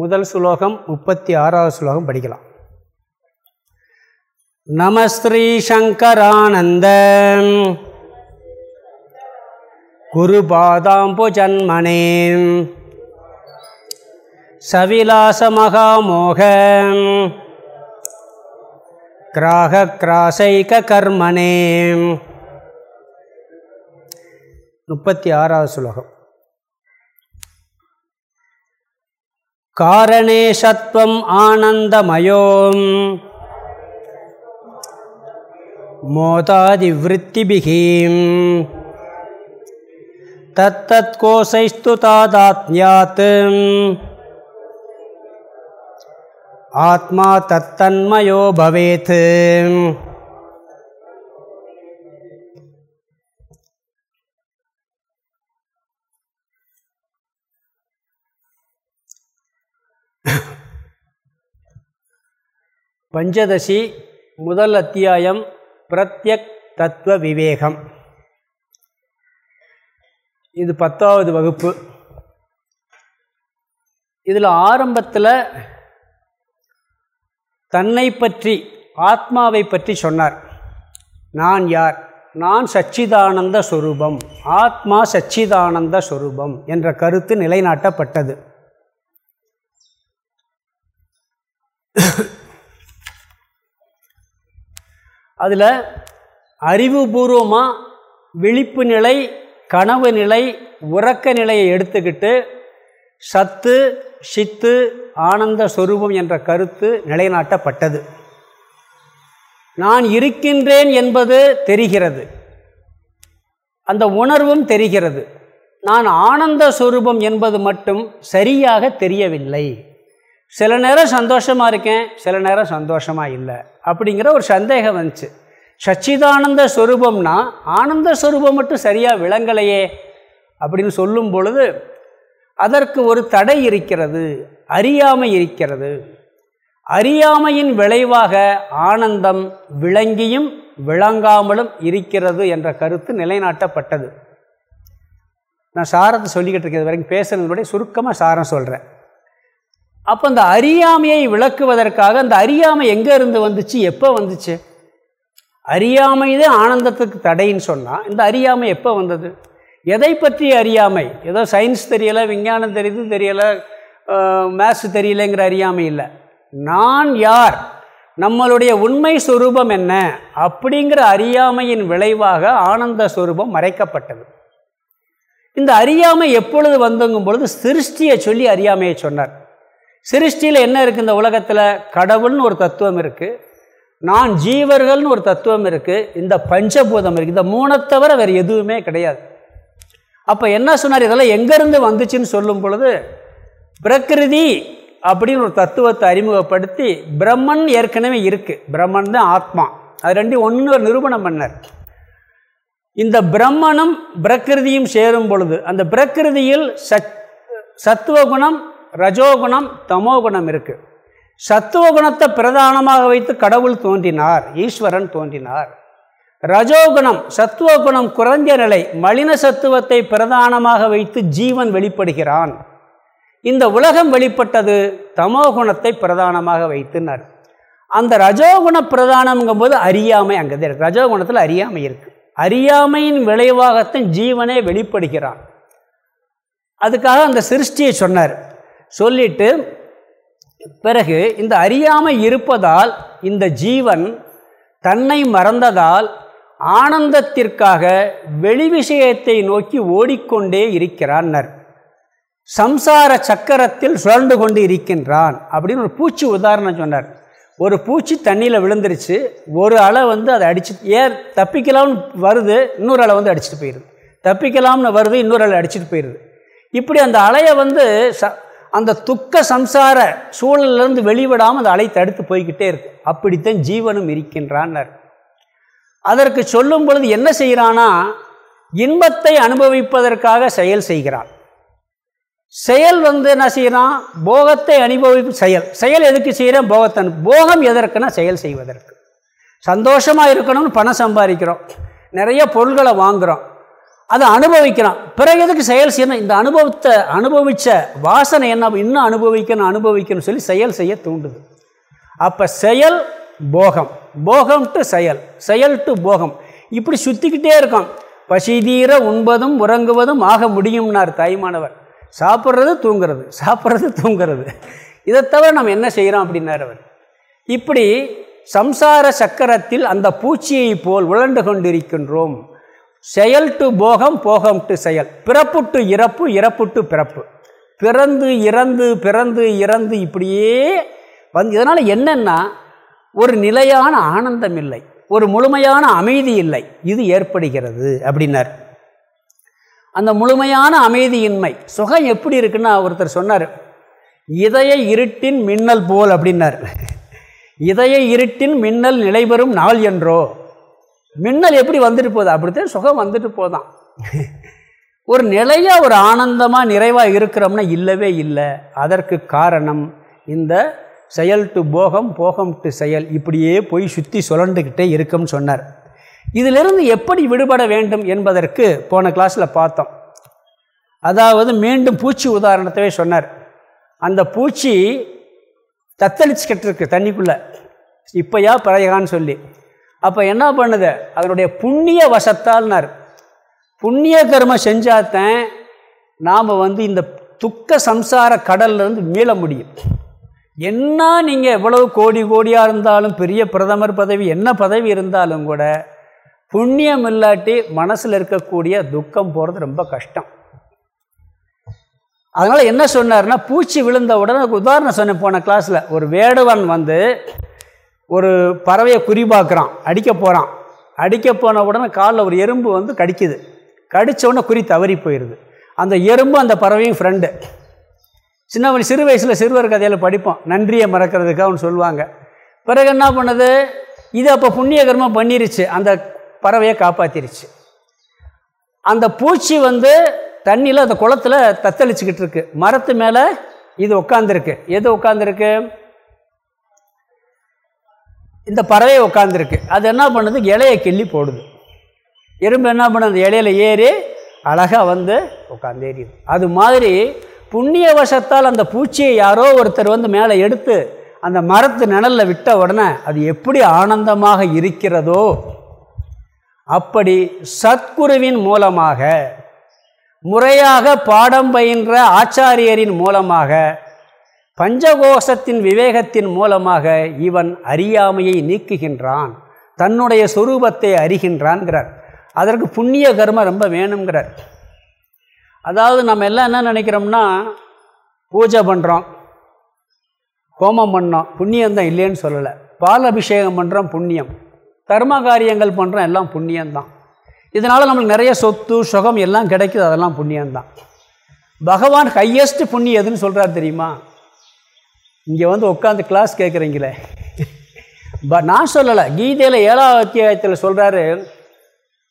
முதல் சுலோகம் முப்பத்தி ஆறாவது சுலோகம் படிக்கலாம் நமஸ்ரீ சங்கரானந்த. குருபாதாம்புஜன்மனே சவிலாசமகாமோக கிராகக்ராசைகர்மணே முப்பத்தி ஆறாவது சுலோகம் காரணேஷத்வம் ஆனந்தமயோம். மோதாதிவிருத்திபிகீம். தத்தத் கோசைஸ்து தாதாத்யாத். ஆத்மா தத்தன்மயோ பவேத். பஞ்சதசி முதல் அத்தியாயம் பிரத்யக் தத்துவ விவேகம். இது பத்தாவது வகுப்பு. இதில் ஆரம்பத்தில் தன்னை பற்றி ஆத்மாவை பற்றி சொன்னார். நான் யார்? நான் சச்சிதானந்த சொரூபம். ஆத்மா சச்சிதானந்த சொரூபம் என்ற கருத்து நிலைநாட்டப்பட்டது. அதில் அறிவுபூர்வமாக விழிப்பு நிலை கனவு நிலை உறக்க நிலையை எடுத்துக்கிட்டு சத்து சித்து ஆனந்த சொரூபம் என்ற கருத்து நிலைநாட்டப்பட்டது. நான் இருக்கின்றேன் என்பது தெரிகிறது. அந்த உணர்வும் தெரிகிறது. நான் ஆனந்த சொரூபம் என்பது மட்டும் சரியாக தெரியவில்லை. சில நேரம் சந்தோஷமாக இருக்கேன் சில நேரம் சந்தோஷமாக இல்லை அப்படிங்கிற ஒரு சந்தேகம் வந்துச்சு. சச்சிதானந்த ஸ்வரூபம்னா ஆனந்த ஸ்வரூபம் மட்டும் சரியாக விளங்கலையே அப்படின்னு சொல்லும் பொழுது அதற்கு ஒரு தடை இருக்கிறது அறியாமை இருக்கிறது. அறியாமையின் விளைவாக ஆனந்தம் விளங்கியும் விளங்காமலும் இருக்கிறது என்ற கருத்து நிலைநாட்டப்பட்டது. நான் சாரத்தை சொல்லிக்கிட்டு இருக்கிறது வரைக்கும் பேசுகிறதுபடி சுருக்கமாக சாரம் சொல்கிறேன் அப்போ அந்த அறியாமையை விளக்குவதற்காக அந்த அறியாமை எங்கே இருந்து வந்துச்சு? எப்போ வந்துச்சு? அறியாமைதே ஆனந்தத்துக்கு தடைன்னு சொன்னால் இந்த அறியாமை எப்போ வந்தது? எதை பற்றி அறியாமை? ஏதோ சயின்ஸ் தெரியலை விஞ்ஞானம் தெரியுது தெரியலை மேத்ஸ் தெரியலைங்கிற அறியாமை இல்லை. நான் யார்? நம்மளுடைய உண்மை சுரூபம் என்ன? அப்படிங்கிற அறியாமையின் விளைவாக ஆனந்த சுரூபம் மறைக்கப்பட்டது. இந்த அறியாமை எப்பொழுது வந்தங்கும் பொழுது சிருஷ்டியை சொல்லி அறியாமையை சொன்னார். சிருஷ்டியில் என்ன இருக்குது இந்த உலகத்தில்? கடவுள்னு ஒரு தத்துவம் இருக்குது நான் ஜீவர்கள்னு ஒரு தத்துவம் இருக்குது இந்த பஞ்சபூதம் இருக்குது இந்த மூணை தவிர வேறு எதுவுமே கிடையாது. அப்போ என்ன சொன்னார்? இதெல்லாம் எங்கேருந்து வந்துச்சுன்னு சொல்லும் பொழுது பிரகிருதி அப்படின்னு ஒரு தத்துவத்தை அறிமுகப்படுத்தி பிரம்மன் ஏற்கனவே இருக்குது பிரம்மன் தான் ஆத்மா. அது ரெண்டையும் ஒன்று நிரூபணம் பண்ணார். இந்த பிரம்மனும் பிரகிருதியும் சேரும் பொழுது அந்த பிரகிருதியில் சத் சத்துவகுணம் ரஜோகுணம் தமோகுணம் இருக்குது சத்துவகுணத்தை பிரதானமாக வைத்து கடவுள் தோன்றினார் ஈஸ்வரன் தோன்றினார். ரஜோகுணம் சத்துவகுணம் குறைஞ்ச நிலை மலின சத்துவத்தை பிரதானமாக வைத்து ஜீவன் வெளிப்படுகிறான். இந்த உலகம் வெளிப்பட்டது தமோகுணத்தை பிரதானமாக வைத்துனார். அந்த ரஜோகுண பிரதானம்ங்கும் போது அறியாமை அங்கே இருக்கு ரஜோகுணத்தில் அறியாமை இருக்குது அறியாமையின் விளைவாகத்தான் ஜீவனே வெளிப்படுகிறான். அதுக்காக அந்த சிருஷ்டியை சொன்னார் சொல்லிட்டு பிறகு இந்த அறியாமை இருப்பதால் இந்த ஜீவன் தன்னை மறந்ததால் ஆனந்தத்திற்காக வெளி விஷயத்தை நோக்கி ஓடிக்கொண்டே இருக்கிறான்னர். சம்சார சக்கரத்தில் சுழண்டு கொண்டு இருக்கின்றான் அப்படின்னு ஒரு பூச்சி உதாரணம் சொன்னார். ஒரு பூச்சி தண்ணியில் விழுந்துருச்சு ஒரு அலை வந்து அதை அடிச்சு ஏன் தப்பிக்கலாம்னு வருது இன்னொரு அலை வந்து அடிச்சுட்டு போயிடுது தப்பிக்கலாம்னு வருது இன்னொரு அலை அடிச்சுட்டு போயிடுது இப்படி அந்த அலையை வந்து ச அந்த துக்க சம்சார சூழலிருந்து வெளிவிடாமல் அந்த அலை தடுத்து போய்கிட்டே இருக்கு. அப்படித்தான் ஜீவனும் இருக்கின்றான்னர். அதற்கு சொல்லும் பொழுது என்ன செய்கிறானா? இன்பத்தை அனுபவிப்பதற்காக செயல் செய்கிறான். செயல் வந்து என்ன செய்கிறான்? போகத்தை அனுபவிப்பு செயல். செயல் எதுக்கு செய்கிறேன் போகத்தை போகம் எதற்குன்னா செயல் செய்வதற்கு. சந்தோஷமாக இருக்கணும்னு பணம் சம்பாதிக்கிறோம். நிறைய பொருள்களை வாங்குகிறோம் அதை அனுபவிக்கிறான். பிறகு எதுக்கு செயல் செய்யணும்? இந்த அனுபவத்தை அனுபவித்த வாசனை என்ன? இன்னும் அனுபவிக்கணும் அனுபவிக்கணும் சொல்லி செயல் செய்ய தூண்டுது. அப்போ செயல் போகம். போகம் டு செயல். செயல் டு போகம். இப்படி சுற்றிக்கிட்டே இருக்கும் பசிதீர உண்பதும் உறங்குவதும் ஆக முடியும்னார் தாய்மானவர் சாப்பிட்றது தூங்குறது. சாப்பிட்றது தூங்குறது. இதை தவிர நம்ம என்ன செய்கிறோம் அப்படின்னார் அவர். இப்படி சம்சார சக்கரத்தில் அந்த பூச்சியை போல் உழண்டு கொண்டிருக்கின்றோம். செயல் டு போகம் போகம் டு செயல். பிறப்பு டு இறப்பு இறப்பு டு பிறப்பு. பிறந்து இறந்து பிறந்து இறந்து இப்படியே வந்து இதனால் என்னென்னா ஒரு நிலையான ஆனந்தம் இல்லை. ஒரு முழுமையான அமைதி இல்லை. இது ஏற்படுகிறது அப்படின்னார். அந்த முழுமையான அமைதியின்மை சுகம் எப்படி இருக்குன்னா ஒருத்தர் சொன்னார் இதய இருட்டின் மின்னல் போல் அப்படின்னார். இதய இருட்டின் மின்னல் நிலைபெறும் நாள் என்றோ மின்னல் எப்படி வந்துட்டு போகுது? அப்படித்தான் சுகம் வந்துட்டு போதான் ஒரு நிலையாக ஒரு ஆனந்தமாக நிறைவாக இருக்கிறோம்னா இல்லவே இல்லை. அதற்கு காரணம் இந்த செயல் டு போகம் போகம் டு செயல் இப்படியே போய் சுற்றி சுழண்டுக்கிட்டே இருக்கும்னு சொன்னார். இதிலிருந்து எப்படி விடுபட வேண்டும் என்பதற்கு போன கிளாஸில் பார்த்தோம். அதாவது மீண்டும் பூச்சி உதாரணத்தவே சொன்னார். அந்த பூச்சி தத்தளிச்சுக்கிட்டு இருக்கு தண்ணிக்குள்ளே. இப்போயா பழையகான்னு சொல்லி. அப்போ என்ன பண்ணுது? அதனுடைய புண்ணிய வசத்தால்னார். புண்ணிய கர்மம் செஞ்சாத்தன் நாம் வந்து இந்த துக்க சம்சார கடல்லேருந்து மீள முடியும். என்ன நீங்கள் எவ்வளவு கோடி கோடியாக இருந்தாலும் பெரிய பிரதமர் பதவி என்ன பதவி இருந்தாலும் கூட புண்ணியம் இல்லாட்டி மனசில் இருக்கக்கூடிய துக்கம் போகிறது ரொம்ப கஷ்டம். அதனால் என்ன சொன்னார்னா பூச்சி விழுந்த உடனே உதாரணம் சொன்னேன் போன கிளாஸில் ஒரு வேடுவன் வந்து ஒரு பறவையை குறிபாக்குறான் அடிக்க போகிறான் அடிக்க போன உடனே காலில் ஒரு எறும்பு வந்து கடிக்குது. கடித்த உடனே குறி தவறி போயிடுது அந்த எறும்பு அந்த பறவையும் ஃப்ரெண்டு சின்ன சிறு வயசில் சிறுவர் கதையில் படிப்போம். நன்றியை மறக்கிறதுக்கு அவனு சொல்லுவாங்க. பிறகு என்ன பண்ணுது? இது அப்போ புண்ணிய கர்மம் பண்ணிருச்சு. அந்த பறவையை காப்பாற்றிருச்சு அந்த பூச்சி வந்து தண்ணியில் அந்த குளத்தில் தத்தளிச்சுக்கிட்டு இருக்கு. மரத்து மேலே இது உட்காந்துருக்கு எது உட்காந்துருக்கு இந்த பறவை உட்காந்துருக்கு அது என்ன பண்ணுது? இலையை கிள்ளி போடுது. எறும்பு என்ன பண்ணுது? அந்த இலையில ஏறி அழகாக வந்து உட்காந்து ஏறிது அது மாதிரி புண்ணிய வசத்தால் அந்த பூச்சியை யாரோ ஒருத்தர் வந்து மேலே எடுத்து அந்த மரத்து நிழலில் விட்ட உடனே அது எப்படி ஆனந்தமாக இருக்கிறதோ அப்படி சத்குருவின் மூலமாக முறையாக பாடம் பயின்ற ஆச்சாரியரின் மூலமாக பஞ்சகோஷத்தின் விவேகத்தின் மூலமாக இவன் அறியாமையை நீக்குகின்றான். தன்னுடைய சொரூபத்தை அறிகின்றான்கிறார். அதற்கு புண்ணிய கர்மம் ரொம்ப வேணுங்கிறார் அதாவது நம்ம எல்லாம் என்ன நினைக்கிறோம்னா பூஜை பண்ணுறோம் ஹோமம் பண்ணோம் புண்ணியம் தான் இல்லைன்னு சொல்லலை. பால் அபிஷேகம் பண்ணுறோம் புண்ணியம். தர்ம காரியங்கள் பண்ணுறோம் எல்லாம் புண்ணியம்தான் இதனால் நம்மளுக்கு நிறைய சொத்து சுகம் எல்லாம் கிடைக்குது அதெல்லாம் புண்ணியம்தான் பகவான் ஹையஸ்ட் புண்ணியம் எதுன்னு சொல்கிறார் தெரியுமா? இங்கே வந்து உட்காந்து கிளாஸ் கேட்குறீங்களே ப நான் சொல்லலை. கீதையில் ஏழாவது அத்தியாயத்தில் சொல்கிறாரு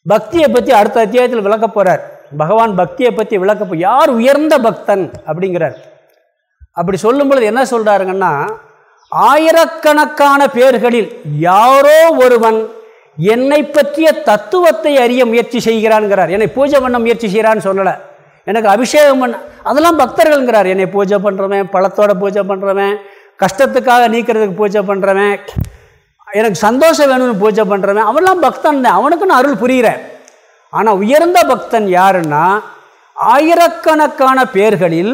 பக்தியை பற்றி அடுத்த அத்தியாயத்தில் விளக்க போகிறார் பகவான் பக்தியை பற்றி விளக்க யார் உயர்ந்த பக்தன் அப்படிங்கிறார். அப்படி சொல்லும் பொழுது என்ன சொல்கிறாருங்கன்னா ஆயிரக்கணக்கான பேர்களில் யாரோ ஒருவன் என்னை பற்றிய தத்துவத்தை அறிய முயற்சி செய்கிறான்ங்கிறார் என்னை பூஜை பண்ண முயற்சி செய்கிறான்னு சொல்லலை. எனக்கு அபிஷேகம் பண்ண அதெல்லாம் பக்தர்கள்ங்கிறார். என்னை பூஜை பண்ணுறவன் பழத்தோட பூஜை பண்ணுறவன் கஷ்டத்துக்காக நீக்கிறதுக்கு பூஜை பண்ணுறவன் எனக்கு சந்தோஷம் வேணும்னு பூஜை பண்ணுறவன் அவன்லாம் பக்தன் தான். அவனுக்கு நான் அருள் புரிகிறேன் ஆனால் உயர்ந்த பக்தன் யாருன்னா ஆயிரக்கணக்கான பேர்களில்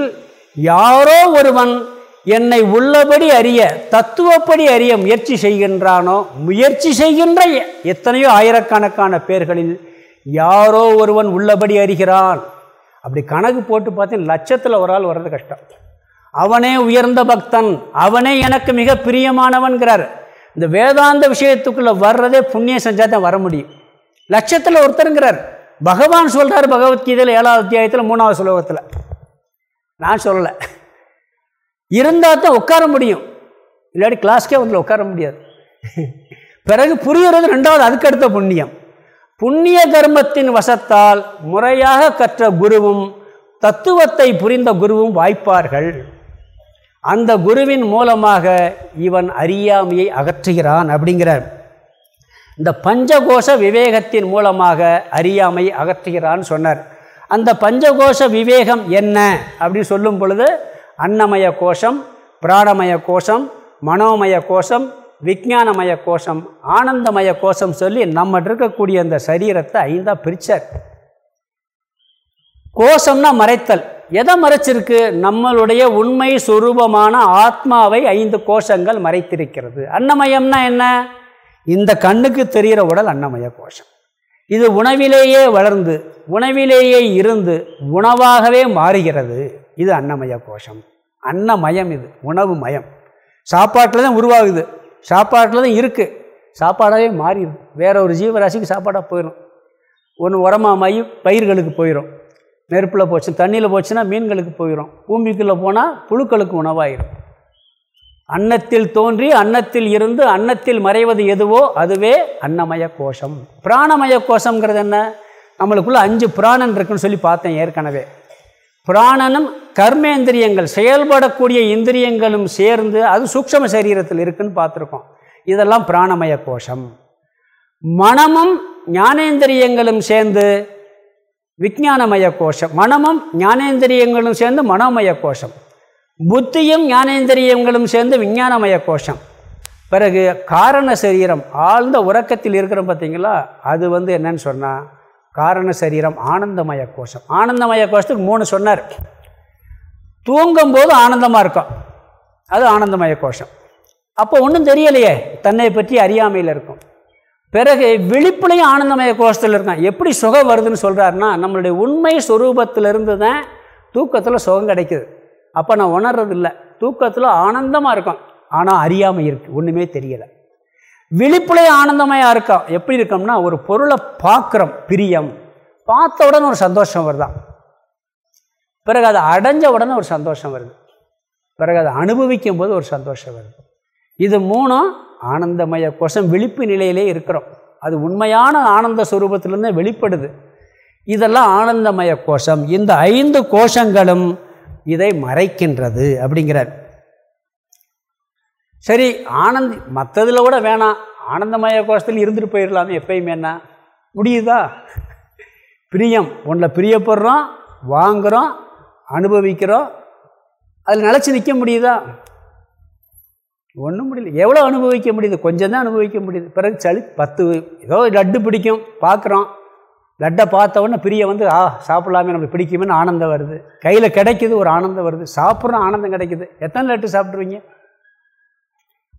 யாரோ ஒருவன் என்னை உள்ளபடி அறிய தத்துவப்படி அறிய முயற்சி செய்கின்றானோ முயற்சி செய்கின்ற எத்தனையோ ஆயிரக்கணக்கான பேர்களில் யாரோ ஒருவன் உள்ளபடி அறிகிறான். அப்படி கணக்கு போட்டு பார்த்தீங்கன்னா லட்சத்தில் ஒரு ஆள் வர்றது கஷ்டம். அவனே உயர்ந்த பக்தன் அவனே எனக்கு மிக பிரியமானவன்கிறார். இந்த வேதாந்த விஷயத்துக்குள்ளே வர்றதே புண்ணியம் செஞ்சால் தான் வர முடியும். லட்சத்தில் ஒருத்தருங்கிறார். பகவான் சொல்கிறார் பகவத்கீதையில் ஏழாவது அத்தியாயத்தில் மூணாவது ஸ்லோகத்தில். நான் சொல்லலை. இருந்தால் தான் உட்கார முடியும். இல்லாட்டி கிளாஸ்க்கே வந்து உட்கார முடியாது. பிறகு புரிகிறது ரெண்டாவது அதுக்கடுத்த புண்ணியம். புண்ணிய கர்மத்தின் வசத்தால் முறையாக கற்ற குருவும் தத்துவத்தை புரிந்த குருவும் வாய்ப்பார்கள். அந்த குருவின் மூலமாக இவன் அறியாமையை அகற்றுகிறான் அப்படிங்கிறார். இந்த பஞ்சகோஷ விவேகத்தின் மூலமாக அறியாமை அகற்றுகிறான்னு சொன்னார். அந்த பஞ்சகோஷ விவேகம் என்ன அப்படின்னு சொல்லும் பொழுது அன்னமய கோஷம் பிராணமய கோஷம் மனோமய கோஷம் விஜானமய கோஷம் ஆனந்தமய கோஷம் சொல்லி நம்ம இருக்கக்கூடிய அந்த சரீரத்தை ஐந்தாக பிரித்தார் கோஷம்னா மறைத்தல். எதை மறைச்சிருக்கு? நம்மளுடைய உண்மை சுரூபமான ஆத்மாவை ஐந்து கோஷங்கள் மறைத்திருக்கிறது. அன்னமயம்னா என்ன? இந்த கண்ணுக்கு தெரிகிற உடல் அன்னமய கோஷம். இது உணவிலேயே வளர்ந்து உணவிலேயே இருந்து உணவாகவே மாறுகிறது. இது அன்னமய கோஷம். அன்னமயம் இது உணவு மயம். சாப்பாட்டில் தான் உருவாகுது. சாப்பாட்டில் தான் இருக்குது சாப்பாடாகவே மாறிடும் வேற ஒரு ஜீவராசிக்கு சாப்பாடாக போயிடும் ஒன்று உரமாக மை பயிர்களுக்கு போயிடும் நெருப்பில் போச்சு தண்ணியில் போச்சுன்னா மீன்களுக்கு போயிடும் பூமிக்குள்ளே போனால் புழுக்களுக்கு உணவாயிடும் அன்னத்தில் தோன்றி அன்னத்தில் இருந்து அன்னத்தில் மறைவது எதுவோ அதுவே அன்னமய கோஷம். பிராணமய கோஷங்கிறது என்ன? நம்மளுக்குள்ளே அஞ்சு பிராணன் இருக்குன்னு சொல்லி பார்த்தேன் ஏற்கனவே. பிராணனும் கர்மேந்திரியங்கள் செயல்படக்கூடிய இந்திரியங்களும் சேர்ந்து அது சூக்ஷம சரீரத்தில் இருக்குன்னு பார்த்துருக்கோம். இதெல்லாம் பிராணமய கோஷம். மனமும் ஞானேந்திரியங்களும் சேர்ந்து விஜானமய கோஷம். மனமும் ஞானேந்திரியங்களும் சேர்ந்து மனோமய கோஷம். புத்தியும் ஞானேந்திரியங்களும் சேர்ந்து விஞ்ஞானமய கோஷம். பிறகு காரண சரீரம் ஆழ்ந்த உறக்கத்தில் இருக்கிறோம் பார்த்தீங்களா? அது வந்து என்னன்னு சொன்னால் காரண சரீரம் ஆனந்தமய கோஷம். ஆனந்தமய கோஷத்துக்கு மூணு சொன்னார். தூங்கும்போது ஆனந்தமாக இருக்கும் அது ஆனந்தமய கோஷம். அப்போ ஒன்றும் தெரியலையே தன்னை பற்றி அறியாமையில் இருக்கும். பிறகு விழிப்புலையும் ஆனந்தமய கோஷத்தில் இருக்கான். எப்படி சுகம் வருதுன்னு சொல்கிறாருன்னா நம்மளுடைய உண்மை ஸ்வரூபத்திலிருந்து தான் தூக்கத்தில் சுகம் கிடைக்குது. அப்போ நான் உணர்றது இல்லை தூக்கத்தில் ஆனந்தமாக இருக்கும் ஆனால் அறியாமல் இருக்குது ஒன்றுமே தெரியலை. விழிப்புலே ஆனந்தமயாக இருக்கும் எப்படி இருக்கோம்னா ஒரு பொருளை பார்க்குறோம் பிரியம். பார்த்த உடனே ஒரு சந்தோஷம் வருதான் பிறகு அதை அடைஞ்ச உடனே ஒரு சந்தோஷம் வருது. பிறகு அதை அனுபவிக்கும் போது ஒரு சந்தோஷம் வருது. இது மூணும் ஆனந்தமய கோஷம் விழிப்பு நிலையிலே இருக்கிறோம். அது உண்மையான ஆனந்த சுரூபத்திலேருந்து வெளிப்படுது. இதெல்லாம் ஆனந்தமய கோஷம். இந்த ஐந்து கோஷங்களும் இதை மறைக்கின்றது அப்படிங்கிறார். சரி ஆனந்த் மற்றதில் கூட வேணாம். ஆனந்தமய கோஷத்தில் இருந்துட்டு போயிடலாமே எப்பயுமே என்ன? முடியுதா? பிரியம். ஒன்றில் பிரியப்படுறோம் வாங்குகிறோம் அனுபவிக்கிறோம். அதில் நிலச்சி நிற்க முடியுதா? ஒன்றும் முடியல. எவ்வளோ அனுபவிக்க முடியுது? கொஞ்சம் தான் அனுபவிக்க முடியுது. பிறகு சளி பத்து ஏதோ லட்டு பிடிக்கும். பார்க்குறோம் லட்டை பார்த்த உடனே பிரிய வந்து ஆ சாப்பிட்லாமே நம்ம பிடிக்குமேனு ஆனந்தம் வருது. கையில் கிடைக்கிது ஒரு ஆனந்தம் வருது. சாப்பிட்றோம் ஆனந்தம் கிடைக்குது. எத்தனை லட்டு சாப்பிட்ருவீங்க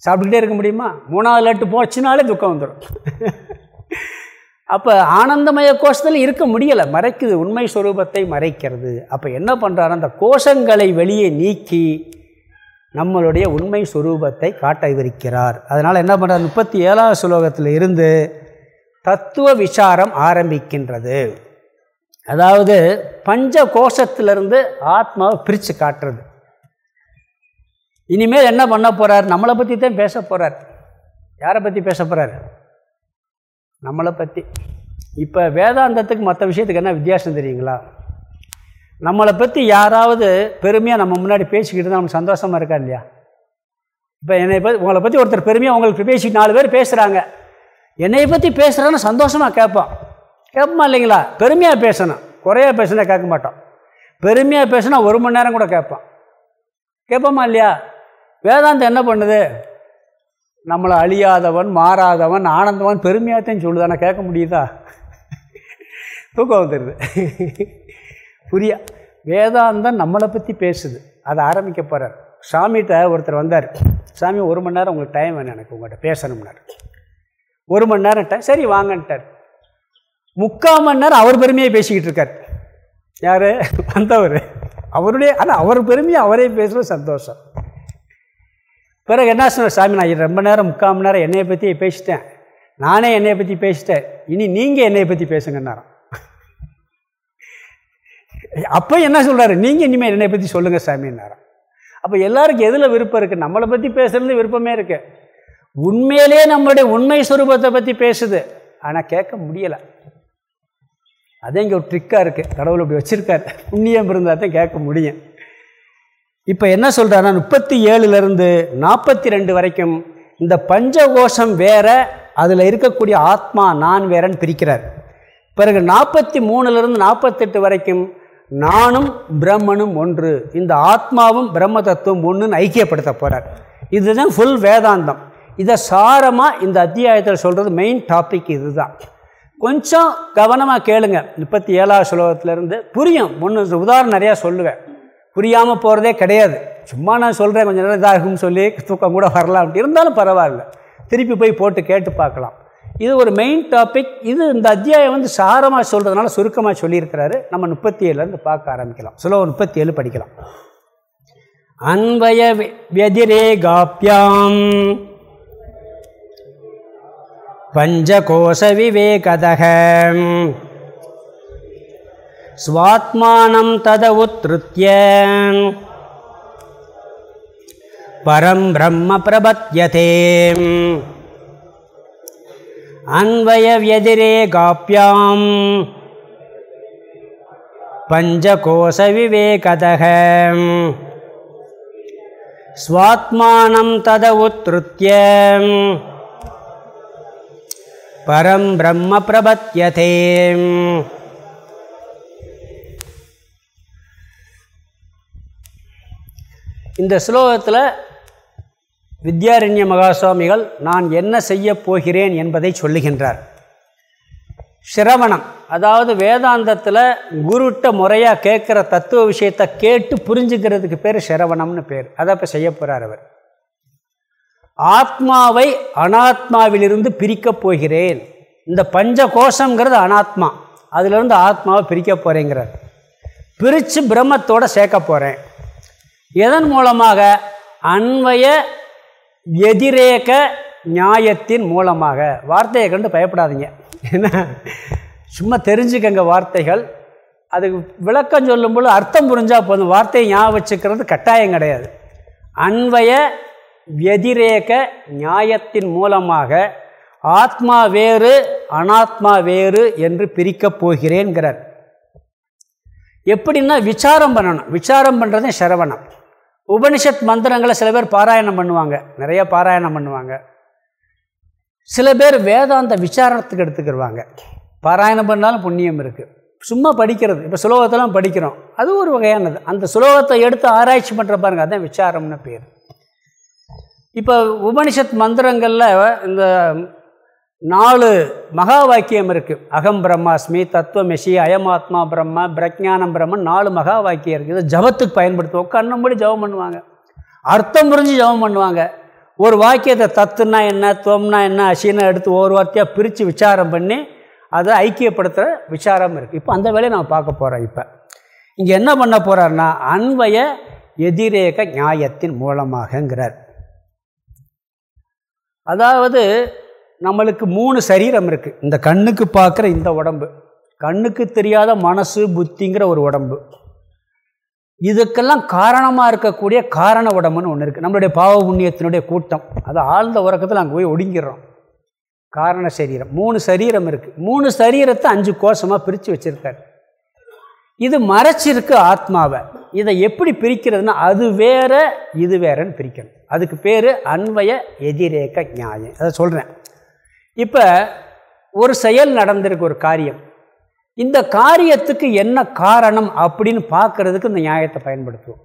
சாப்பிட்டுக்கிட்டே இருக்க முடியுமா? மூணாவது லட்டு போச்சுனாலே துக்கம் வந்துடும் அப்போ ஆனந்தமய கோஷத்தில் இருக்க முடியலை. மறைக்குது. உண்மை ஸ்வரூபத்தை மறைக்கிறது. அப்போ என்ன பண்ணுறாரு அந்த கோஷங்களை வெளியே நீக்கி நம்மளுடைய உண்மை சுரூபத்தை காட்டவிருக்கிறார் அதனால் என்ன பண்ணுறார் முப்பத்தி ஏழாவது சுலோகத்தில் இருந்து தத்துவ விசாரம் ஆரம்பிக்கின்றது. அதாவது பஞ்ச கோஷத்திலிருந்து ஆத்மாவை பிரித்து காட்டுறது. இனிமேல் என்ன பண்ண போகிறார் நம்மளை பற்றி தான் பேச போகிறார் யாரை பற்றி பேச போகிறார் நம்மளை பற்றி இப்போ வேதாந்தத்துக்கு மற்ற விஷயத்துக்கு என்ன வித்தியாசம் தெரியுங்களா? நம்மளை பற்றி யாராவது பெருமையாக நம்ம முன்னாடி பேசிக்கிட்டு தான் நமக்கு சந்தோஷமாக இருக்கா இல்லையா? இப்போ என்னை பற்றி உங்களை பற்றி ஒருத்தர் பெருமையாக உங்களுக்கு பேசிட்டு நாலு பேர் பேசுகிறாங்க என்னை பற்றி பேசுகிறான்னு சந்தோஷமாக கேட்போம் கேட்போமா இல்லைங்களா? பெருமையாக பேசணும். குறையாக பேசுனா கேட்க மாட்டோம் பெருமையாக பேசினா ஒரு மணி நேரம் கூட கேட்போம் கேட்போமா இல்லையா? வேதாந்தம் என்ன பண்ணுது? நம்மளை அழியாதவன் மாறாதவன் ஆனந்தவன் பெருமையாகத்தான் சொல்லுது. ஆனால் கேட்க முடியுதா? தூக்கம் வந்துடுது புரியா வேதாந்தம் நம்மளை பற்றி பேசுது. அதை ஆரம்பிக்க போகிறார் சாமிகிட்ட ஒருத்தர் வந்தார். சாமி ஒரு மணி நேரம் உங்களுக்கு டைம் வேணும் எனக்கு உங்கள்கிட்ட பேசணும்னார். ஒரு மணி நேரம் சரி வாங்கன்ட்டார். முக்கால் மணி நேரம் அவர் பெருமையை பேசிக்கிட்டு இருக்கார். யார்? வந்தவர். அவருடைய ஆனால் அவர் பெருமையை அவரே பேசுகிற சந்தோஷம். பிறகு என்ன சொன்னார் சாமி நான் ரொம்ப நேரம் முக்கால் மணி நேரம் என்னையை பற்றி பேசிட்டேன். நானே என்னையை பற்றி பேசிட்டேன். இனி நீங்கள் என்னையை பற்றி பேசுங்கன்னாராம். அப்போ என்ன சொல்கிறாரு நீங்கள் இனிமேல் என்னை பற்றி சொல்லுங்கள் சாமின்னாராம் அப்போ எல்லாருக்கும் எதில் விருப்பம் இருக்குது நம்மளை பற்றி பேசுகிறது விருப்பமே இருக்குது உண்மையிலே நம்மளுடைய உண்மை சுரூபத்தை பற்றி பேசுது. ஆனால் கேட்க முடியலை. அதே இங்கே ஒரு ட்ரிக்காக இருக்குது கடவுள் இப்படி வச்சுருக்காரு. புண்ணியம் இருந்தால் தான் கேட்க முடியும். இப்போ என்ன சொல்கிறாருன்னா முப்பத்தி ஏழுலேருந்து நாற்பத்தி ரெண்டு வரைக்கும் இந்த பஞ்சகோஷம் வேற அதில் இருக்கக்கூடிய ஆத்மா நான் வேறன்னு பிரிக்கிறார். பிறகு நாற்பத்தி மூணுலேருந்து நாற்பத்தெட்டு வரைக்கும் நானும் பிரம்மனும் ஒன்று இந்த ஆத்மாவும் பிரம்ம தத்துவம் ஒன்றுன்னு ஐக்கியப்படுத்த போகிறார் இதுதான் ஃபுல் வேதாந்தம். இதை சாரமாக இந்த அத்தியாயத்தில் சொல்கிறது மெயின் டாபிக் இதுதான். கொஞ்சம் கவனமாக கேளுங்க முப்பத்தி ஏழாவது ஸ்லோகத்திலேருந்து புரியும். ஒன்று உதாரணம் நிறையா சொல்லுவேன். புரியாமல் போகிறதே கிடையாது. சும்மா நான் சொல்கிறேன் கொஞ்சம் நேரம் இதாகும்னு சொல்லி தூக்கம் கூட வரலாம் அப்படி இருந்தாலும் பரவாயில்ல. திருப்பி போய் போட்டு கேட்டு பார்க்கலாம். இது ஒரு மெயின் டாபிக் இது இந்த அத்தியாயம் வந்து சாரமாக சொல்கிறதுனால சுருக்கமாக சொல்லியிருக்கிறாரு. நம்ம முப்பத்தி ஏழுலேருந்து பார்க்க ஆரம்பிக்கலாம். சுலபம் முப்பத்தி ஏழு படிக்கலாம். அன்வய வதிரேகாப்பியாம் பஞ்சகோஷ விவேகதகம். स्वात्मानं तद उत्थृत्य परं ब्रह्म प्रपद्यते अन्वयव्यतिरेकाप्यां पञ्चकोशविवेकतः स्वात्मानं तद उत्थृत्य परं ब्रह्म प्रपद्यते இந்த ஸ்லோகத்தில் வித்யாரண்ய மகாசுவாமிகள் நான் என்ன செய்ய போகிறேன் என்பதை சொல்லுகின்றார். சிரவணம் அதாவது வேதாந்தத்தில் குருட்ட முறையாக கேட்குற தத்துவ விஷயத்தை கேட்டு புரிஞ்சுக்கிறதுக்கு பேர் சிரவணம்னு பேர். அதை இப்போ செய்ய போகிறார் அவர். ஆத்மாவை அனாத்மாவிலிருந்து பிரிக்கப் போகிறேன். இந்த பஞ்ச கோஷங்கிறது அனாத்மா அதிலிருந்து ஆத்மாவை பிரிக்க போகிறேங்கிறார் பிரித்து பிரம்மத்தோடு சேர்க்க போகிறேன் எதன் மூலமாக? அன்வய எதிரேக நியாயத்தின் மூலமாக. வார்த்தையை கண்டு பயப்படாதீங்க. ஏன்னா சும்மா தெரிஞ்சுக்கங்க வார்த்தைகள். அதுக்கு விளக்கம் சொல்லும்போது அர்த்தம் புரிஞ்சால் போதும். வார்த்தையை ஞாபகம் வச்சுக்கிறது கட்டாயம் கிடையாது. அன்வய வெதிரேக நியாயத்தின் மூலமாக ஆத்மா வேறு அனாத்மா வேறு என்று பிரிக்கப் போகிறேன்கிறார். எப்படின்னா விசாரம் பண்ணணும். விசாரம் பண்ணுறது சரவணம். உபனிஷத் மந்திரங்களை சில பேர் பாராயணம் பண்ணுவாங்க. நிறைய பாராயணம் பண்ணுவாங்க. சில பேர் வேதாந்த விசாரணத்துக்கு எடுத்துக்கிடுவாங்க பாராயணம் பண்ணாலும் புண்ணியம் இருக்குது சும்மா படிக்கிறது. இப்போ சுலோகத்தெல்லாம் படிக்கிறோம். அது ஒரு வகையானது. அந்த சுலோகத்தை எடுத்து ஆராய்ச்சி பண்ணுற பாருங்கள் அதுதான் விசாரம்னு பேர். இப்போ உபனிஷத் மந்திரங்களில் இந்த நாலு மகா வாக்கியம் இருக்குது அகம் பிரம்மாஸ்மி தத்துவமெஷி அயமாத்மா பிரம்ம பிரஜானம் பிரம்மன் நாலு மகா வாக்கியம் இருக்குது இதை ஜபத்துக்கு பயன்படுத்துவோம். கண்ணம்படி ஜபம் பண்ணுவாங்க. அர்த்தம் புரிஞ்சு ஜபம் பண்ணுவாங்க. ஒரு வாக்கியத்தை தத்துனா என்ன துவம்னா என்ன அசினா எடுத்து ஒவ்வொரு வார்த்தையாக பிரித்து விசாரம் பண்ணி அதை ஐக்கியப்படுத்துகிற விசாரம் இருக்குது இப்போ அந்த வேலையை நம்ம பார்க்க போகிறோம் இப்போ. இங்கே என்ன பண்ண போகிறாருன்னா அன்வய எதிரேக நியாயத்தின் மூலமாகங்கிறார். அதாவது நம்மளுக்கு மூணு சரீரம் இருக்குது இந்த கண்ணுக்கு பார்க்குற இந்த உடம்பு. கண்ணுக்கு தெரியாத மனசு புத்திங்கிற ஒரு உடம்பு. இதுக்கெல்லாம் காரணமாக இருக்கக்கூடிய காரண உடம்புன்னு ஒன்று இருக்குது நம்மளுடைய பாவ புண்ணியத்தினுடைய கூட்டம். அது ஆழ்ந்த உறக்கத்தில் அங்கே போய் ஒடுங்கிடுறோம். காரண சரீரம். மூணு சரீரம் இருக்குது மூணு சரீரத்தை அஞ்சு கோஷமாக பிரித்து வச்சுருக்காரு. இது மறைச்சிருக்கு ஆத்மாவை. இதை எப்படி பிரிக்கிறதுனா அது வேற இது வேறன்னு பிரிக்கணும். அதுக்கு பேர் அன்வய எதிரேக்க நியாயம். அதை சொல்கிறேன் இப்போ ஒரு செயல் நடந்திருக்கு ஒரு காரியம். இந்த காரியத்துக்கு என்ன காரணம் அப்படின்னு பார்க்கறதுக்கு இந்த நியாயத்தை பயன்படுத்துவோம்.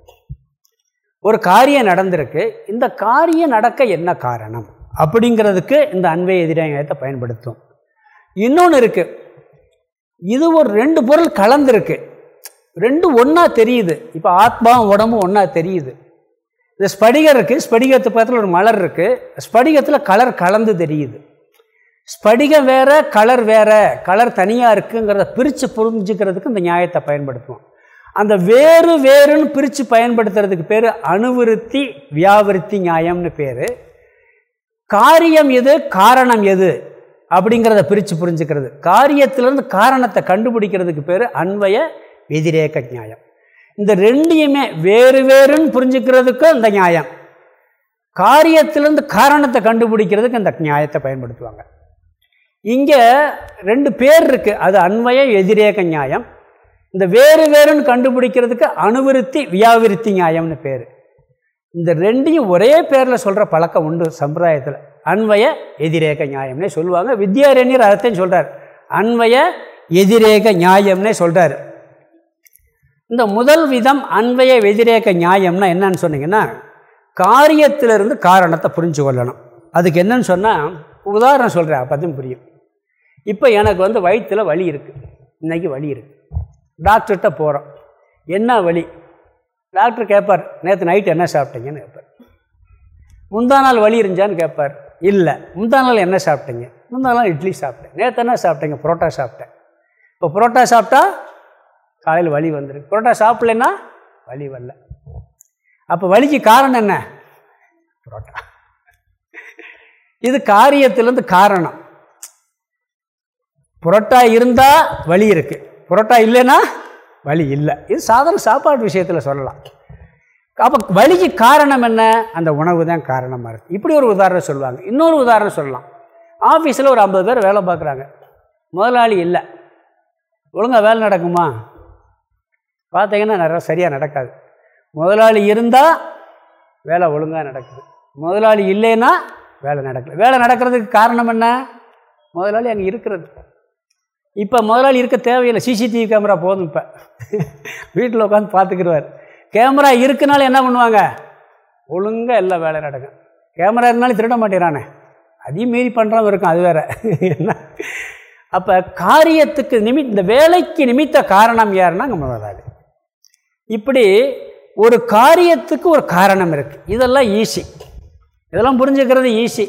ஒரு காரியம் நடந்திருக்கு இந்த காரியம் நடக்க என்ன காரணம் அப்படிங்கிறதுக்கு இந்த அன்பை எதிராயத்தை பயன்படுத்தும். இன்னொன்று இருக்குது இது ஒரு ரெண்டு பொருள் கலந்துருக்கு. ரெண்டு ஒன்றா தெரியுது இப்போ ஆத்மாவும் உடம்பும் ஒன்றா தெரியுது. இந்த ஸ்படிகம் இருக்குது ஸ்படிகத்து பக்கத்தில் ஒரு மலர் இருக்குது ஸ்படிகத்தில் கலர் கலந்து தெரியுது. ஸ்படிகம் வேறு கலர் வேறு கலர் தனியாக இருக்குங்கிறத பிரித்து புரிஞ்சுக்கிறதுக்கு இந்த நியாயத்தை பயன்படுத்துவோம். அந்த வேறு வேறுன்னு பிரித்து பயன்படுத்துறதுக்கு பேர் அணுவிருத்தி வியாவிருத்தி நியாயம்னு பேர். காரியம் எது காரணம் எது அப்படிங்கிறத பிரித்து புரிஞ்சுக்கிறது. காரியத்திலேருந்து காரணத்தை கண்டுபிடிக்கிறதுக்கு பேர் அன்வய வெதிரேக நியாயம். இந்த ரெண்டையுமே வேறு வேறுன்னு புரிஞ்சுக்கிறதுக்கும் இந்த நியாயம். காரியத்திலேருந்து காரணத்தை கண்டுபிடிக்கிறதுக்கு இந்த நியாயத்தை பயன்படுத்துவாங்க. இங்கே ரெண்டு பேர் இருக்குது அது அன்வய எதிரேக நியாயம். இந்த வேறு வேறுன்னு கண்டுபிடிக்கிறதுக்கு அணுவிருத்தி வியாவிருத்தி நியாயம்னு பேர். இந்த ரெண்டையும் ஒரே பேரில் சொல்கிற பழக்கம் உண்டு சம்பிரதாயத்தில். அன்வய எதிரேக நியாயம்னே சொல்லுவாங்க. வித்யாரண்யர் அர்த்தம் சொல்கிறார் அன்வய எதிரேக நியாயம்னே சொல்கிறார் இந்த முதல் விதம் அன்வய வெதிரேக நியாயம்னா என்னன்னு சொன்னீங்கன்னா காரியத்திலிருந்து காரணத்தை புரிஞ்சு கொள்ளணும். அதுக்கு என்னன்னு சொன்னால் உதாரணம் சொல்கிறேன் அப்போ புரியும். இப்போ எனக்கு வந்து வயிற்றில் வலி இருக்குது இன்றைக்கி வலி இருக்குது டாக்டர்கிட்ட போகிறோம் என்ன வலி? டாக்டர் கேட்பார் நேற்று நைட்டு என்ன சாப்பிட்டீங்கன்னு கேட்பார் முந்தா நாள் வலி இருந்துச்சான்னு கேட்பார் இல்லை. முந்தா நாள் என்ன சாப்பிட்டீங்க? முந்தா நாள் இட்லி சாப்பிட்டேன். நேற்று என்ன சாப்பிட்டீங்க? புரோட்டா சாப்பிட்டேன். இப்போ புரோட்டா சாப்பிட்டா காலையில் வலி வந்துருக்கு. புரோட்டா சாப்பிட்லன்னா வலி வரல. அப்போ வலிக்கு காரணம் என்ன? புரோட்டா. இது காரியத்திலேருந்து காரணம். புரோட்டா இருந்தால் வலி இருக்குது புரோட்டா இல்லைன்னா வலி இல்லை. இது சாதாரண சாப்பாடு விஷயத்தில் சொல்லலாம். அப்போ வலிக்கு காரணம் என்ன? அந்த உணவு தான் காரணமாக இருக்குது இப்படி ஒரு உதாரணம் சொல்லுவாங்க. இன்னொரு உதாரணம் சொல்லலாம். ஆஃபீஸில் ஒரு ஐம்பது பேர் வேலை பார்க்குறாங்க. முதலாளி இல்லை. ஒழுங்காக வேலை நடக்குமா? பார்த்தீங்கன்னா நிறைய சரியாக நடக்காது. முதலாளி இருந்தால் வேலை ஒழுங்காக நடக்குது. முதலாளி இல்லைன்னா வேலை நடக்கல. வேலை நடக்கிறதுக்கு காரணம் என்ன? முதலாளி அங்கே இருக்கிறது. இப்போ முதலாளி இருக்க தேவையில்லை. சிசிடிவி கேமரா போதும் இப்போ. வீட்டில் உட்காந்து பார்த்துக்கிடுவார் கேமரா இருக்குனால என்ன பண்ணுவாங்க? ஒழுங்காக எல்லா வேலை நடக்கும். கேமரா இருந்தாலும் திருட மாட்டேறானே அதையும் மீறி பண்ணுறவங்க இருக்கும் அது வேறு. என்ன? அப்போ காரியத்துக்கு நிமி இந்த வேலைக்கு நிமித்த காரணம் யாருன்னா அங்கே முதலாளி. இப்படி ஒரு காரியத்துக்கு ஒரு காரணம் இருக்குது இதெல்லாம் ஈஸி இதெல்லாம் புரிஞ்சுக்கிறது ஈஸி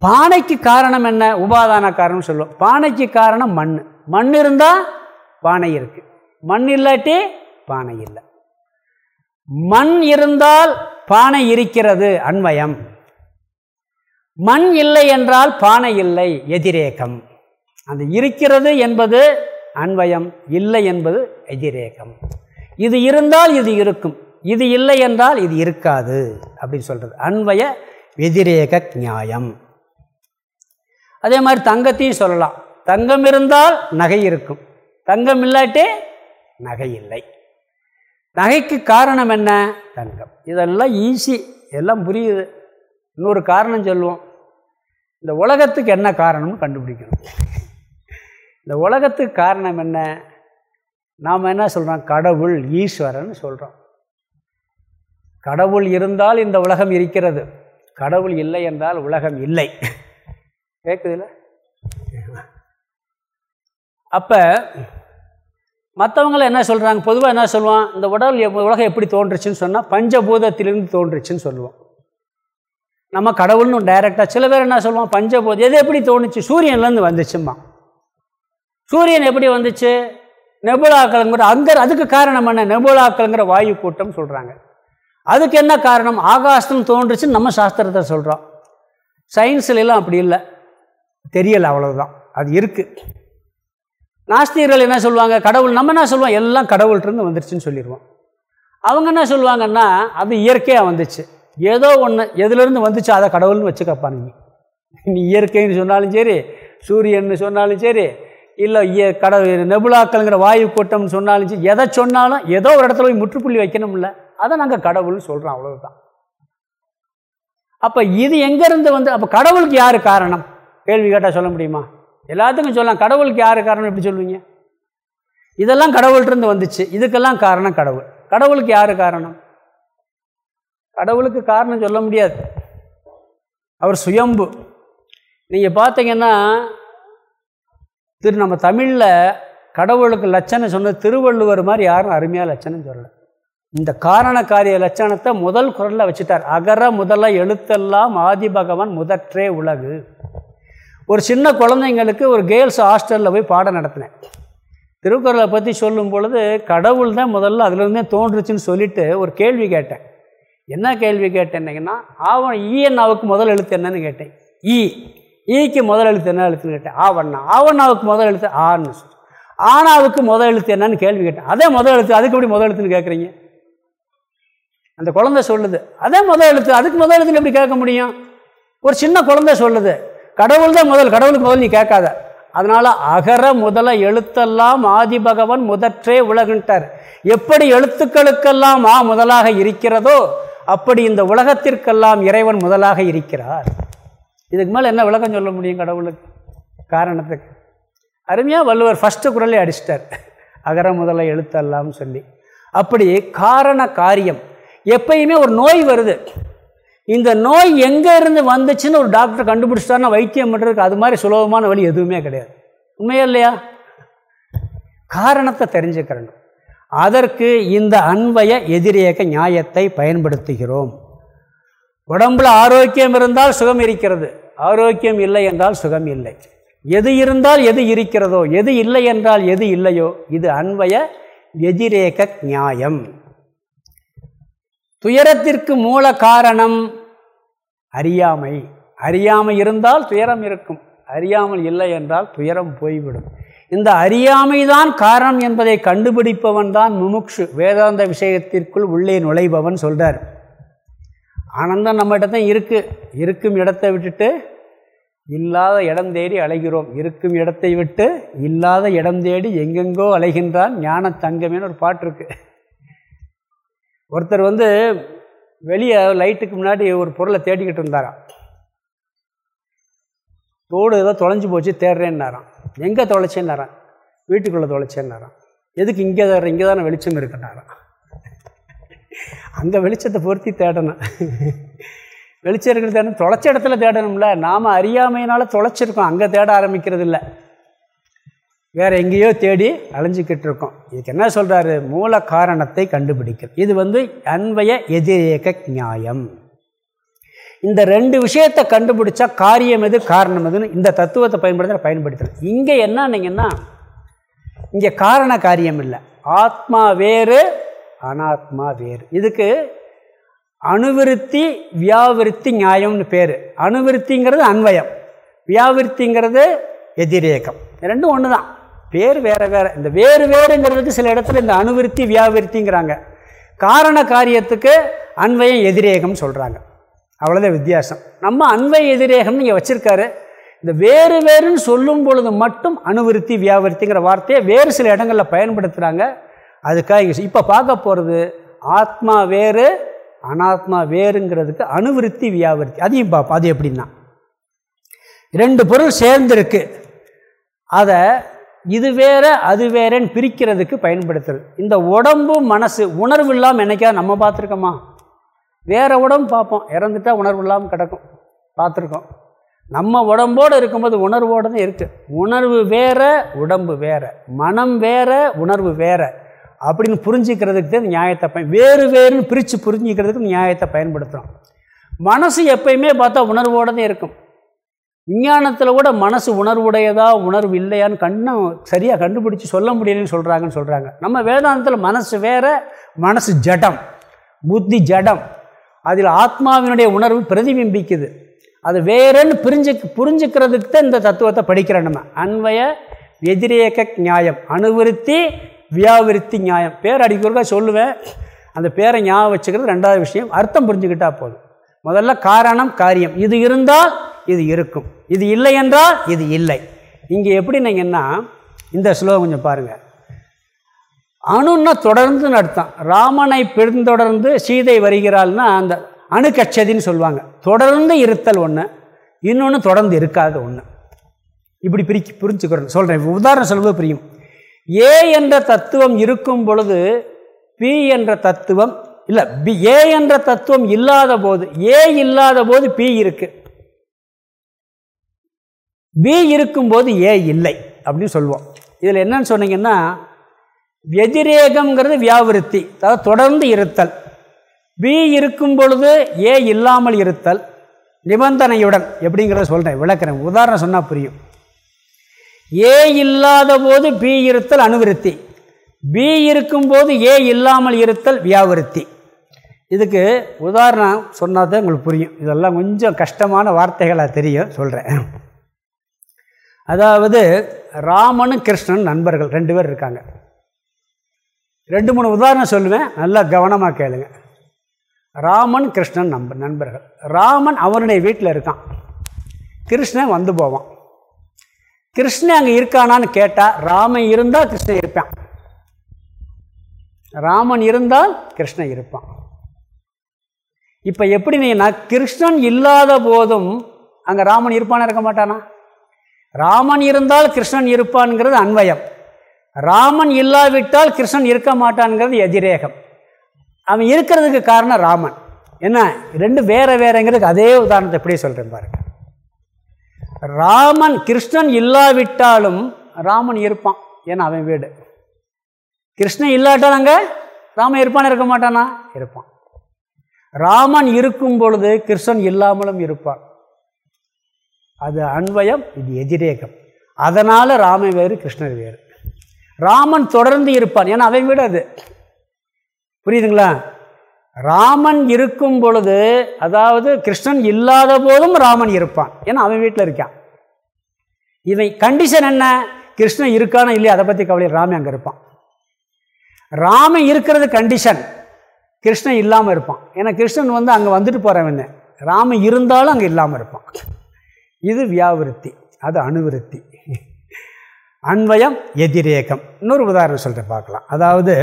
பானைக்கு காரணம் என்ன? உபாதான காரணம் சொல்லுவோம். பானைக்கு காரணம் மண். மண் இருந்தால் பானை இருக்குது மண் இல்லாட்டி பானை இல்லை. மண் இருந்தால் பானை இருக்கிறது அன்வயம் மண் இல்லை என்றால் பானை இல்லை எதிரேகம். அந்த இருக்கிறது என்பது அன்வயம் இல்லை என்பது எதிரேகம். இது இருந்தால் இது இருக்கும். இது இல்லை என்றால் இது இருக்காது அப்படின்னு சொல்கிறது அன்வய எதிரேக நியாயம் அதே மாதிரி தங்கத்தையும் சொல்லலாம். தங்கம் இருந்தால் நகை இருக்கும். தங்கம் இல்லாட்டே நகை இல்லை. நகைக்கு காரணம் என்ன? தங்கம். இதெல்லாம் ஈஸி எல்லாம் புரியுது. இன்னொரு காரணம் சொல்லுவோம். இந்த உலகத்துக்கு என்ன காரணம்னு கண்டுபிடிக்கணும். இந்த உலகத்துக்கு காரணம் என்ன? நாம் என்ன சொல்கிறோம் கடவுள் ஈஸ்வரன் சொல்கிறோம் கடவுள் இருந்தால் இந்த உலகம் இருக்கிறது. கடவுள் இல்லை என்றால் உலகம் இல்லை. கேட்குதுல்ல அப்போ மற்றவங்கள என்ன சொல்கிறாங்க பொதுவாக என்ன சொல்லுவான்? இந்த உடல் உலகம் எப்படி தோன்றுச்சுன்னு சொன்னால் பஞ்சபூதத்திலிருந்து தோன்றுச்சுன்னு சொல்லுவோம் நம்ம கடவுள்னு டைரெக்டாக சில பேர் என்ன சொல்லுவோம் பஞ்சபூதம் எது எப்படி தோணுச்சு? சூரியன்லேருந்து வந்துச்சும்மா. சூரியன் எப்படி வந்துச்சு? நெபுலாக்கள்ங்கிற அங்கே அதுக்கு காரணம் என்ன? நெபுலாக்கள்ங்கிற வாயு கூட்டம் சொல்கிறாங்க அதுக்கு என்ன காரணம்? ஆகாசம் தோன்றுச்சுன்னு நம்ம சாஸ்திரத்தை சொல்கிறோம் சயின்ஸ்லாம் அப்படி இல்லை. தெரியலை அவ்வளவுதான். அது இருக்குது நாஸ்திகர்கள் என்ன சொல்லுவாங்க? கடவுள் நம்ம என்ன சொல்லுவோம்? எல்லாம் கடவுள்கிட்டருந்து வந்துருச்சுன்னு சொல்லிடுவோம். அவங்க என்ன சொல்லுவாங்கன்னா அது இயற்கையாக வந்துச்சு. ஏதோ ஒன்று எதுலேருந்து வந்துச்சு அதை கடவுள்னு வச்சுக்கப்பா நீ. நீ இயற்கைன்னு சொன்னாலும் சரி சூரியன்னு சொன்னாலும் சரி இல்லை கடவுள் நெபுலாக்கள்ங்கிற வாயு கூட்டம்னு சொன்னாலும் சரி எதை சொன்னாலும் ஏதோ ஒரு இடத்துல போய் முற்றுப்புள்ளி வைக்கணும்ல அதை நாங்கள் கடவுள்னு சொல்கிறோம் அவ்வளவுதான். அப்போ இது எங்கேருந்து வந்து அப்போ கடவுளுக்கு யார் காரணம்? கேள்வி கேட்டால் சொல்ல முடியுமா? எல்லாத்துக்கும் சொல்லலாம். கடவுளுக்கு யார் காரணம் எப்படி சொல்லுவீங்க? இதெல்லாம் கடவுள்கிட்டருந்து வந்துச்சு. இதுக்கெல்லாம் காரணம் கடவுள். கடவுளுக்கு யார் காரணம்? கடவுளுக்கு காரணம் சொல்ல முடியாது. அவர் சுயம்பு. நீங்கள் பார்த்தீங்கன்னா திரு நம்ம தமிழில் கடவுளுக்கு லட்சணம் சொன்ன திருவள்ளுவர் மாதிரி யாரும் அருமையாக லட்சணம் சொல்லலை. இந்த காரண காரிய லட்சணத்தை முதல் குரலில் வச்சுட்டார். அகர முதல்ல எழுத்தெல்லாம் ஆதி பகவான் முதற்றே உலகு. ஒரு சின்ன குழந்தைங்களுக்கு ஒரு கேர்ள்ஸ் ஹாஸ்டலில் போய் பாடம் நடத்தினேன். திருக்குறளை பற்றி சொல்லும் பொழுது கடவுள் தான் முதல்ல அதுலேருந்தே தோன்றுச்சுன்னு சொல்லிவிட்டு ஒரு கேள்வி கேட்டேன். என்ன கேள்வி கேட்டேன்னீங்கன்னா ஆவண ஈஎன்னாவுக்கு முதல் எழுத்து என்னன்னு கேட்டேன். ஈ ஈக்கு முதல் எழுத்து என்ன எழுத்துன்னு கேட்டேன். ஆவண்ணா ஆவண்ணாவுக்கு முதல் எழுத்து ஆன்னு ஆனாவுக்கு முதல் எழுத்து என்னன்னு கேள்வி கேட்டேன். அதே முதல் எழுத்து அதுக்கு எப்படி முதல் எழுத்துன்னு கேட்குறீங்க அந்த குழந்தை சொல்லுது. அதே முதல் எழுத்து அதுக்கு முதல் எழுத்துன்னு எப்படி கேட்க முடியும்? ஒரு சின்ன குழந்தை சொல்லுது. கடவுள் தான் முதல் கடவுளுக்கு முதல் நீ கேட்காத. அதனால் அகர முதல எழுத்தெல்லாம் ஆதி பகவன் முதற்றே உலகின்றார் எப்படி எழுத்துக்களுக்கெல்லாம் ஆ முதலாக இருக்கிறதோ அப்படி இந்த உலகத்திற்கெல்லாம் இறைவன் முதலாக இருக்கிறார். இதுக்கு மேலே என்ன விளக்கம் சொல்ல முடியும் கடவுளுக்கு? காரணத்துக்கு. அருமையாக வள்ளுவர் ஃபஸ்ட்டு குரலே அடிச்சிட்டார். அகர முதல எழுத்தெல்லாம் சொல்லி. அப்படி காரண காரியம். எப்பயுமே ஒரு நோய் வருது. இந்த நோய் எங்கே இருந்து வந்துச்சுன்னு ஒரு டாக்டர் கண்டுபிடிச்சிட்டாருன்னா வைத்தியம் பண்ணுறதுக்கு அது மாதிரி சுலபமான வழி எதுவுமே கிடையாது. உண்மையா இல்லையா? காரணத்தை தெரிஞ்சுக்கிறணும். அதற்கு இந்த அன்பய எதிரேக நியாயத்தை பயன்படுத்துகிறோம். உடம்புல ஆரோக்கியம் இருந்தால் சுகம் இருக்கிறது. ஆரோக்கியம் இல்லை என்றால் சுகம் இல்லை. எது இருந்தால் எது இருக்கிறதோ எது இல்லை என்றால் எது இல்லையோ இது அன்வய எதிரேக நியாயம். துயரத்திற்கு மூல காரணம் அறியாமை. அறியாமை இருந்தால் துயரம் இருக்கும். அறியாமல் இல்லை என்றால் துயரம் போய்விடும். இந்த அறியாமைதான் காரணம் என்பதை கண்டுபிடிப்பவன் தான் முமுக்ஷு. வேதாந்த விஷயத்திற்குள் உள்ளே நுழைபவன் சொல்கிறார் ஆனந்தம் நம்மகிட்ட தான் இருக்குது இருக்கும் இடத்தை விட்டுட்டு இல்லாத இடம் தேடி அலைகிறோம். இருக்கும் இடத்தை விட்டு இல்லாத இடம் தேடி எங்கெங்கோ அலைகின்றான் ஞான தங்கமேனு ஒரு பாட்டு இருக்குது ஒருத்தர் வந்து வெளியே லைட்டுக்கு முன்னாடி ஒரு பொருளை தேடிக்கிட்டு இருந்தாராம். தோடு ஏதோ தொலைஞ்சு போச்சு தேடுறேன்னாராம். எங்கே தொலைச்சேன்னாரான் வீட்டுக்குள்ளே தொலைச்சேன்னாரான் எதுக்கு இங்கே தேடுற இங்கே தானே வெளிச்சம் இருக்குன்னாரான் அங்கே வெளிச்சத்தை பொருத்தி தேடணும். வெளிச்சம் இருக்கிறது தேடணும் தொலைச்ச இடத்துல தேடணும்ல. நாம் அறியாமையினால் தொலைச்சிருக்கோம். அங்கே தேட ஆரம்பிக்கிறது இல்லை வேறு எங்கேயோ தேடி அலைஞ்சிக்கிட்டு இருக்கோம் இதுக்கு என்ன சொல்கிறாரு மூல காரணத்தை கண்டுபிடிக்கும் இது வந்து அன்வய எதிரேக நியாயம். இந்த ரெண்டு விஷயத்தை கண்டுபிடிச்சா காரியம் எது காரணம் எதுன்னு இந்த தத்துவத்தை பயன்படுத்த பயன்படுத்தணும் இங்கே என்னன்னீங்கன்னா இங்கே காரண காரியம் இல்லை. ஆத்மா வேறு அனாத்மா வேறு. இதுக்கு அணுவிருத்தி வியாவிருத்தி நியாயம்னு பேர். அணுவிருத்திங்கிறது அன்வயம். வியாவிருத்திங்கிறது எதிரேகம். ரெண்டும் ஒன்று தான் பேர் வேறு வேறு இந்த வேறு வேறுங்கிறதுக்கு சில இடத்துல இந்த அணுவிருத்தி வியாவிருத்திங்கிறாங்க. காரண காரியத்துக்கு அன்வயம் எதிரேகம் சொல்கிறாங்க அவ்வளோதான் வித்தியாசம். நம்ம அன்வய எதிரேகம்னு இங்கே வச்சுருக்காரு. இந்த வேறு வேறுன்னு சொல்லும் பொழுது மட்டும் அணுவிருத்தி வியாவிருத்திங்கிற வார்த்தையை வேறு சில இடங்களில் பயன்படுத்துகிறாங்க அதுக்காக இப்போ பார்க்க போகிறது ஆத்மா வேறு அனாத்மா வேறுங்கிறதுக்கு அணுவிருத்தி வியாவிருத்தி. அதையும் பார்ப்போம் அது எப்படின்னா ரெண்டு பொருள் சேர்ந்துருக்கு. அதை இது வேற அது வேறன்னு பிரிக்கிறதுக்கு பயன்படுத்துறது. இந்த உடம்பு மனசு உணர்வு இல்லாமல் என்னைக்கா நம்ம பார்த்துருக்கோமா? வேறு உடம்பு பார்ப்போம். இறந்துட்டா உணர்வு இல்லாமல் கிடக்கும். பார்த்துருக்கோம். நம்ம உடம்போடு இருக்கும்போது உணர்வோடு தான் இருக்குது உணர்வு வேற உடம்பு வேற. மனம் வேற உணர்வு வேற. அப்படின்னு புரிஞ்சிக்கிறதுக்கு தான் நியாயத்தை பயன் வேறு வேறுன்னு பிரித்து புரிஞ்சிக்கிறதுக்கு நியாயத்தை பயன்படுத்துகிறோம் மனசு எப்பயுமே பார்த்தா உணர்வோடு தான் இருக்கும். விஞ்ஞானத்தில் கூட மனசு உணர்வுடையதா உணர்வு இல்லையான்னு கண்ணும் சரியாக கண்டுபிடிச்சி சொல்ல முடியலன்னு சொல்கிறாங்கன்னு சொல்கிறாங்க நம்ம வேதாந்தத்தில் மனசு வேற மனசு ஜடம் புத்தி ஜடம். அதில் ஆத்மாவினுடைய உணர்வு பிரதிபிம்பிக்குது. அது வேறன்னு பிரிஞ்சு புரிஞ்சுக்கிறதுக்கு தான் இந்த தத்துவத்தை படிக்கிறோம் நம்ம. அன்வய எதிரேக நியாயம் அணுவிருத்தி வியாவிருத்தி நியாயம். பேர் அடிக்கிறதா சொல்லுவேன். அந்த பேரை ஞாபகம் வச்சுக்கிறது ரெண்டாவது விஷயம். அர்த்தம் புரிஞ்சுக்கிட்டா போதும். முதல்ல காரணம் காரியம். இது இருந்தால் இது இருக்கும். இது இல்லை என்றால் இது இல்லை. இங்கே எப்படின்னீங்கன்னா இந்த ஸ்லோகம் கொஞ்சம் பாருங்கள் அணுன்னா தொடர்ந்து நடத்தான். ராமனை பின்தொடர்ந்து சீதை வருகிறாள்னா அந்த அணுக்கச்சதின்னு சொல்லுவாங்க. தொடர்ந்து இருத்தல் ஒன்று இன்னொன்று தொடர்ந்து இருக்காத ஒன்று இப்படி பிரிச்சு புரிஞ்சுக்கிறேன் சொல்கிறேன் உதாரணம் சொல்வது புரியும். ஏ என்ற தத்துவம் இருக்கும் பொழுது பி என்ற தத்துவம் இல்லை பி ஏ என்ற தத்துவம் இல்லாத போது ஏ இல்லாத போது பி இருக்கு. பி இருக்கும்போது ஏ இல்லை அப்படின்னு சொல்லுவோம். இதில் என்னன்னு சொன்னீங்கன்னா வெதிரேகம்ங்கிறது வியாவிருத்தி அதாவது தொடர்ந்து இருத்தல். பி இருக்கும் பொழுது ஏ இல்லாமல் இருத்தல் நிபந்தனையுடன் எப்படிங்கிறத சொல்கிறேன் விளக்குறேன். உதாரணம் சொன்னால் புரியும். ஏ இல்லாத போது பி இருத்தல் அணுவிருத்தி பி இருக்கும்போது ஏ இல்லாமல் இருத்தல் வியாவிருத்தி. இதுக்கு உதாரணம் சொன்னால் தான் உங்களுக்கு புரியும். இதெல்லாம் கொஞ்சம் கஷ்டமான வார்த்தைகளாக தெரியும் சொல்கிறேன் அதாவது ராமனும் கிருஷ்ணன் நண்பர்கள் ரெண்டு பேர் இருக்காங்க. ரெண்டு மூணு உதாரணம் சொல்லுவேன் நல்லா கவனமாக கேளுங்க. ராமன் கிருஷ்ணன் நம்ப நண்பர்கள். ராமன் அவனுடைய வீட்டில் இருக்கான். கிருஷ்ணன் வந்து போவான். கிருஷ்ணன் அங்கே இருக்கானான்னு கேட்டால் ராமன் இருந்தால் கிருஷ்ணன் இருப்பான். ராமன் இருந்தால் கிருஷ்ணன் இருப்பான். இப்போ எப்படி கிருஷ்ணன் இல்லாத போதும் அங்கே ராமன் இருப்பானா இருக்க மாட்டானா? ராமன் இருந்தால் கிருஷ்ணன் இருப்பான்ங்கிறது அன்வயம். ராமன் இல்லாவிட்டால் கிருஷ்ணன் இருக்க மாட்டான்ங்கிறது எதிரேகம். அவன் இருக்கிறதுக்கு காரணம் ராமன். என்ன? ரெண்டு வேற வேறங்கிறதுக்கு அதே உதாரணத்தை எப்படி சொல்கிறேன் பாருங்க. ராமன் கிருஷ்ணன் இல்லாவிட்டாலும் ராமன் இருப்பான். ஏன்னா அவன் வீடு. கிருஷ்ணன் இல்லாட்டால் அங்கே ராமன் இருப்பான் இருக்க மாட்டானா? இருப்பான். ராமன் இருக்கும் பொழுது கிருஷ்ணன் இல்லாமலும் இருப்பான். அது அன்வயம் இது எதிரேகம். அதனால் ராமன் வேறு கிருஷ்ணர் வேறு. ராமன் தொடர்ந்து இருப்பான். ஏன்னா அவன் வீடு அது. புரியுதுங்களா? ராமன் இருக்கும் பொழுது அதாவது கிருஷ்ணன் இல்லாத போதும் ராமன் இருப்பான். ஏன்னா அவன் வீட்டில் இருக்கான். இவை கண்டிஷன் என்ன? கிருஷ்ணன் இருக்கானோ இல்லையா? அதை பற்றி கவலை ராமன் அங்கே இருப்பான். ராமன் இருக்கிறது கண்டிஷன் கிருஷ்ணன் இல்லாமல் இருப்பான். ஏன்னா கிருஷ்ணன் வந்து அங்கே வந்துட்டு போகிறவன் ராமன் இருந்தாலும் அங்கே இல்லாமல் இருப்பான். இது வியாவிருத்தி அது அணுவிருத்தி. அன்வயம் எதிரேகம். இன்னொரு உதாரணம் சொல்லிட்டு பார்க்கலாம். அதாவது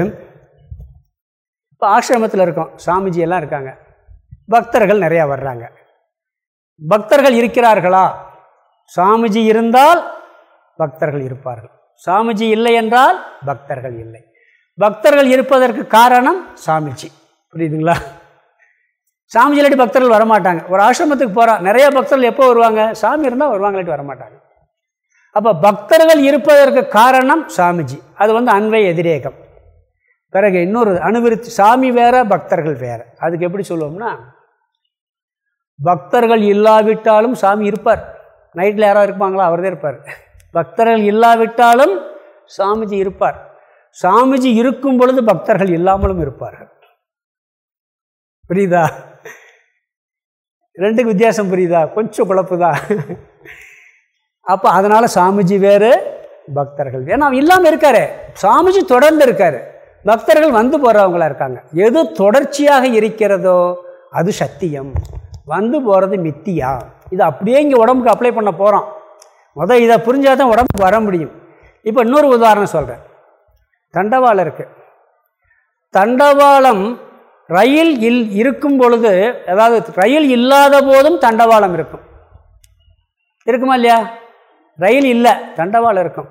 இப்போ ஆசிரமத்தில் இருக்கோம் சாமிஜி எல்லாம் இருக்காங்க. பக்தர்கள் நிறையா வர்றாங்க. பக்தர்கள் இருக்கிறார்களா? சாமிஜி இருந்தால் பக்தர்கள் இருப்பார்கள். சாமிஜி இல்லை என்றால் பக்தர்கள் இல்லை. பக்தர்கள் இருப்பதற்கு காரணம் சாமிஜி. புரியுதுங்களா? சாமி இல்லாட்டி பக்தர்கள் வரமாட்டாங்க. ஒரு ஆசிரமத்துக்கு போகிறோம் நிறைய பக்தர்கள் எப்போ வருவாங்க? சாமி இருந்தால் வருவாங்களாட்டி வரமாட்டாங்க. அப்போ பக்தர்கள் இருப்பதற்கு காரணம் சாமிஜி. அது வந்து அன்வை எதிரேகம் பிறகு இன்னொரு அனுவிருத்தி சாமி வேற பக்தர்கள் வேற. அதுக்கு எப்படி சொல்லுவோம்னா பக்தர்கள் இல்லாவிட்டாலும் சாமி இருப்பார். நைட்டில் யாராவது இருப்பாங்களா? அவர் தான் இருப்பார். பக்தர்கள் இல்லாவிட்டாலும் சாமிஜி இருப்பார். சாமிஜி இருக்கும் பொழுது பக்தர்கள் இல்லாமலும் இருப்பார்கள். புரியுதா? ரெண்டுக்கு வித்தியாசம் புரியுதா? கொஞ்சம் குழப்புதா? அப்போ அதனால் சாமிஜி வேறு பக்தர்கள் ஏன்னா இல்லாமல் இருக்காரு. சாமிஜி தொடர்ந்து இருக்கார். பக்தர்கள் வந்து போகிறவங்களா இருக்காங்க. எது தொடர்ச்சியாக இருக்கிறதோ அது சத்தியம். வந்து போகிறது மித்தியா. இது அப்படியே இங்கே உடம்புக்கு அப்ளை பண்ண போகிறோம் முதல் இதை புரிஞ்சால் தான் உடம்புக்கு வர முடியும். இப்போ இன்னொரு உதாரணம் சொல்கிறேன் தண்டவாளம் இருக்குது தண்டவாளம் ரயில் இல் இருக்கும் பொழுது அதாவது ரயில் இல்லாத போதும் தண்டவாளம் இருக்கும். இருக்குமா இல்லையா? ரயில் இல்லை தண்டவாளம் இருக்கும்.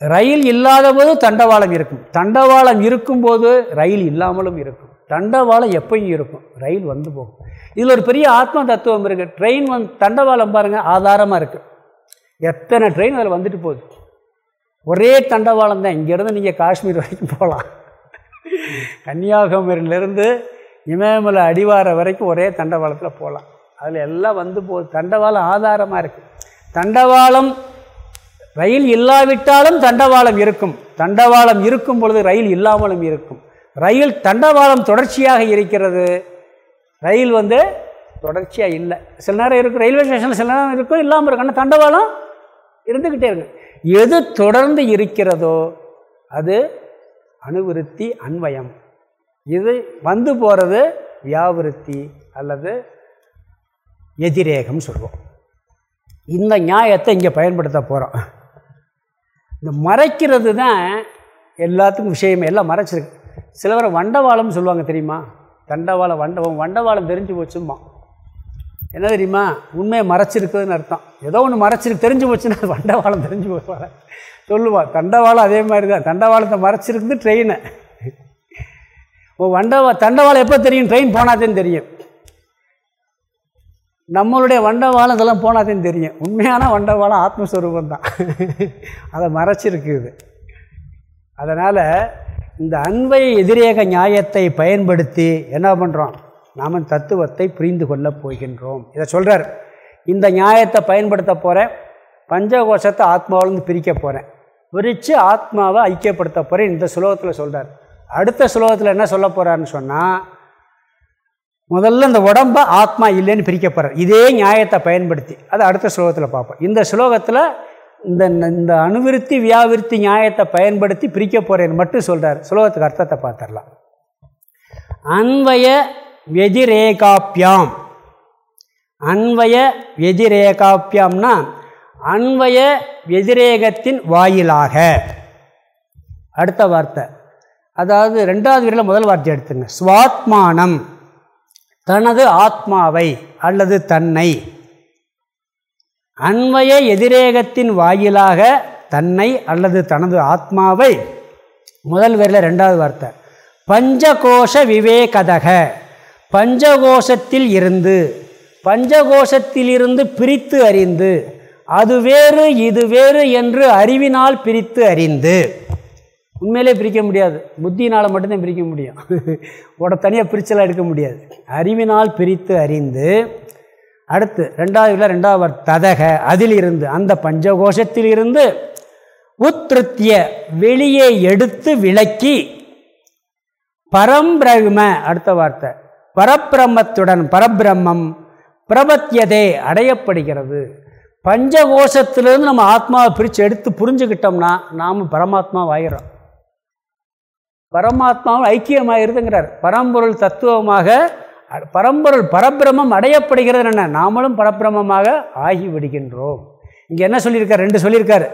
ரயில் இல்லாத போது தண்டவாளம் இருக்கும். தண்டவாளம் இருக்கும்போது ரயில் இல்லாமலும் இருக்கும். தண்டவாளம் எப்பயும் இருக்கும். ரயில் வந்து போகும். இதில் ஒரு பெரிய ஆத்ம தத்துவம் இருக்குது ட்ரெயின் வந்து தண்டவாளம் பாருங்கள் ஆதாரமாக இருக்குது எத்தனை ட்ரெயின் அதில் வந்துட்டு போகுது. ஒரே தண்டவாளம் தான் இங்கேருந்து நீங்கள் காஷ்மீர் வரைக்கும் போகலாம். கன்னியாகுமரியிலேருந்து இமயமலை அடிவார வரைக்கும் ஒரே தண்டவாளத்தில் போகலாம் அதில் எல்லாம் வந்து போ தண்டவாளம் ஆதாரமாக இருக்குது தண்டவாளம் ரயில் இல்லாவிட்டாலும் தண்டவாளம் இருக்கும். தண்டவாளம் இருக்கும் பொழுது ரயில் இல்லாமலும் இருக்கும். ரயில் தண்டவாளம் தொடர்ச்சியாக இருக்கிறது. ரயில் வந்து தொடர்ச்சியாக இல்லை. சில நேரம் இருக்கும் ரயில்வே ஸ்டேஷனில் சில நேரம் இருக்கும் இல்லாமல் இருக்கும் ஆனால் தண்டவாளம் இருந்துக்கிட்டே இருக்கு. எது தொடர்ந்து இருக்கிறதோ அது அணுவிருத்தி அன்வயம் இது வந்து போகிறது வியாவிருத்தி அல்லது எதிரேகம் சொல்லுவோம் இந்த நியாயத்தை இங்கே பயன்படுத்த போகிறோம் இந்த மறைக்கிறது தான் எல்லாத்துக்கும் விஷயமே எல்லாம் மறைச்சிருக்கு. சிலவரை வண்டவாளம்னு சொல்லுவாங்க தெரியுமா? தண்டவாளம் வண்டவம் வண்டவாளம் தெரிஞ்சு போச்சுமா என்ன தெரியுமா? உண்மையை மறைச்சிருக்குதுன்னு அர்த்தம். ஏதோ ஒன்று மறைச்சிருக்கு தெரிஞ்சு போச்சுன்னா வண்டவாளம் தெரிஞ்சு போச்சு சொல்லுவாள் தண்டவாளம் அதே மாதிரி தான் தண்டவாளத்தை மறைச்சிருக்குது ட்ரெயினை ஓ வண்டவா தண்டவாளம் எப்போ தெரியும்? ட்ரெயின் போனாதேன்னு தெரியும். நம்மளுடைய வண்டவாளம் இதெல்லாம் போனாதேன்னு தெரியும். உண்மையான வண்டவாளம் ஆத்மஸ்வரூபம் தான் அதை மறைச்சிருக்குது அதனால் இந்த அன்பை எதிரேக நியாயத்தை பயன்படுத்தி என்ன பண்ணுறோம் நாம் தத்துவத்தை புரிந்து கொள்ளப் போகின்றோம். இதை சொல்கிறார் இந்த நியாயத்தை பயன்படுத்த போகிறேன் பஞ்சகோஷத்தை ஆத்மாவிலேருந்து பிரிக்க போகிறேன் பிரித்து ஆத்மாவை ஐக்கியப்படுத்த போகிறேன் இந்த சுலோகத்தில் சொல்கிறார் அடுத்த சுலோகத்தில் என்ன சொல்ல போகிறாருன்னு சொன்னால் முதல்ல இந்த உடம்பை ஆத்மா இல்லைன்னு பிரிக்க போகிறார் இதே நியாயத்தை பயன்படுத்தி. அதை அடுத்த ஸ்லோகத்தில் பார்ப்போம். இந்த ஸ்லோகத்தில் இந்த இந்த அணுவிருத்தி வியாவிருத்தி நியாயத்தை பயன்படுத்தி பிரிக்க போகிறேன்னு மட்டும் சொல்கிறார் ஸ்லோகத்துக்கு அர்த்தத்தை பார்த்துடலாம். அன்வய வெதிரேகாப்பியாம் அன்வய வெதிரேகாப்பியாம்னா அன்வய வெதிரேகத்தின் வாயிலாக. அடுத்த வார்த்தை. அதாவது ரெண்டாவது வீரில் முதல் வார்த்தை எடுத்துங்க. சுவாத்மானம். தனது ஆத்மாவை அல்லது தன்னை. அன்வய எதிரேகத்தின் வாயிலாக தன்னை அல்லது தனது ஆத்மாவை. முதல் வரியில் ரெண்டாவது வார்த்தை. பஞ்சகோஷ விவேகதக. பஞ்சகோஷத்தில் இருந்து. பஞ்சகோஷத்திலிருந்து பிரித்து அறிந்து. அது வேறு இது வேறு என்று அறிவினால் பிரித்து அறிந்து. உண்மையிலே பிரிக்க முடியாது. புத்தினால் மட்டும்தான் பிரிக்க முடியும். உட தனியாக பிரிச்சலாக எடுக்க முடியாது. அறிவினால் பிரித்து அறிந்து. அடுத்து ரெண்டாவது ரெண்டாவது ததக அதிலிருந்து அந்த பஞ்சகோஷத்தில் இருந்து உத்ருத்திய வெளியே எடுத்து விளக்கி பரம்பிரம அடுத்த வார்த்தை பரபிரம்மத்துடன் பரபிரம்மம் பிரபத்தியதே அடையப்படுகிறது. பஞ்சகோஷத்திலேருந்து நம்ம ஆத்மாவை பிரித்து எடுத்து புரிஞ்சுக்கிட்டோம்னா நாம் பரமாத்மாவாகிறோம் பரமாத்மாவும் ஐக்கியமாயிருதுங்கிறார். பரம்பொருள் தத்துவமாக பரம்பொருள் பரபிரமம் அடையப்படுகிறது என்ன? நாமளும் பரபிரமமாக ஆகிவிடுகின்றோம். இங்கே என்ன சொல்லியிருக்கார்? ரெண்டு சொல்லியிருக்கார்.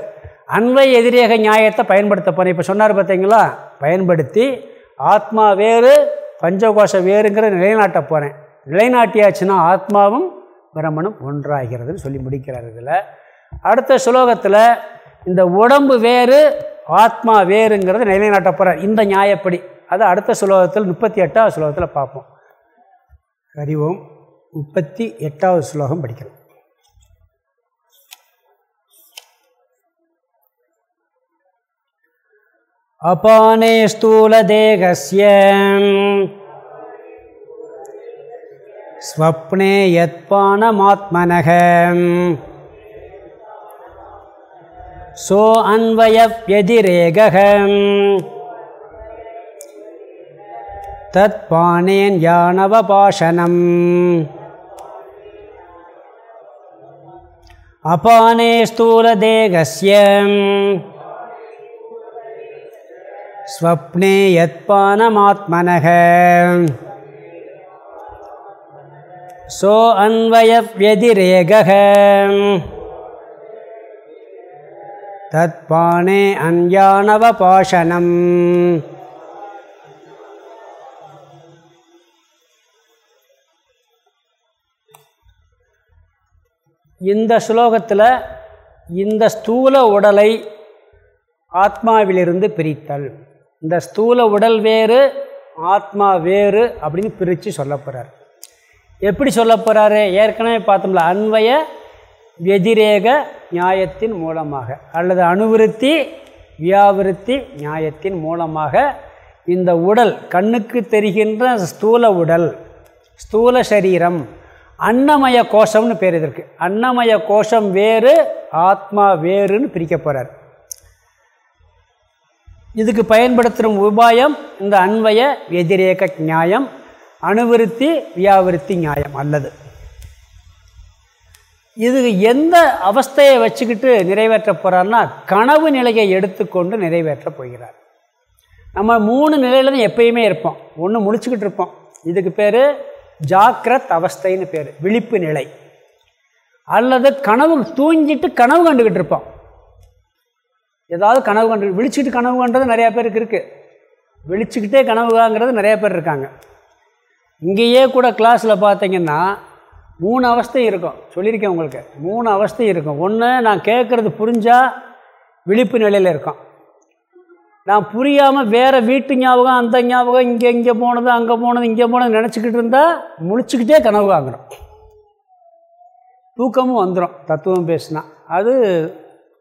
அன்பை எதிரேக நியாயத்தை பயன்படுத்த போனேன் இப்போ சொன்னார் பார்த்தீங்களா பயன்படுத்தி ஆத்மா வேறு பஞ்சகோஷம் வேறுங்கிற நிலைநாட்ட போகிறேன் நிலைநாட்டியாச்சுன்னா ஆத்மாவும் பிரமனும் ஒன்றாகிறதுன்னு சொல்லி முடிக்கிறார் இதில். அடுத்த ஸ்லோகத்தில் இந்த உடம்பு வேறு ஆத்மா வேறுங்கிறது நிலைநாட்ட இந்த நியாயப்படி. அதை அடுத்த சுலோகத்தில் முப்பத்தி எட்டாவது சுலோகத்தில் பார்ப்போம். அறிவோம் முப்பத்தி எட்டாவது ஸ்லோகம் படிக்கிறோம். அபானே ஸ்தூலதேகஸ்ய ஸ்வப்னே யத்பானமாத்மனக. சோ அன்வயவ்யதிரேகம் தத் பானேன் யானவபாஷனம். அபானே ஸ்தூலதேகஸ்ய. ஸ்வப்னே யத்பானமாத்மனக. சோ அன்வயவ்யதிரேகः தத்பானே அன்யானவபாஷணம் இந்த ஸ்லோகத்தில் இந்த ஸ்தூல உடலை ஆத்மாவிலிருந்து பிரித்தல். இந்த ஸ்தூல உடல் வேறு ஆத்மா வேறு அப்படின்னு பிரித்து சொல்ல போகிறார் எப்படி சொல்ல போகிறாரு ஏற்கனவே பார்த்தோம்ல அன்வய வெதிரேக நியாயத்தின் மூலமாக அல்லது அணுவிருத்தி வியாவிருத்தி நியாயத்தின் மூலமாக இந்த உடல் கண்ணுக்கு தெரிகின்ற ஸ்தூல உடல் ஸ்தூல சரீரம் அன்னமய கோஷம்னு பேர் இதற்கு. அன்னமய கோஷம் வேறு ஆத்மா வேறுன்னு பிரிக்க போகிறார் இதுக்கு பயன்படுத்துகிற உபாயம் இந்த அன்வய எதிரேக நியாயம். அணுவிருத்தி வியாவிருத்தி நியாயம் அல்லது. இது எந்த அவஸ்தையை வச்சுக்கிட்டு நிறைவேற்ற போகிறார்னா கனவு நிலையை எடுத்துக்கொண்டு நிறைவேற்ற போகிறார். நம்ம மூணு நிலையில் தான் எப்பயுமே இருப்போம். ஒன்று முடிச்சுக்கிட்டு இருப்போம். இதுக்கு பேர் ஜாக்கிரத் அவஸ்தைன்னு பேர் விழிப்பு நிலை. அல்லது கனவு தூங்கிட்டு கனவு கண்டுக்கிட்டு இருப்போம். ஏதாவது கனவு கண்டு விழிச்சுக்கிட்டு கனவு கண்டது நிறையா பேருக்கு இருக்குது விழிச்சுக்கிட்டே கனவு காங்கிறது நிறையா பேர் இருக்காங்க. இங்கேயே கூட கிளாஸில் பார்த்தீங்கன்னா மூணு அவஸ்தை இருக்கும். சொல்லியிருக்கேன் உங்களுக்கு. மூணு அவஸ்தை இருக்கும். ஒன்று நான் கேட்குறது புரிஞ்சால் விழிப்பு நிலையில் இருக்கும். நான் புரியாமல் வேறு வீட்டு ஞாபகம் அந்த ஞாபகம் இங்கே இங்கே போனது அங்கே போனது இங்கே போனது நினச்சிக்கிட்டு இருந்தால் முழிச்சுக்கிட்டே கனவு வாங்குறோம். தூக்கமும் வந்துடும் தத்துவம் பேசினா. அது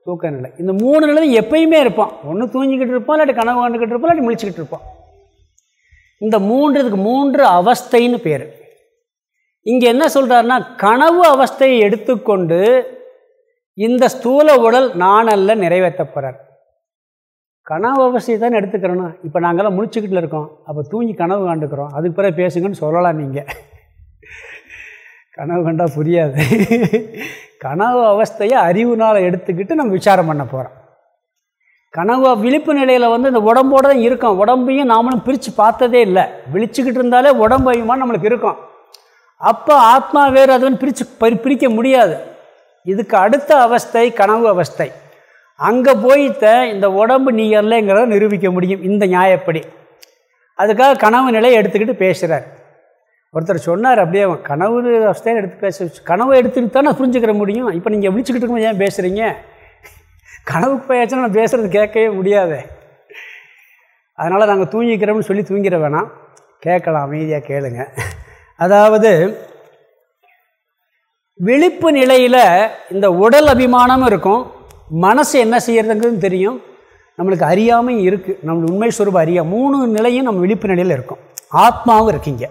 தூக்க நிலை. இந்த மூணு நிலை எப்பயுமே இருப்போம். ஒன்று தூங்கிக்கிட்டு இருப்போம் இல்லாட்டி கனவு கண்டுக்கிட்டு இருப்போம் இல்லாட்டி முழிச்சிக்கிட்டு இருப்போம். இந்த மூன்றுக்கு மூன்று அவஸ்தைன்னு பேர். இங்கே என்ன சொல்கிறாருன்னா கனவு அவஸ்தையை எடுத்துக்கொண்டு இந்த ஸ்தூல உடல் நானல்ல நிறைவேற்றப்படுறார் கனவு அவஸ்தையை தான் எடுத்துக்கிறோம் இப்போ நாங்கள்லாம் முடிச்சுக்கிட்டு இருக்கோம். அப்போ தூங்கி கனவு காண்டுக்கிறோம் அதுக்கு பிறகு பேசுங்கன்னு சொல்லலாம் நீங்கள் கனவு கண்டால் புரியாது. கனவு அவஸ்தையை அறிவுனால் எடுத்துக்கிட்டு நம்ம விசாரம் பண்ண போகிறோம் கனவு விழிப்பு நிலையில் வந்து இந்த உடம்போடு தான் இருக்கும். உடம்பையும் நாமளும் பிரித்து பார்த்ததே இல்லை. விழிச்சுக்கிட்டு இருந்தாலே உடம்பையுமா நம்மளுக்கு இருக்கும். அப்போ ஆத்மா வேறு அதுன்னு பிரித்து பரி பிரிக்க முடியாது. இதுக்கு அடுத்த அவஸ்தை கனவு அவஸ்தை. அங்கே போய்த்த இந்த உடம்பு நீ இல்லைங்கிறத நிரூபிக்க முடியும். இந்த நியாயப்படி. அதுக்காக கனவு நிலையை எடுத்துக்கிட்டு பேசுகிறார் ஒருத்தர் சொன்னார் அப்படியே அவன் கனவு அவஸ்தையை எடுத்து பேச கனவை எடுத்துக்கிட்டு தான் நான் புரிஞ்சுக்கிற முடியும்? இப்போ நீங்கள் விழிச்சுக்கிட்டு இருக்கும் ஏன் பேசுகிறீங்க கனவுக்கு போயாச்சுன்னா நான் பேசுகிறது கேட்கவே முடியாது. அதனால் நாங்கள் தூங்கிக்கிறோம்னு சொல்லி தூங்கிட வேணாம். கேட்கலாம் அமைதியாக கேளுங்க. அதாவது விழிப்பு நிலையில் இந்த உடல் அபிமானமும் இருக்கும். மனசு என்ன செய்கிறதுங்கிறது தெரியும். நம்மளுக்கு அறியாமல் இருக்குது நம்மளுக்கு உண்மை சுரூபம் அறியா மூணு நிலையும் நம்ம விழிப்பு நிலையில் இருக்கும். ஆத்மாவும் இருக்கீங்க.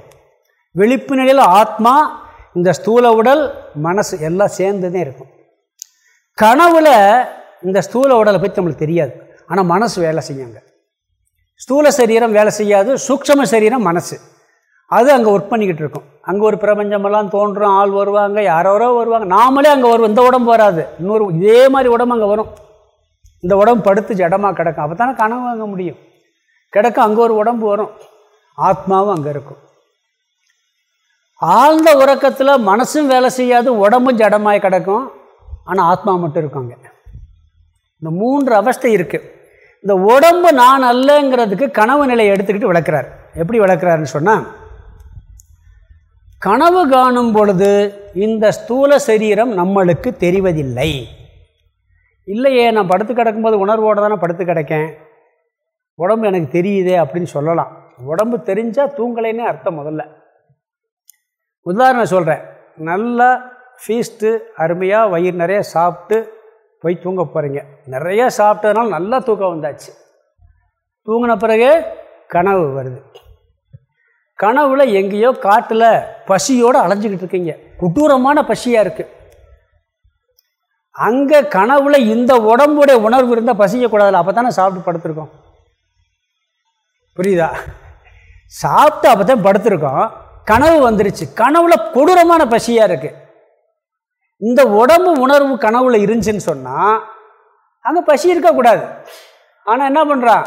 விழிப்பு நிலையில் ஆத்மா இந்த ஸ்தூல உடல் மனசு எல்லாம் சேர்ந்துதான் இருக்கும். கனவில் இந்த ஸ்தூல உடலை பற்றி நம்மளுக்கு தெரியாது. ஆனால் மனசு வேலை செய்யுங்க. ஸ்தூல சரீரம் வேலை செய்யாது சூக்ஷம சரீரம் மனசு. அது அங்கே ஒர்க் பண்ணிக்கிட்டு இருக்கும். அங்கே ஒரு பிரபஞ்சமெல்லாம் தோன்றும் ஆள் வருவாங்க யாரோரோ வருவாங்க. நாமளே அங்கே வரும் இந்த உடம்பு வராது. இன்னொரு இதே மாதிரி உடம்பு அங்கே வரும். இந்த உடம்பு படுத்து ஜடமாக கிடக்கும். அப்போ தானே கனவு வாங்க முடியும். கிடக்க அங்கே ஒரு உடம்பு வரும். ஆத்மாவும் அங்கே இருக்கும். ஆழ்ந்த உறக்கத்தில் மனசும் வேலை செய்யாது உடம்பும் ஜடமாய் கிடக்கும். ஆனால் ஆத்மா மட்டும் இருக்கும் அங்கே இந்த மூன்று அவஸ்தை இருக்குது இந்த உடம்பு நான் அல்லங்கிறதுக்கு கனவு நிலையை எடுத்துக்கிட்டு விளக்குறார். எப்படி விளக்குறாருன்னு சொன்னால் கனவு காணும் பொழுது இந்த ஸ்தூல சரீரம் நம்மளுக்கு தெரிவதில்லை. இல்லையே நான் படுத்து கிடக்கும்போது உணர்வோடு தானே படுத்து கிடக்கேன். உடம்பு எனக்கு தெரியுதே அப்படின்னு சொல்லலாம். உடம்பு தெரிஞ்சால் தூங்கலைன்னே அர்த்தம் முதல்ல. உதாரணம் சொல்கிறேன் நல்லா ஃபீஸ்ட்டு அருமையாக வயிறு நிறைய சாப்பிட்டு போய் தூங்க போகிறீங்க நிறைய சாப்பிட்டதுனால நல்லா தூக்கம் வந்தாச்சு. தூங்கின பிறகு கனவு வருது. கனவுல எங்கேயோ காட்டில் பசியோடு அலைஞ்சிக்கிட்டு இருக்கீங்க. கொடூரமான பசியாக இருக்குது அங்கே கனவுல இந்த உடம்புடைய உணர்வு இருந்தால் பசிக்கக்கூடாதுல்ல. அப்போ தானே சாப்பிட்டு படுத்துருக்கோம். புரியுதா? சாப்பிட்டு அப்போ தான் படுத்துருக்கோம். கனவு வந்துருச்சு. கனவுல கொடூரமான பசியாக இருக்குது இந்த உடம்பு உணர்வு கனவுல இருந்துச்சுன்னு சொன்னால் அங்கே பசி இருக்கக்கூடாது. ஆனால் என்ன பண்ணுறான்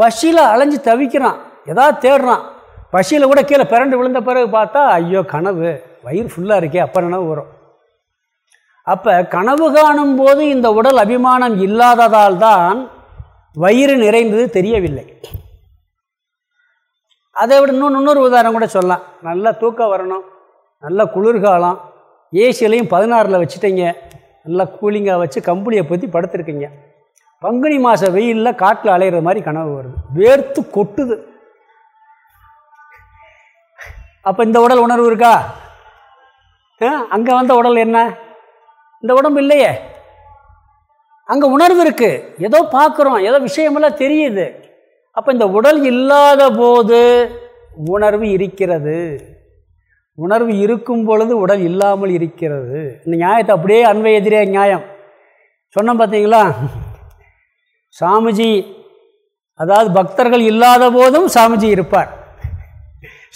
பசியில் அலைஞ்சு தவிக்கிறான். ஏதாவது தேடுறான். பசியில் கூட கீழே பிறண்டு விழுந்த பிறகு பார்த்தா ஐயோ கனவு. வயிறு ஃபுல்லாக இருக்கே அப்போ நினைவு வரும். அப்போ கனவு காணும் போது இந்த உடல் அபிமானம் இல்லாததால் தான் வயிறு நிறைந்தது தெரியவில்லை. அதை விட இன்னொன்று இன்னொரு உதாரணம் கூட சொல்லலாம். நல்லா தூக்கம் வரணும். நல்ல குளிர்காலம். ஏசியிலையும் பதினாறில் வச்சுட்டீங்க. நல்லா கூலிங்காக வச்சு கம்பளியை பற்றி படுத்துருக்கீங்க. பங்குனி மாத வெயிலில் காட்டில் அலையிற மாதிரி கனவு வருது. வேர்த்து கொட்டுது. அப்போ இந்த உடல் உணர்வு இருக்கா? அங்கே வந்த உடல் என்ன? இந்த உடம்பு இல்லையே. அங்கே உணர்வு இருக்குது ஏதோ பார்க்குறோம் ஏதோ விஷயமெல்லாம் தெரியுது. அப்போ இந்த உடல் இல்லாத போது உணர்வு இருக்கிறது. உணர்வு இருக்கும் பொழுது உடல் இல்லாமல் இருக்கிறது. இந்த நியாயத்தை அப்படியே அன்பை எதிரே நியாயம். சொன்னோம் பார்த்தீங்களா? சாமிஜி அதாவது பக்தர்கள் இல்லாத போதும் சாமிஜி இருப்பார்.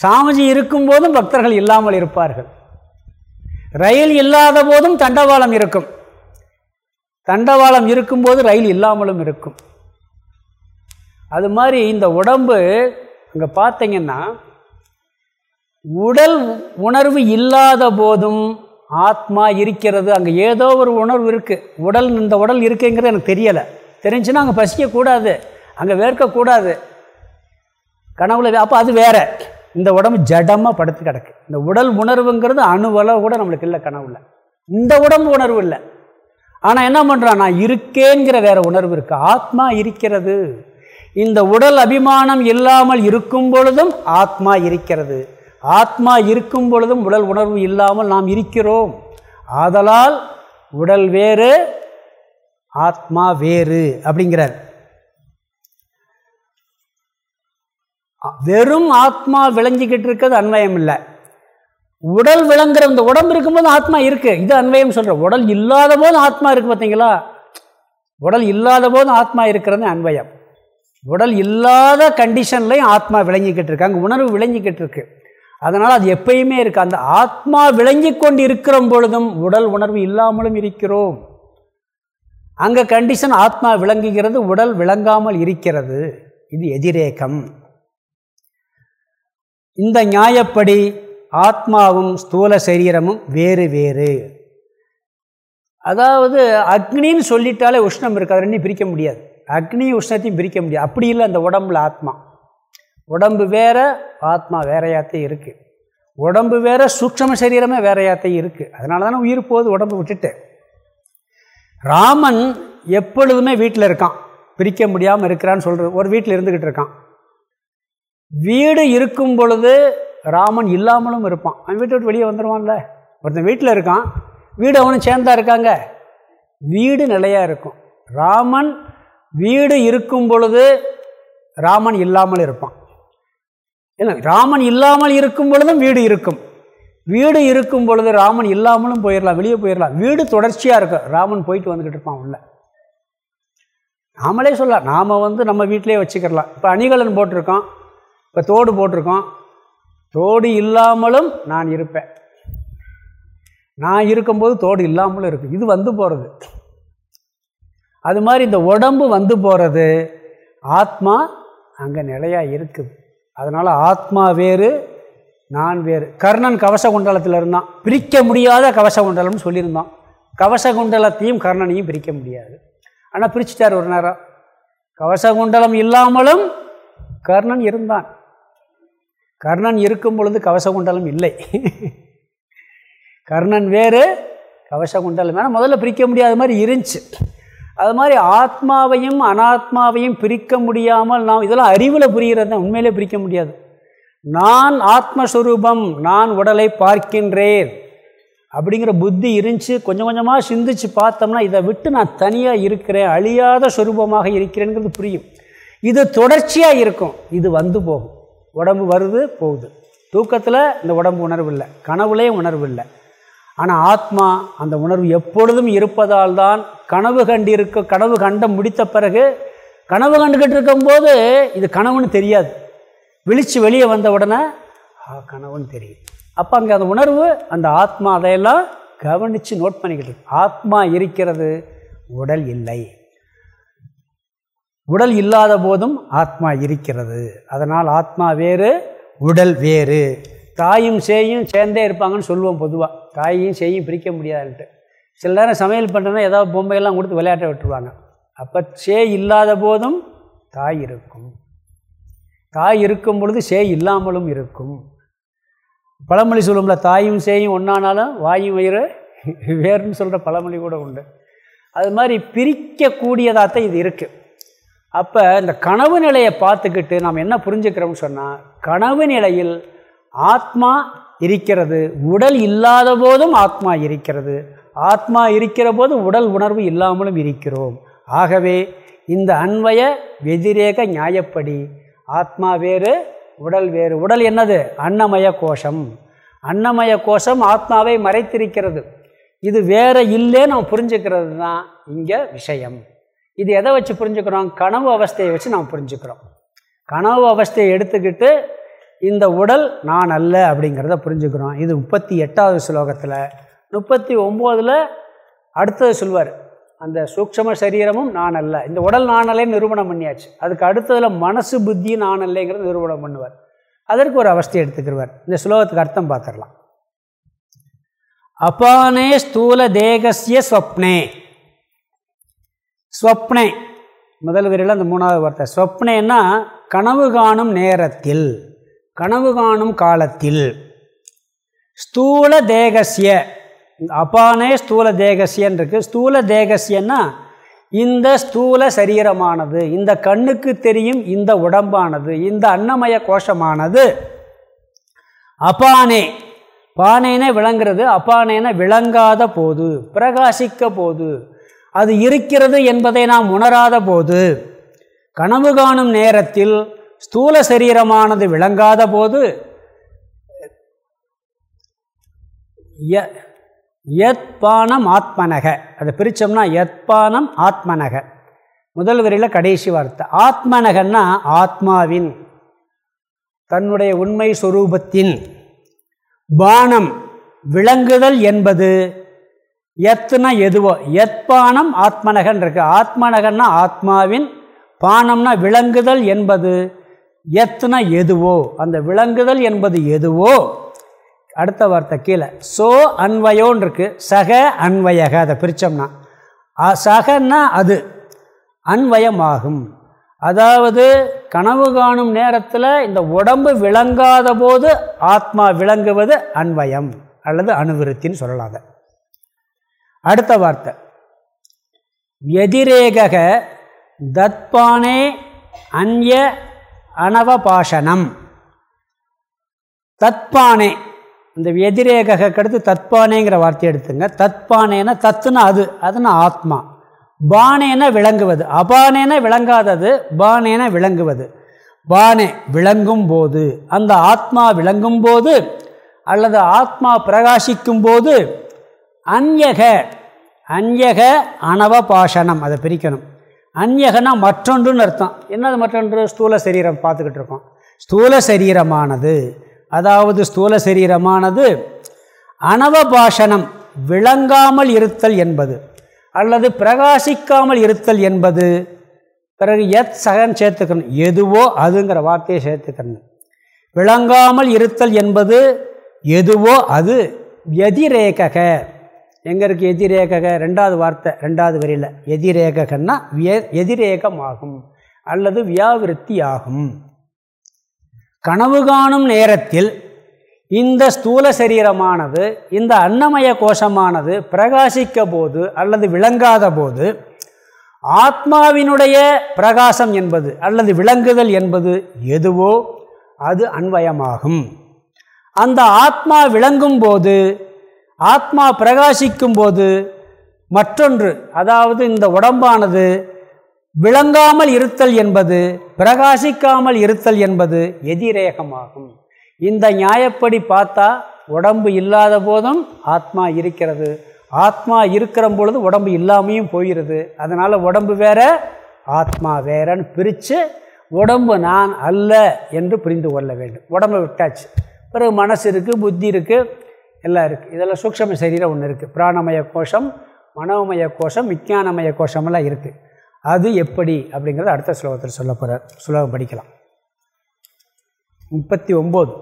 சாமிஜி இருக்கும் போதும் பக்தர்கள் இல்லாமல் இருப்பார்கள். ரயில் இல்லாத போதும் தண்டவாளம் இருக்கும். தண்டவாளம் இருக்கும்போது ரயில் இல்லாமலும் இருக்கும். அது மாதிரி இந்த உடம்பு அங்கே பார்த்தீங்கன்னா உடல் உணர்வு இல்லாத போதும் ஆத்மா இருக்கிறது. அங்கே ஏதோ ஒரு உணர்வு இருக்குது உடல் இந்த உடல் இருக்குங்கிறது எனக்கு தெரியலை. தெரிஞ்சுன்னா அங்கே பசிக்கக்கூடாது. அங்கே வேர்க்கக்கூடாது. கனவுல அப்போ அது வேற. இந்த உடம்பு ஜடமாக படுத்து கிடக்கு. இந்த உடல் உணர்வுங்கிறது அணுவளவு கூட நம்மளுக்கு இல்லை கனவுல. இந்த உடம்பு உணர்வு இல்லை. ஆனால் என்ன பண்ணுறான் நான் இருக்கேங்கிற வேற உணர்வு இருக்குது ஆத்மா இருக்கிறது. இந்த உடல் அபிமானம் இல்லாமல் இருக்கும் பொழுதும் ஆத்மா இருக்கிறது. ஆத்மா இருக்கும் பொழுதும் உடல் உணர்வு இல்லாமல் நாம் இருக்கிறோம். ஆதலால் உடல் வேறு ஆத்மா வேறு அப்படிங்கிறார். வெறும் ஆத்மா விளங்கிக்கிட்டு இருக்கிறது அன்வயம் இல்லை. உடல் விளங்குற இந்த உடம்பு இருக்கும்போது ஆத்மா இருக்குது இது அன்வயம் சொல்கிறேன் உடல் இல்லாத போது ஆத்மா இருக்குது பார்த்தீங்களா? உடல் இல்லாத போது ஆத்மா இருக்கிறது அன்வயம். உடல் இல்லாத கண்டிஷன்லையும் ஆத்மா விளங்கிக்கிட்டு இருக்கு. அங்கே உணர்வு விளங்கிக்கிட்டு இருக்குது அதனால் அது எப்பயுமே இருக்குது அந்த ஆத்மா விளங்கி கொண்டு இருக்கிற பொழுதும் உடல் உணர்வு இல்லாமலும் இருக்கிறோம். அங்கே கண்டிஷன் ஆத்மா விளங்குகிறது உடல் விளங்காமல் இருக்கிறது. இது எதிரேக்கம். இந்த நியாயப்படி ஆத்மாவும் ஸ்தூல சரீரமும் வேறு வேறு. அதாவது அக்னின்னு சொல்லிட்டாலே உஷ்ணம் இருக்காது ரெண்டையும் பிரிக்க முடியாது. அக்னி உஷ்ணத்தையும் பிரிக்க முடியாது. அப்படி இல்லை அந்த உடம்புல ஆத்மா. உடம்பு வேற ஆத்மா வேறையாத்தையும் இருக்குது உடம்பு வேற சூக்ஷம சரீரமே வேறையாத்தையும் இருக்குது அதனால தானே உயிர் போகுது உடம்பு விட்டுட்டு. ராமன் எப்பொழுதுமே வீட்டில் இருக்கான். பிரிக்க முடியாமல் இருக்கிறான்னு சொல்கிறது ஒரு வீட்டில் இருந்துக்கிட்டு இருக்கான். வீடு இருக்கும் பொழுது ராமன் இல்லாமலும் இருப்பான். அவன் வீட்டை விட்டு வெளியே வந்துடுவான்ல ஒருத்தன் வீட்டில் இருக்கான். வீடு அவனும் சேர்ந்தா இருக்காங்க. வீடு நிலையாக இருக்கும். ராமன் வீடு இருக்கும் பொழுது ராமன் இல்லாமல் இருப்பான். இல்லை ராமன் இல்லாமல் இருக்கும் பொழுதும் வீடு இருக்கும். வீடு இருக்கும் பொழுது ராமன் இல்லாமலும் போயிடலாம் வெளியே போயிடலாம் வீடு தொடர்ச்சியாக இருக்கும் ராமன் போயிட்டு வந்துக்கிட்டு இருப்பான் உள்ள. நாமளே சொல்லலாம் நாம் வந்து நம்ம வீட்டிலே வச்சுக்கிடலாம் இப்போ அணிகலன் போட்டிருக்கோம் இப்போ தோடு போட்டிருக்கோம் தோடு இல்லாமலும் நான் இருப்பேன். நான் இருக்கும்போது தோடு இல்லாமலும் இருக்கும் இது வந்து போகிறது அது மாதிரி இந்த உடம்பு வந்து போகிறது ஆத்மா அங்கே நிலையாக இருக்குது. அதனால் ஆத்மா வேறு நான் வேறு. கர்ணன் கவச குண்டலத்தில் இருந்தான் பிரிக்க முடியாத கவச குண்டலம்னு சொல்லியிருந்தான். கவச குண்டலத்தையும் கர்ணனையும் பிரிக்க முடியாது. ஆனால் பிரிச்சுட்டார் ஒரு நேரம். கவச குண்டலம் இல்லாமலும் கர்ணன் இருந்தான். கர்ணன் இருக்கும் பொழுது கவச குண்டலம் இல்லை. கர்ணன் வேறு கவச குண்டலம் ஏன்னா முதல்ல பிரிக்க முடியாத மாதிரி இருந்துச்சு. அது மாதிரி ஆத்மாவையும் அனாத்மாவையும் பிரிக்க முடியாமல் நாம் இதெல்லாம் அறிவில் புரிகிறது தான் உண்மையிலே பிரிக்க முடியாது. நான் ஆத்மஸ்வரூபம் நான் உடலை பார்க்கின்றேன் அப்படிங்கிற புத்தி இருந்துச்சு கொஞ்சம் கொஞ்சமாக சிந்திச்சு பார்த்தோம்னா இதை விட்டு நான் தனியாக இருக்கிறேன் அழியாத ஸ்வரூபமாக இருக்கிறேங்கிறது புரியும். இது தொடர்ச்சியாக இருக்கும் இது வந்து போகும். உடம்பு வருது போகுது. தூக்கத்தில் இந்த உடம்பு உணர்வு இல்லை கனவுலேயும் உணர்வு இல்லை. ஆனால் ஆத்மா அந்த உணர்வு எப்பொழுதும் இருப்பதால் தான் கனவு கண்டிருக்க கனவு கண்ட முடித்த பிறகு கனவு கண்டுக்கிட்டு இருக்கும்போது இது கனவுன்னு தெரியாது. விழித்து வெளியே வந்த உடனே ஆ கனவுன்னு தெரியும் அப்போ அங்கே அந்த உணர்வு அந்த ஆத்மா அதையெல்லாம் கவனித்து நோட் பண்ணிக்கிட்டு ஆத்மா இருக்கிறது உடல் இல்லை. உடல் இல்லாத போதும் ஆத்மா இருக்கிறது. அதனால் ஆத்மா வேறு உடல் வேறு. தாயும் சேயும் சேர்ந்தே இருப்பாங்கன்னு சொல்லுவோம் பொதுவாக தாயையும் சேயும் பிரிக்க முடியாதுன்ட்டு. சில நேரம் சமையல் பண்ணுறதுனா ஏதாவது பொம்மையெல்லாம் கொடுத்து விளையாட்ட விட்டுருவாங்க. அப்போ சே இல்லாத போதும் தாய் இருக்கும். தாய் இருக்கும் பொழுது சே இல்லாமலும் இருக்கும். பழமொழி சொல்லும்ல தாயும் சேயும் ஒன்றானாலும் வாயும் வயிறு வேறுன்னு சொல்கிற பழமொழி கூட உண்டு. அது மாதிரி பிரிக்கக்கூடியதாகத்தான் இது இருக்குது அப்போ இந்த கனவு நிலையை பார்த்துக்கிட்டு நாம் என்ன புரிஞ்சுக்கிறோம்னு சொன்னால் கனவு நிலையில் ஆத்மா இருக்கிறது உடல் இல்லாத போதும் ஆத்மா இருக்கிறது. ஆத்மா இருக்கிற போது உடல் உணர்வு இல்லாமலும் இருக்கிறோம். ஆகவே இந்த அன்வய வெதிரேக நியாயப்படி ஆத்மா வேறு உடல் வேறு. உடல் என்னது? அன்னமய கோஷம். அன்னமய கோஷம் ஆத்மாவை மறைத்திருக்கிறது. இது வேற இல்லே நம்ம புரிஞ்சுக்கிறது தான் இங்கே விஷயம். இது எதை வச்சு புரிஞ்சுக்கிறோம்? கனவு அவஸ்தையை வச்சு நாம் புரிஞ்சுக்கிறோம். கனவு அவஸ்தையை எடுத்துக்கிட்டு இந்த உடல் நான் அல்ல அப்படிங்கிறத புரிஞ்சுக்கிறோம். இது முப்பத்தி எட்டாவது ஸ்லோகத்தில். முப்பத்தி ஒம்போதில் அடுத்தது சொல்வார் அந்த சூக்ஷம சரீரமும் நான் அல்ல. இந்த உடல் நானல்லே நிரூபணம் பண்ணியாச்சு. அதுக்கு அடுத்ததில் மனசு புத்தி நான் அல்லைங்கிறது நிரூபணம் பண்ணுவார். அதற்கு ஒரு அவஸ்தை எடுத்துக்கிறவர் இந்த ஸ்லோகத்துக்கு அர்த்தம் பார்த்துடலாம். அபானே ஸ்தூல தேகசிய ஸ்வப்னே. ஸ்வப்னே. முதல் வரையில் அந்த மூணாவது வார்த்தை. ஸ்வப்னேன்னா கனவு காணும் நேரத்தில். கனவு காணும் காலத்தில் ஸ்தூல தேகசிய அப்பானே ஸ்தூல தேகசியன் இருக்கு ஸ்தூல தேகசியன்னா இந்த ஸ்தூல சரீரமானது இந்த கண்ணுக்கு தெரியும் இந்த உடம்பானது இந்த அன்னமய கோஷமானது. அப்பானே பானேனே விளங்குறது அப்பானேன விளங்காத போது பிரகாசிக்க போது அது இருக்கிறது என்பதை நாம் உணராத போது கனவு காணும் நேரத்தில் ஸ்தூல சரீரமானது விளங்காத போது யத்பானம் ஆத்மனக. அதை பிரித்தோம்னா யத்பானம் ஆத்மனக. முதல் வரியில் கடைசி வார்த்தை. ஆத்மனகன்னா ஆத்மாவின் தன்னுடைய உண்மை சுரூபத்தின் பானம் விளங்குதல் என்பது எத்துனா எதுவோ. எத்பானம் ஆத்மனகன் இருக்கு. ஆத்மனகன்னா ஆத்மாவின் பானம்னா விளங்குதல் என்பது எத்துனா எதுவோ அந்த விளங்குதல் என்பது எதுவோ. அடுத்த வார்த்தை கீழே. சோ அன்வயோன்னு இருக்குது சக அன்வயக அதை பிரித்தோம்னா சகன்னா அது அன்வயமாகும். அதாவது கனவு காணும் நேரத்தில் இந்த உடம்பு விளங்காத போது ஆத்மா விளங்குவது அன்வயம் அல்லது அணுவிருத்தின்னு சொல்லலாத அடுத்த வார்த்தை. எதிரேக தத்பானே அந்ய அனவபாஷனம். தத்பானே. இந்த எதிரேக கடுத்து தத்பானேங்கிற வார்த்தையை எடுத்துங்க. தத்பானேனா தத்துனா அது அதுனா ஆத்மா. பானேன விளங்குவது. அபானேன விளங்காதது பானேன விளங்குவது. பானே விளங்கும் போது அந்த ஆத்மா விளங்கும் போது அல்லது ஆத்மா பிரகாசிக்கும் போது அந்யக அந்யக அனவ பாஷணம் அதை பிரிக்கணும். அந்யகனா மற்றொன்றுன்னு அர்த்தம். என்னது மற்றொன்று? ஸ்தூல சரீரம் பார்த்துக்கிட்டு இருக்கோம். ஸ்தூல சரீரமானது. அதாவது ஸ்தூல சரீரமானது அனவபாஷணம் விளங்காமல் இருத்தல் என்பது அல்லது பிரகாசிக்காமல் இருத்தல் என்பது. பிறகு எத் சகன் சேர்த்துக்கணும். எதுவோ அதுங்கிற வார்த்தையை சேர்த்துக்கணும். விளங்காமல் இருத்தல் என்பது எதுவோ அது எதிரேகக. எங்கே இருக்குது எதிரேகக? ரெண்டாவது வார்த்தை ரெண்டாவது வரியில். எதிரேகன்னா எதிரேகமாகும். அல்லது வியாவிருத்தி ஆகும் கனவு காணும் நேரத்தில் இந்த ஸ்தூல சரீரமானது இந்த அன்னமய கோஷமானது பிரகாசிக்க போது அல்லது விளங்காத போது ஆத்மாவினுடைய பிரகாசம் என்பது அல்லது விளங்குதல் என்பது எதுவோ அது அன்வயமாகும். அந்த ஆத்மா விளங்கும் போது ஆத்மா பிரகாசிக்கும் போது மற்றொன்று அதாவது இந்த உடம்பானது விளங்காமல் இருத்தல் என்பது பிரகாசிக்காமல் இருத்தல் என்பது எதிரேகமாகும். இந்த நியாயப்படி பார்த்தா உடம்பு இல்லாத போதும் ஆத்மா இருக்கிறது. ஆத்மா இருக்கிற பொழுது உடம்பு இல்லாமையும் போயிடுது அதனால் உடம்பு வேற ஆத்மா வேறன்னு பிரித்து உடம்பு நான் அல்ல என்று புரிந்து கொள்ள வேண்டும். உடம்பை விட்டாச்சு. பிறகு மனசு இருக்குது புத்தி இருக்குது எல்லாம் இருக்குது இதெல்லாம் சூக்ஷம சரீரம் ஒன்று இருக்குது பிராணமய கோஷம் மனோமய கோஷம் விஞ்ஞானமய கோஷமெல்லாம் இருக்குது அது எப்படி அப்படிங்கிறத அடுத்த ஸ்லோகத்தில் சொல்ல போகிறார் ஸ்லோகம் படிக்கலாம். முப்பத்தி ஒம்பது.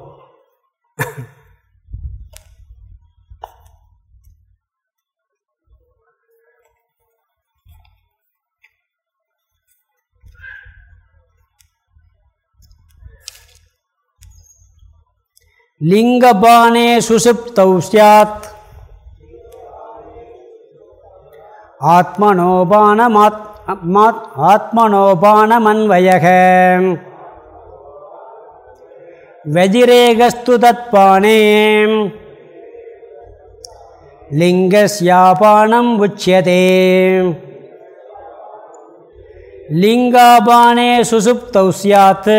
લિંગપાને સુષુપ્તૌ સ્યાત ஆத்மனோபானமாத் ஆத்மனோபானமன்வயக. வெஜிரேகஸ்து தத்பானே. லிங்கஸ்யாபானம் உச்சியதே லிங்காபானே சுசுப்தௌ சியாத்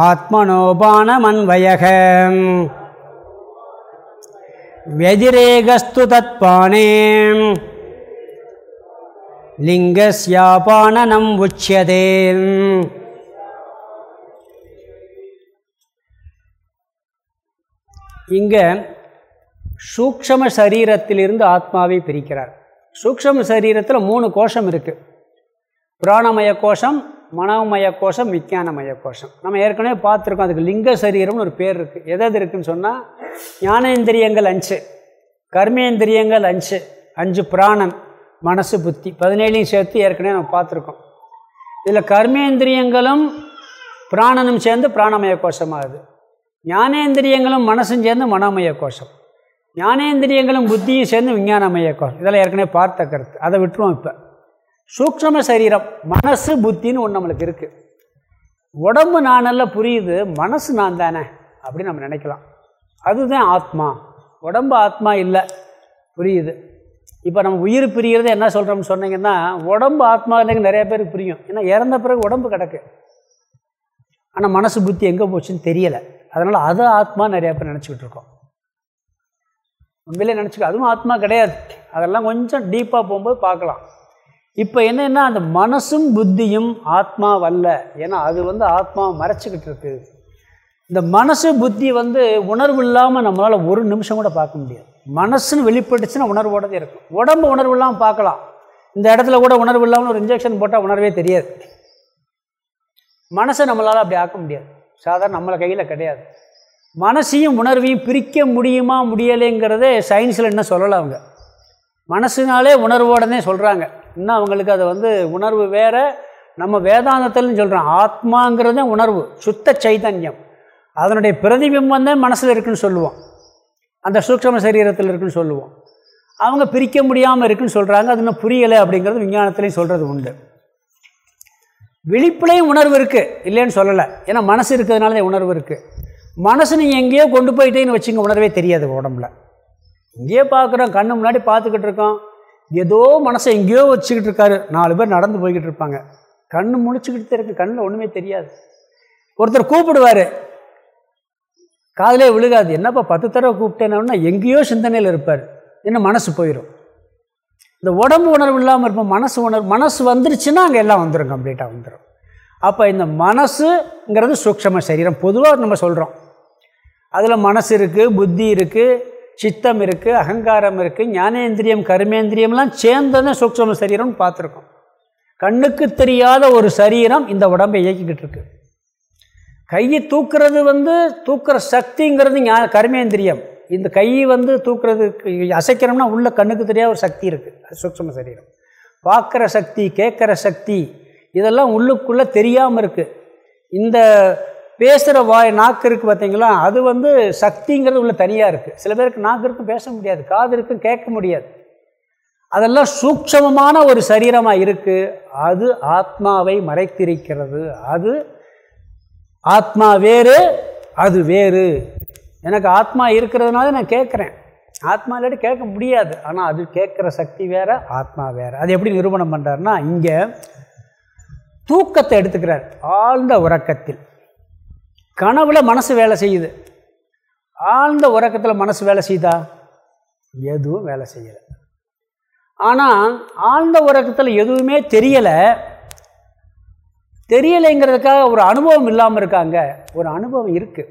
ஆத்மனோபானமன்வயக व्यतिरेकस्तु तत्पाणे லிங்கஸ்யாபானனம் உச்சியதே இங்கே சூக்ஷம சரீரத்திலிருந்து ஆத்மாவை பிரிக்கிறார் சூக்ஷம சரீரத்தில் மூணு கோஷம் இருக்குது பிராணமய கோஷம் மனோமய கோஷம் விஞ்ஞானமய கோஷம் நம்ம ஏற்கனவே பார்த்துருக்கோம் அதுக்கு லிங்க சரீரம்னு ஒரு பேர் இருக்குது எது எது சொன்னால் ஞானேந்திரியங்கள் அஞ்சு கர்மேந்திரியங்கள் அஞ்சு அஞ்சு பிராணம் மனசு புத்தி. பதினேழையும் சேர்த்து ஏற்கனவே நம்ம பார்த்துருக்கோம். இதில் கர்மேந்திரியங்களும் பிராணனும் சேர்ந்து பிராணமய கோஷமாகுது ஞானேந்திரியங்களும் மனசும் சேர்ந்து மனோமய கோஷம் ஞானேந்திரியங்களும் புத்தியும் சேர்ந்து விஞ்ஞானமய கோஷம் இதெல்லாம் ஏற்கனவே பார்த்த கருத்து. அதை விட்டுருவோம் இப்போ. சூக்ஷம சரீரம் மனசு புத்தின்னு ஒன்று நம்மளுக்கு இருக்குது உடம்பு நான் புரியுது மனசு நான் தானே அப்படின்னு நம்ம நினைக்கலாம். அதுதான் ஆத்மா. உடம்பு ஆத்மா இல்லை புரியுது. இப்போ நம்ம உயிர் பிரிகிறது என்ன சொல்கிறோம்னு சொன்னீங்கன்னா உடம்பு ஆத்மா இல்லைங்க நிறைய பேருக்கு புரியும். ஏன்னா இறந்த பிறகு உடம்பு கிடக்கு. ஆனால் மனசு புத்தி எங்கே போச்சுன்னு தெரியலை. அதனால் அது ஆத்மா நிறையா பேர் நினச்சிக்கிட்டு இருக்கோம். உண்மையிலே நினச்சிக்க அதுவும் ஆத்மா கிடையாது. அதெல்லாம் கொஞ்சம் டீப்பாக போகும்போது பார்க்கலாம். இப்போ என்னென்னா அந்த மனசும் புத்தியும் ஆத்மாவல்ல ஏன்னா அது வந்து ஆத்மா மறைச்சிக்கிட்டு இருக்குது இந்த மனசு புத்தி வந்து உணர்வு இல்லாமல் நம்மளால் ஒரு நிமிஷம் கூட பார்க்க முடியாது. மனசுன்னு வெளிப்பட்டுச்சுன்னா உணர்வோடதே இருக்கும். உடம்பு உணர்வு இல்லாமல் பார்க்கலாம். இந்த இடத்துல கூட உணர்வு இல்லாமல் ஒரு இன்ஜெக்ஷன் போட்டால் உணர்வே தெரியாது. மனசை நம்மளால் அப்படி ஆக்க முடியாது. சாதாரண நம்மளை கையில் கிடையாது. மனசையும் உணர்வையும் பிரிக்க முடியுமா முடியலைங்கிறதே சயின்ஸில் என்ன சொல்லலை அவங்க. மனசுனாலே உணர்வோடனே சொல்கிறாங்க இன்னும் அவங்களுக்கு அதை வந்து உணர்வு வேறு. நம்ம வேதாந்தத்தில்னு சொல்கிறோம் ஆத்மாங்கிறது உணர்வு சுத்த சைதன்யம். அதனுடைய பிரதிபிம்பம் தான் மனசில் இருக்குன்னு சொல்லுவோம். அந்த சூக்ஷம சரீரத்தில் இருக்குன்னு சொல்லுவோம். அவங்க பிரிக்க முடியாமல் இருக்குன்னு சொல்கிறாங்க அது இன்னும் புரியலை அப்படிங்கிறது விஞ்ஞானத்துலேயும் சொல்கிறது உண்டு. விழிப்புலையும் உணர்வு இருக்குது இல்லைன்னு சொல்லலை. ஏன்னா மனசு இருக்கிறதுனால உணர்வு இருக்குது மனசு நீங்கள் எங்கேயோ கொண்டு போயிட்டேன்னு வச்சுங்க உணர்வே தெரியாது உடம்புல. இங்கேயே பார்க்குறோம் கண்ணு முன்னாடி பார்த்துக்கிட்டு இருக்கோம். ஏதோ மனசை எங்கேயோ வச்சுக்கிட்டு இருக்காரு. நாலு பேர் நடந்து போய்கிட்டு இருப்பாங்க. கண்ணு முழிச்சுக்கிட்டு இருக்கு. கண்ணில் ஒன்றுமே தெரியாது. ஒருத்தர் கூப்பிடுவார். காதலே விழுகாது. என்னப்பா பத்து தடவை கூப்பிட்டேன்னா எங்கேயோ சிந்தனையில் இருப்பார். என்ன மனசு போயிடும் இந்த உடம்பு உணர்வு இல்லாமல் இருப்போம். மனசு உணர்வு மனசு வந்துருச்சுன்னா அங்கே எல்லாம் வந்துடும் கம்ப்ளீட்டாக வந்துடும் அப்போ இந்த மனசுங்கிறது சூக்ஷம சரீரம். பொதுவாக நம்ம சொல்கிறோம் அதில் மனசு இருக்குது புத்தி இருக்குது சித்தம் இருக்குது அகங்காரம் இருக்குது ஞானேந்திரியம் கர்மேந்திரியம்லாம் சேர்ந்ததுன்னு சூக்ஷம சரீரம்னு பார்த்துருக்கோம். கண்ணுக்கு தெரியாத ஒரு சரீரம் இந்த உடம்பை இயக்கிக்கிட்டு இருக்கு. கையை தூக்குறது வந்து தூக்குற சக்திங்கிறது ஞா கர்மேந்திரியம். இந்த கை வந்து தூக்குறது அசைக்கிறோம்னா உள்ள கண்ணுக்கு தெரியாத ஒரு சக்தி இருக்குது சூக்ஷம சரீரம். பார்க்குற சக்தி கேட்குற சக்தி இதெல்லாம் உள்ளுக்குள்ளே தெரியாமல் இருக்குது இந்த பேசுகிற வாய் நாக்கு இருக்குது பார்த்தீங்களா அது வந்து சக்திங்கிறது உள்ள தனியாக இருக்குது சில பேருக்கு நாக்கு இருக்கும் பேச முடியாது. காது இருக்கும் கேட்க முடியாது. அதெல்லாம் சூக்ஷமமான ஒரு சரீரமாக இருக்குது அது ஆத்மாவை மறைத்திருக்கிறது. அது ஆத்மா வேறு அது வேறு. எனக்கு ஆத்மா இருக்கிறதுனால நான் கேட்குறேன். ஆத்மா இல்லாட்டி கேட்க முடியாது. ஆனால் அது கேட்குற சக்தி வேறு ஆத்மா வேறு. அது எப்படி நிரூபணம் பண்ணுறாருன்னா இங்கே தூக்கத்தை எடுத்துக்கிறார். ஆழ்ந்த உறக்கத்தில். கனவுல மனசு வேலை செய்யுது. ஆழ்ந்த உறக்கத்தில் மனசு வேலை செய்தா? எதுவும் வேலை செய்யலை. ஆனால் ஆழ்ந்த உறக்கத்தில் எதுவுமே தெரியலை. தெரியலைங்கிறதுக்காக ஒரு அனுபவம் இல்லாமல் இருக்காங்க. ஒரு அனுபவம் இருக்குது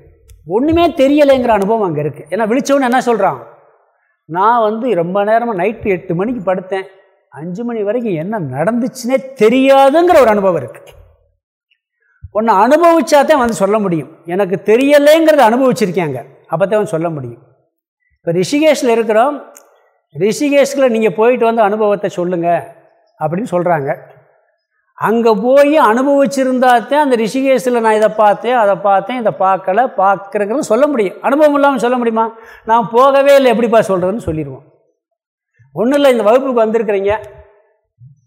ஒன்றுமே தெரியலைங்கிற அனுபவம் அங்கே இருக்குது ஏன்னா விழிச்சவனு என்ன சொல்கிறான் நான் வந்து ரொம்ப நேரமாக நைட்டு எட்டு மணிக்கு படுத்தேன். அஞ்சு மணி வரைக்கும் என்ன நடந்துச்சுன்னே தெரியாதுங்கிற ஒரு அனுபவம் இருக்குது ஒன்று அனுபவிச்சா தான் வந்து சொல்ல முடியும். எனக்கு தெரியலைங்கிறத அனுபவிச்சிருக்கேங்க. அப்போ தான் வந்து சொல்ல முடியும். இப்போ ரிஷிகேஷில் இருக்கிறோம். ரிஷிகேஷில் நீங்கள் போயிட்டு வந்து அனுபவத்தை சொல்லுங்கள் அப்படின்னு சொல்கிறாங்க அங்கே போய் அனுபவிச்சிருந்தா தான் அந்த ரிஷிகேஷில் நான் இதை பார்த்தேன் அதை பார்த்தேன் இதை பார்க்கல பார்க்குறதுன்னு சொல்ல முடியும். அனுபவம் இல்லாமல் சொல்ல முடியுமா? நான் போகவே இல்லை எப்படிப்பா சொல்கிறதுன்னு சொல்லிடுவோம். ஒன்றும் இல்லை இந்த வகுப்புக்கு வந்திருக்கிறீங்க.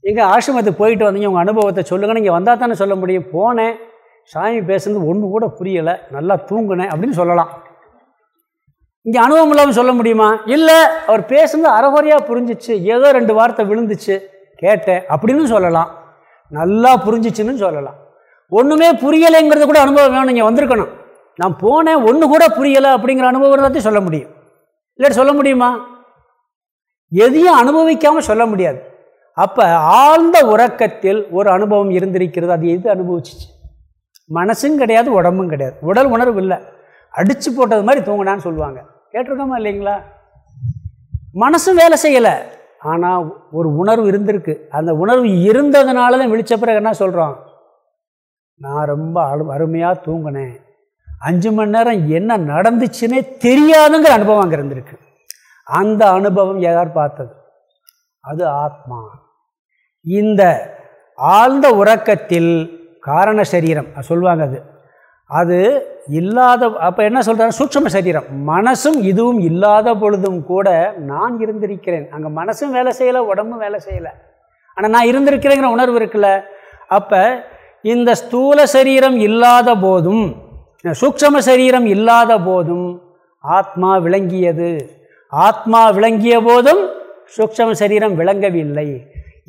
எங்கள் ஆசிரமத்துக்கு போயிட்டு வந்தீங்க உங்கள் அனுபவத்தை சொல்லுங்கள் நீங்கள் வந்தால் தானே சொல்ல முடியும். போனேன். சாமி பேசுனது ஒன்று கூட புரியலை. நல்லா தூங்கினேன் அப்படின்னு சொல்லலாம். இங்கே அனுபவம் இல்லாமல் சொல்ல முடியுமா? இல்லை அவர் பேசுனது அறகுறையாக புரிஞ்சிச்சு. ஏதோ ரெண்டு வார்த்தை விழுந்துச்சு. கேட்டேன் அப்படின்னு சொல்லலாம். நல்லா புரிஞ்சிச்சுன்னு சொல்லலாம். ஒன்றுமே புரியலைங்கிறது கூட அனுபவம் வேணும். இங்கே வந்திருக்கணும். நான் போனேன் ஒன்று கூட புரியலை அப்படிங்கிற அனுபவம் தான் சொல்ல முடியும். இல்லாட்டி சொல்ல முடியுமா? எதையும் அனுபவிக்காமல் சொல்ல முடியாது. அப்போ ஆழ்ந்த உறக்கத்தில் ஒரு அனுபவம் இருந்திருக்கிறது. அது எது அனுபவிச்சிச்சு? மனசும் கிடையாது உடம்பும் கிடையாது. உடல் உணர்வு இல்லை. அடித்து போட்டது மாதிரி தூங்கினான்னு சொல்லுவாங்க. கேட்டிருக்கோமா இல்லைங்களா? மனசும் வேலை செய்யலை. ஆனால் ஒரு உணர்வு இருந்திருக்கு. அந்த உணர்வு இருந்ததுனால தான் விழிச்ச பிறகு என்ன சொல்கிறோம் நான் ரொம்ப அரு அருமையாக தூங்கினேன். அஞ்சு மணி நேரம் என்ன நடந்துச்சுன்னே தெரியாதுங்கிற அனுபவம் அங்கே இருந்திருக்கு. அந்த அனுபவம் யார் பார்த்தது? அது ஆத்மா. இந்த ஆழ்ந்த உறக்கத்தில் காரண சரீரம். சொல்லுவாங்க அது. அது இல்லாத அப்போ என்ன சொல்கிறாங்க சூட்சம சரீரம். மனசும் இதுவும் இல்லாத பொழுதும் கூட நான் இருந்திருக்கிறேன். அங்கே மனசும் வேலை செய்யலை உடம்பும் வேலை செய்யலை. ஆனால் நான் இருந்திருக்கிறேங்கிற உணர்வு இருக்குல்ல? அப்போ இந்த ஸ்தூல சரீரம் இல்லாத போதும் சூக்ஷம சரீரம் இல்லாத போதும் ஆத்மா விளங்கியது. ஆத்மா விளங்கிய போதும் சூக்ஷம சரீரம் விளங்கவில்லை.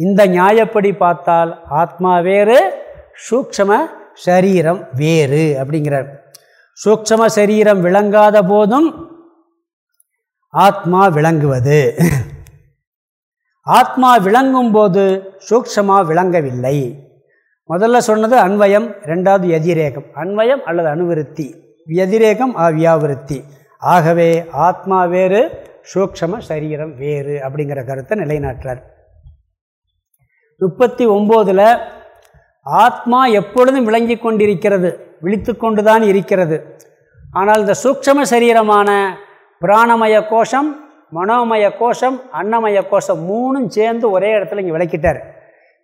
இந்த நியாயப்படி பார்த்தால் ஆத்மா வேறு சூக்ஷம சரீரம் வேறு அப்படிங்கிறார். சூக்ஷம சரீரம் விளங்காத போதும் ஆத்மா விளங்குவது. ஆத்மா விளங்கும் போது சூக்ஷமாக விளங்கவில்லை. முதல்ல சொன்னது அன்வயம் ரெண்டாவது எதிரேகம். அன்வயம் அல்லது அணுவிருத்தி எதிரேகம் ஆவியாவிருத்தி ஆகவே ஆத்மா வேறு சூக்ஷம சரீரம் வேறு அப்படிங்கிற கருத்தை நிலைநாட்டுறார். முப்பத்தி ஒம்போதில் ஆத்மா எப்பொழுதும் விளங்கி கொண்டிருக்கிறது விழித்து கொண்டு தான் இருக்கிறது. ஆனால் இந்த சூக்ஷம சரீரமான பிராணமய கோஷம் மனோமய கோஷம் அன்னமய கோஷம் மூணும் சேர்ந்து ஒரே இடத்துல இங்கே விளக்கிட்டார்.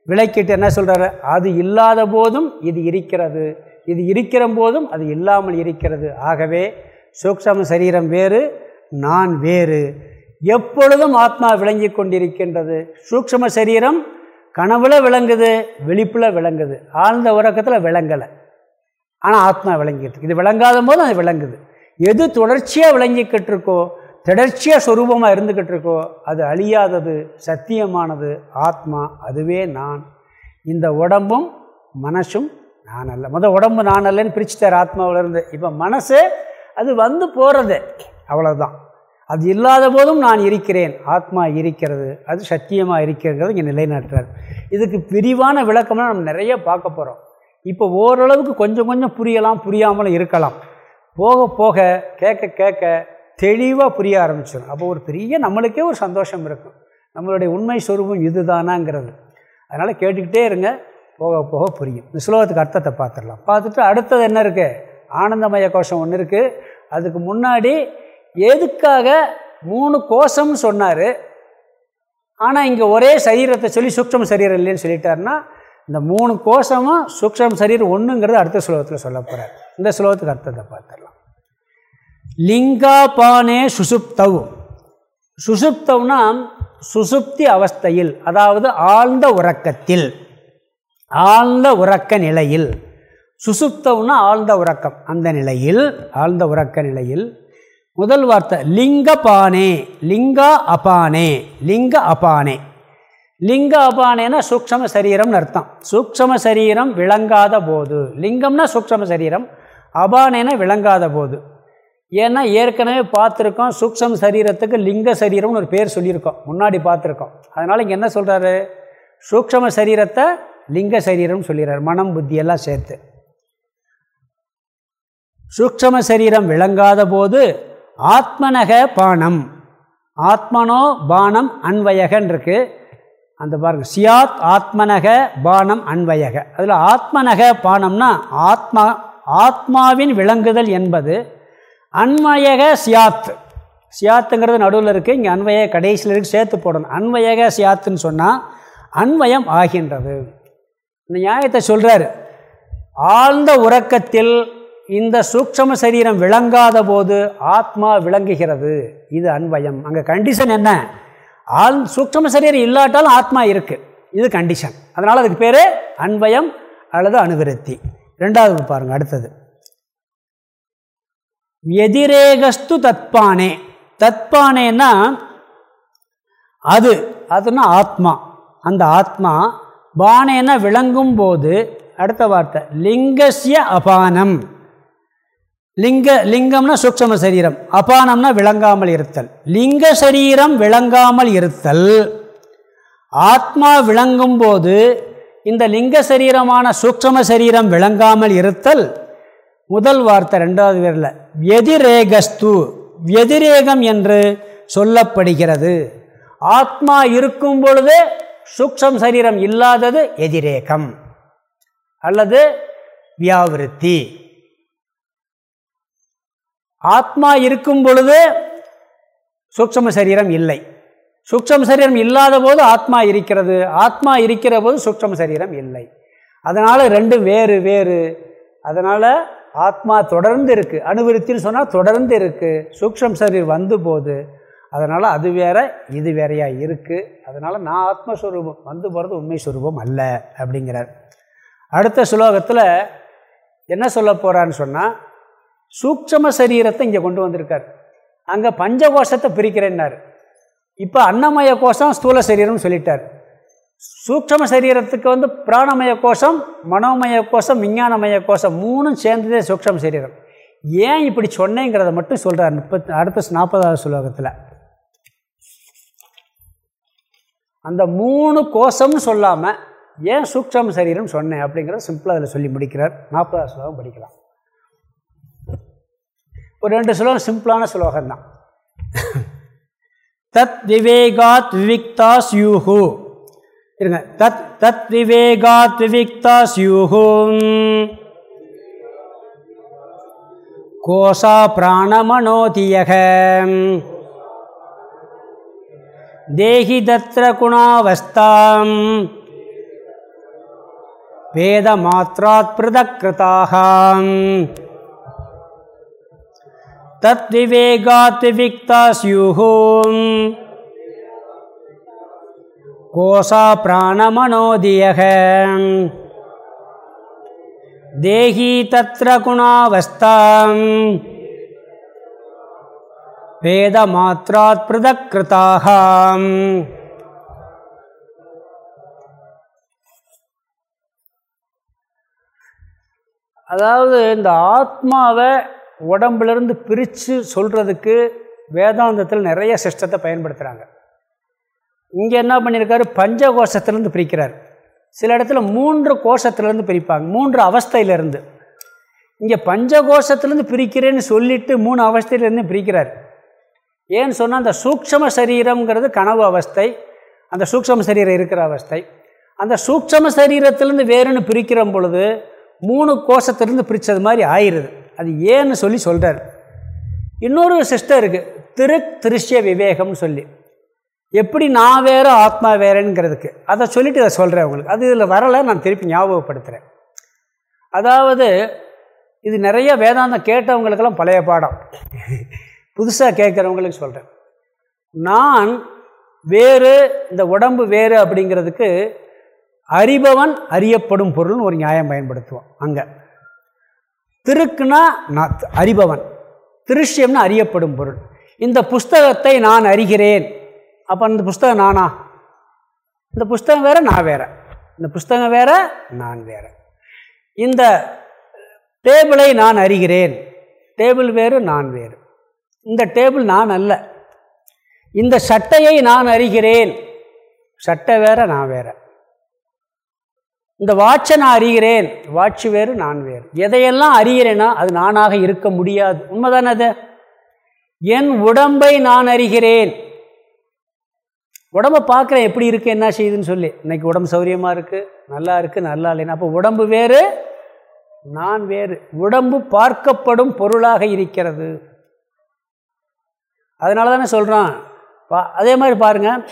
விளக்கிட்டு என்ன சொல்கிறாரு அது இல்லாத போதும் இது இருக்கிறது. இது இருக்கிற போதும் அது இல்லாமல் இருக்கிறது. ஆகவே சூக்ஷம சரீரம் வேறு நான் வேறு. எப்பொழுதும் ஆத்மா விளங்கி கொண்டிருக்கின்றது. சூக்ஷம சரீரம் கனவுல விளங்குது வெளிப்பில் விளங்குது. ஆழ்ந்த உறக்கத்தில் விளங்கலை. ஆனால் ஆத்மா விளங்கிட்டு இது விளங்காத போது அது விளங்குது. எது தொடர்ச்சியாக விளங்கிக்கிட்டு இருக்கோ தொடர்ச்சியாக சொரூபமாக இருந்துக்கிட்டு இருக்கோ அது அழியாதது சத்தியமானது ஆத்மா அதுவே நான். இந்த உடம்பும் மனசும் நான் அல்ல முதல் உடம்பு நான் அல்லன்னு பிரிச்சுட்டார் ஆத்மாவிலேருந்து. இப்போ மனசு அது வந்து போகிறது அவ்வளோதான் அது இல்லாத போதும் நான் இருக்கிறேன். ஆத்மா இருக்கிறது. அது சத்தியமாக இருக்கிறது இங்கே நிலைநாட்டுறார். இதுக்கு விரிவான விளக்கம்லாம் நம்ம நிறைய பார்க்க போகிறோம் இப்போ ஓரளவுக்கு கொஞ்சம் கொஞ்சம் புரியலாம் புரியாமலும் இருக்கலாம். போக போக கேட்க கேட்க தெளிவாக புரிய ஆரம்பிச்சிடும் அப்போ ஒரு பெரிய நம்மளுக்கே ஒரு சந்தோஷம் இருக்கும். நம்மளுடைய உண்மை சொரூபம் இது தானாங்கிறது அதனால் கேட்டுக்கிட்டே இருங்க. போக போக புரியும். இந்த ஸ்லோகத்துக்கு அர்த்தத்தை பார்த்துடலாம். பார்த்துட்டு அடுத்தது என்ன இருக்குது ஆனந்தமய கோஷம் ஒன்று இருக்குது அதுக்கு முன்னாடி எதுக்காக மூணு கோஷம்னு சொன்னார்? ஆனால் இங்கே ஒரே சரீரத்தை சொல்லி சூக்ஷம் சரீரம் இல்லைன்னு சொல்லிட்டாருன்னா இந்த மூணு கோஷமும் சூக்ஷம் சரீரம் ஒன்றுங்கிறது அடுத்த ஸ்லோகத்தில் சொல்ல போகிறார் இந்த ஸ்லோகத்துக்கு அர்த்தத்தை பார்த்துடலாம். லிங்காபானே சுசுப்தவ் சுசுப்தவ்னா சுசுப்தி அவஸ்தையில் அதாவது ஆழ்ந்த உறக்கத்தில் ஆழ்ந்த உறக்க நிலையில். சுசுப்தம்னா ஆழ்ந்த உறக்கம். அந்த நிலையில் ஆழ்ந்த உறக்க நிலையில் முதல் வார்த்தை லிங்க பானே லிங்கா அபானே லிங்க அபானே லிங்க அபானேனா சூக்ஷம சரீரம்னு அர்த்தம். சூக்ஷம சரீரம் விளங்காத போது லிங்கம்னா சூக்ஷம சரீரம் அபானேனா விளங்காத போது. ஏன்னா ஏற்கனவே பார்த்துருக்கோம் சூக்ஷம சரீரத்துக்கு லிங்க சரீரம்னு ஒரு பேர் சொல்லியிருக்கோம் முன்னாடி பார்த்துருக்கோம். அதனால் இங்கே என்ன சொல்கிறாரு சூக்ஷம சரீரத்தை லிங்க சரீரம்னு சொல்லிடுறாரு மனம் புத்தியெல்லாம் சேர்த்து. சூக்ஷம சரீரம் விளங்காத போது ஆத்மனக பானம். ஆத்மனோ பானம் அன்வயகன் இருக்கு அந்த பாருங்க சியாத் ஆத்மனக பானம் அன்வயக. அதில் ஆத்மனக பானம்னா ஆத்மா ஆத்மாவின் விளங்குதல் என்பது அன்வயக சியாத். சியாத்துங்கிறது நடுவில் இருக்குது இங்கே அன்வய கடைசியில் இருக்குது சேர்த்து போடணும். அன்வயக சியாத்துன்னு சொன்னால் அன்வயம் ஆகின்றது. இந்த நியாயத்தை சொல்கிறார் ஆழ்ந்த உறக்கத்தில் இந்த சூக்ஷம சரீரம் விளங்காத போது ஆத்மா விளங்குகிறது. இது அன்வயம் அங்கே கண்டிஷன் என்ன? ஆள் சூக்ஷம சரீரம் இல்லாட்டாலும் ஆத்மா இருக்குது இது கண்டிஷன் அதனால் அதுக்கு பேர் அன்வயம் அல்லது அனுவிருத்தி. ரெண்டாவது பாருங்கள் அடுத்தது. எதிரேகஸ்து தத்பானே. தத்பானேன்னா அது அதுனா ஆத்மா. அந்த ஆத்மா பானேன விளங்கும் போது அடுத்த வார்த்தை லிங்கசிய அபானம். லிங்க லிங்கம்னா சூக்ஷம சரீரம் அபானம்னா விளங்காமல் இருத்தல். லிங்க சரீரம் விளங்காமல் இருத்தல். ஆத்மா விளங்கும் போது இந்த லிங்க சரீரமான சூக்ஷம சரீரம் விளங்காமல் இருத்தல். முதல் வார்த்தை ரெண்டாவது பேரில் எதிரேகஸ்து. எதிரேகம் என்று சொல்லப்படுகிறது. ஆத்மா இருக்கும் பொழுது சூக்ஷம் சரீரம் இல்லாதது எதிரேகம் அல்லது வியாவிருத்தி. ஆத்மா இருக்கும் பொழுது சூக்ஷம சரீரம் இல்லை. சூக்ஷம சரீரம் இல்லாத போது ஆத்மா இருக்கிறது. ஆத்மா இருக்கிற போது சூக்ஷம சரீரம் இல்லை. அதனால் ரெண்டு வேறு வேறு. அதனால் ஆத்மா தொடர்ந்து இருக்குது அனுபவத்தின்னு சொன்னால் தொடர்ந்து இருக்குது சூக்ஷம் சரீரம் வந்து போது அதனால் அது வேற இது வேறையாக இருக்குது அதனால் நான் ஆத்மஸ்வரூபம் வந்து போகிறது உண்மை சுரூபம் அல்ல அப்படிங்கிறார். அடுத்த சுலோகத்தில் என்ன சொல்ல போகிறான்னு சொன்னால் சூக்ஷம சரீரத்தை இங்கே கொண்டு வந்திருக்கார். அங்கே பஞ்சகோஷத்தை பிரிக்கிறேன்னார். இப்போ அன்னமய கோஷம் ஸ்தூல சரீரம்னு சொல்லிட்டார். சூக்ஷம சரீரத்துக்கு வந்து பிராணமய கோஷம் மனோமய கோஷம் விஞ்ஞானமய கோஷம் மூணும் சேர்ந்ததே சூக்ஷம சரீரம். ஏன் இப்படி சொன்னேங்கிறத மட்டும் சொல்கிறார் முப்பத்தி அடுத்த நாற்பதாவது சுலோகத்தில் அந்த மூணு கோஷம்னு சொல்லாமல் ஏன் சூக்ஷம் சரீரம் சொன்னேன் அப்படிங்கிறத சிம்பிளாக அதில் சொல்லி முடிக்கிறார். நாற்பதாவது ஸ்லோகம் படிக்கலாம். ஒரு ரெண்டு ஸ்லோகம் சிம்பிளான ஸ்லோகம் தான் தத் விவேகாத் விவிக்தா ஸ்யூஹு இருங்க தத் தத் விவேகாத் விவிக்தா ஸ்யூஹு கோஷா பிராணமனோதியக. தேகி தத்ர குணாவஸ்தாம். வேதமாத்திராத் பிருதக்கிருதாக தத்விவேகாத் விவிக்தா ஸ்யூஹூம் கோசா பிராணமனோதியக தேகி தத்ர குணாவஸ்தாம் வேதமாத்திராத் பிருதக்கிருதாக அதாவது இந்த ஆத்மாவை உடம்புலேருந்து பிரித்து சொல்கிறதுக்கு வேதாந்தத்தில் நிறைய சிஸ்டத்தை பயன்படுத்துகிறாங்க இங்கே என்ன பண்ணியிருக்காரு பஞ்ச கோஷத்துலேருந்து பிரிக்கிறார். சில இடத்துல மூன்று கோஷத்துலேருந்து பிரிப்பாங்க. மூன்று அவஸ்தையிலேருந்து. இங்கே பஞ்ச கோஷத்துலேருந்து பிரிக்கிறேன்னு சொல்லிவிட்டு மூணு அவஸ்தையிலேருந்து பிரிக்கிறார். ஏன்னு சொன்னால் அந்த சூக்ஷம சரீரங்கிறது கனவு அவஸ்தை அந்த சூக்ஷம சரீரம் இருக்கிற அவஸ்தை. அந்த சூக்ஷம சரீரத்திலேருந்து வேறுன்னு பிரிக்கிற பொழுது மூணு கோஷத்துலேருந்து பிரித்தது மாதிரி ஆயிடுது அது ஏன்னு சொல்லி சொல்கிறார் இன்னொரு சிஸ்டம் இருக்குது திரு திருஷ்ய விவேகம்னு சொல்லி. எப்படி நான் வேறு ஆத்மா வேறேங்கிறதுக்கு. அதை சொல்லிவிட்டு இதை சொல்கிறேன் உங்களுக்கு. அது இதில் வரலை நான் திருப்பி ஞாபகப்படுத்துகிறேன் அதாவது இது நிறைய வேதாந்தம் கேட்டவங்களுக்கெல்லாம் பழைய பாடம். புதுசாக கேட்குறவங்களுக்கு சொல்கிறேன் நான் வேறு இந்த உடம்பு வேறு அப்படிங்கிறதுக்கு அறிபவன் அறியப்படும் பொருள்னு ஒரு நியாயம் பயன்படுத்துவோம் அங்கே. திருக்குனா நான் அறிபவன். திருஷ்யம்னு அறியப்படும் பொருள். இந்த புஸ்தகத்தை நான் அறிகிறேன். அப்போ அந்த புஸ்தகம் நானா? இந்த புஸ்தகம் வேறு நான் வேறு. இந்த புஸ்தகம் வேறு நான் வேறு. இந்த டேபிளை நான் அறிகிறேன். டேபிள் வேறு நான் வேறு. இந்த டேபிள் நான் அல்ல. இந்த சட்டையை நான் அறிகிறேன். சட்டை வேற நான் வேற. இந்த வாட்சை நான் அறிகிறேன். வாட்சு வேறு நான் வேறு. எதையெல்லாம் அறிகிறேன்னா அது நானாக இருக்க முடியாது. உண்மைதானே அது? என் உடம்பை நான் அறிகிறேன். உடம்பை பார்க்குறேன் எப்படி இருக்குது என்ன செய்யுதுன்னு சொல்லி. இன்னைக்கு உடம்பு சௌரியமாக இருக்குது நல்லா இருக்குது நல்லா இல்லைன்னு. அப்போ உடம்பு வேறு நான் வேறு. உடம்பு பார்க்கப்படும் பொருளாக இருக்கிறது. அதனால தானே சொல்கிறான் பா அதே மாதிரி பாருங்கள்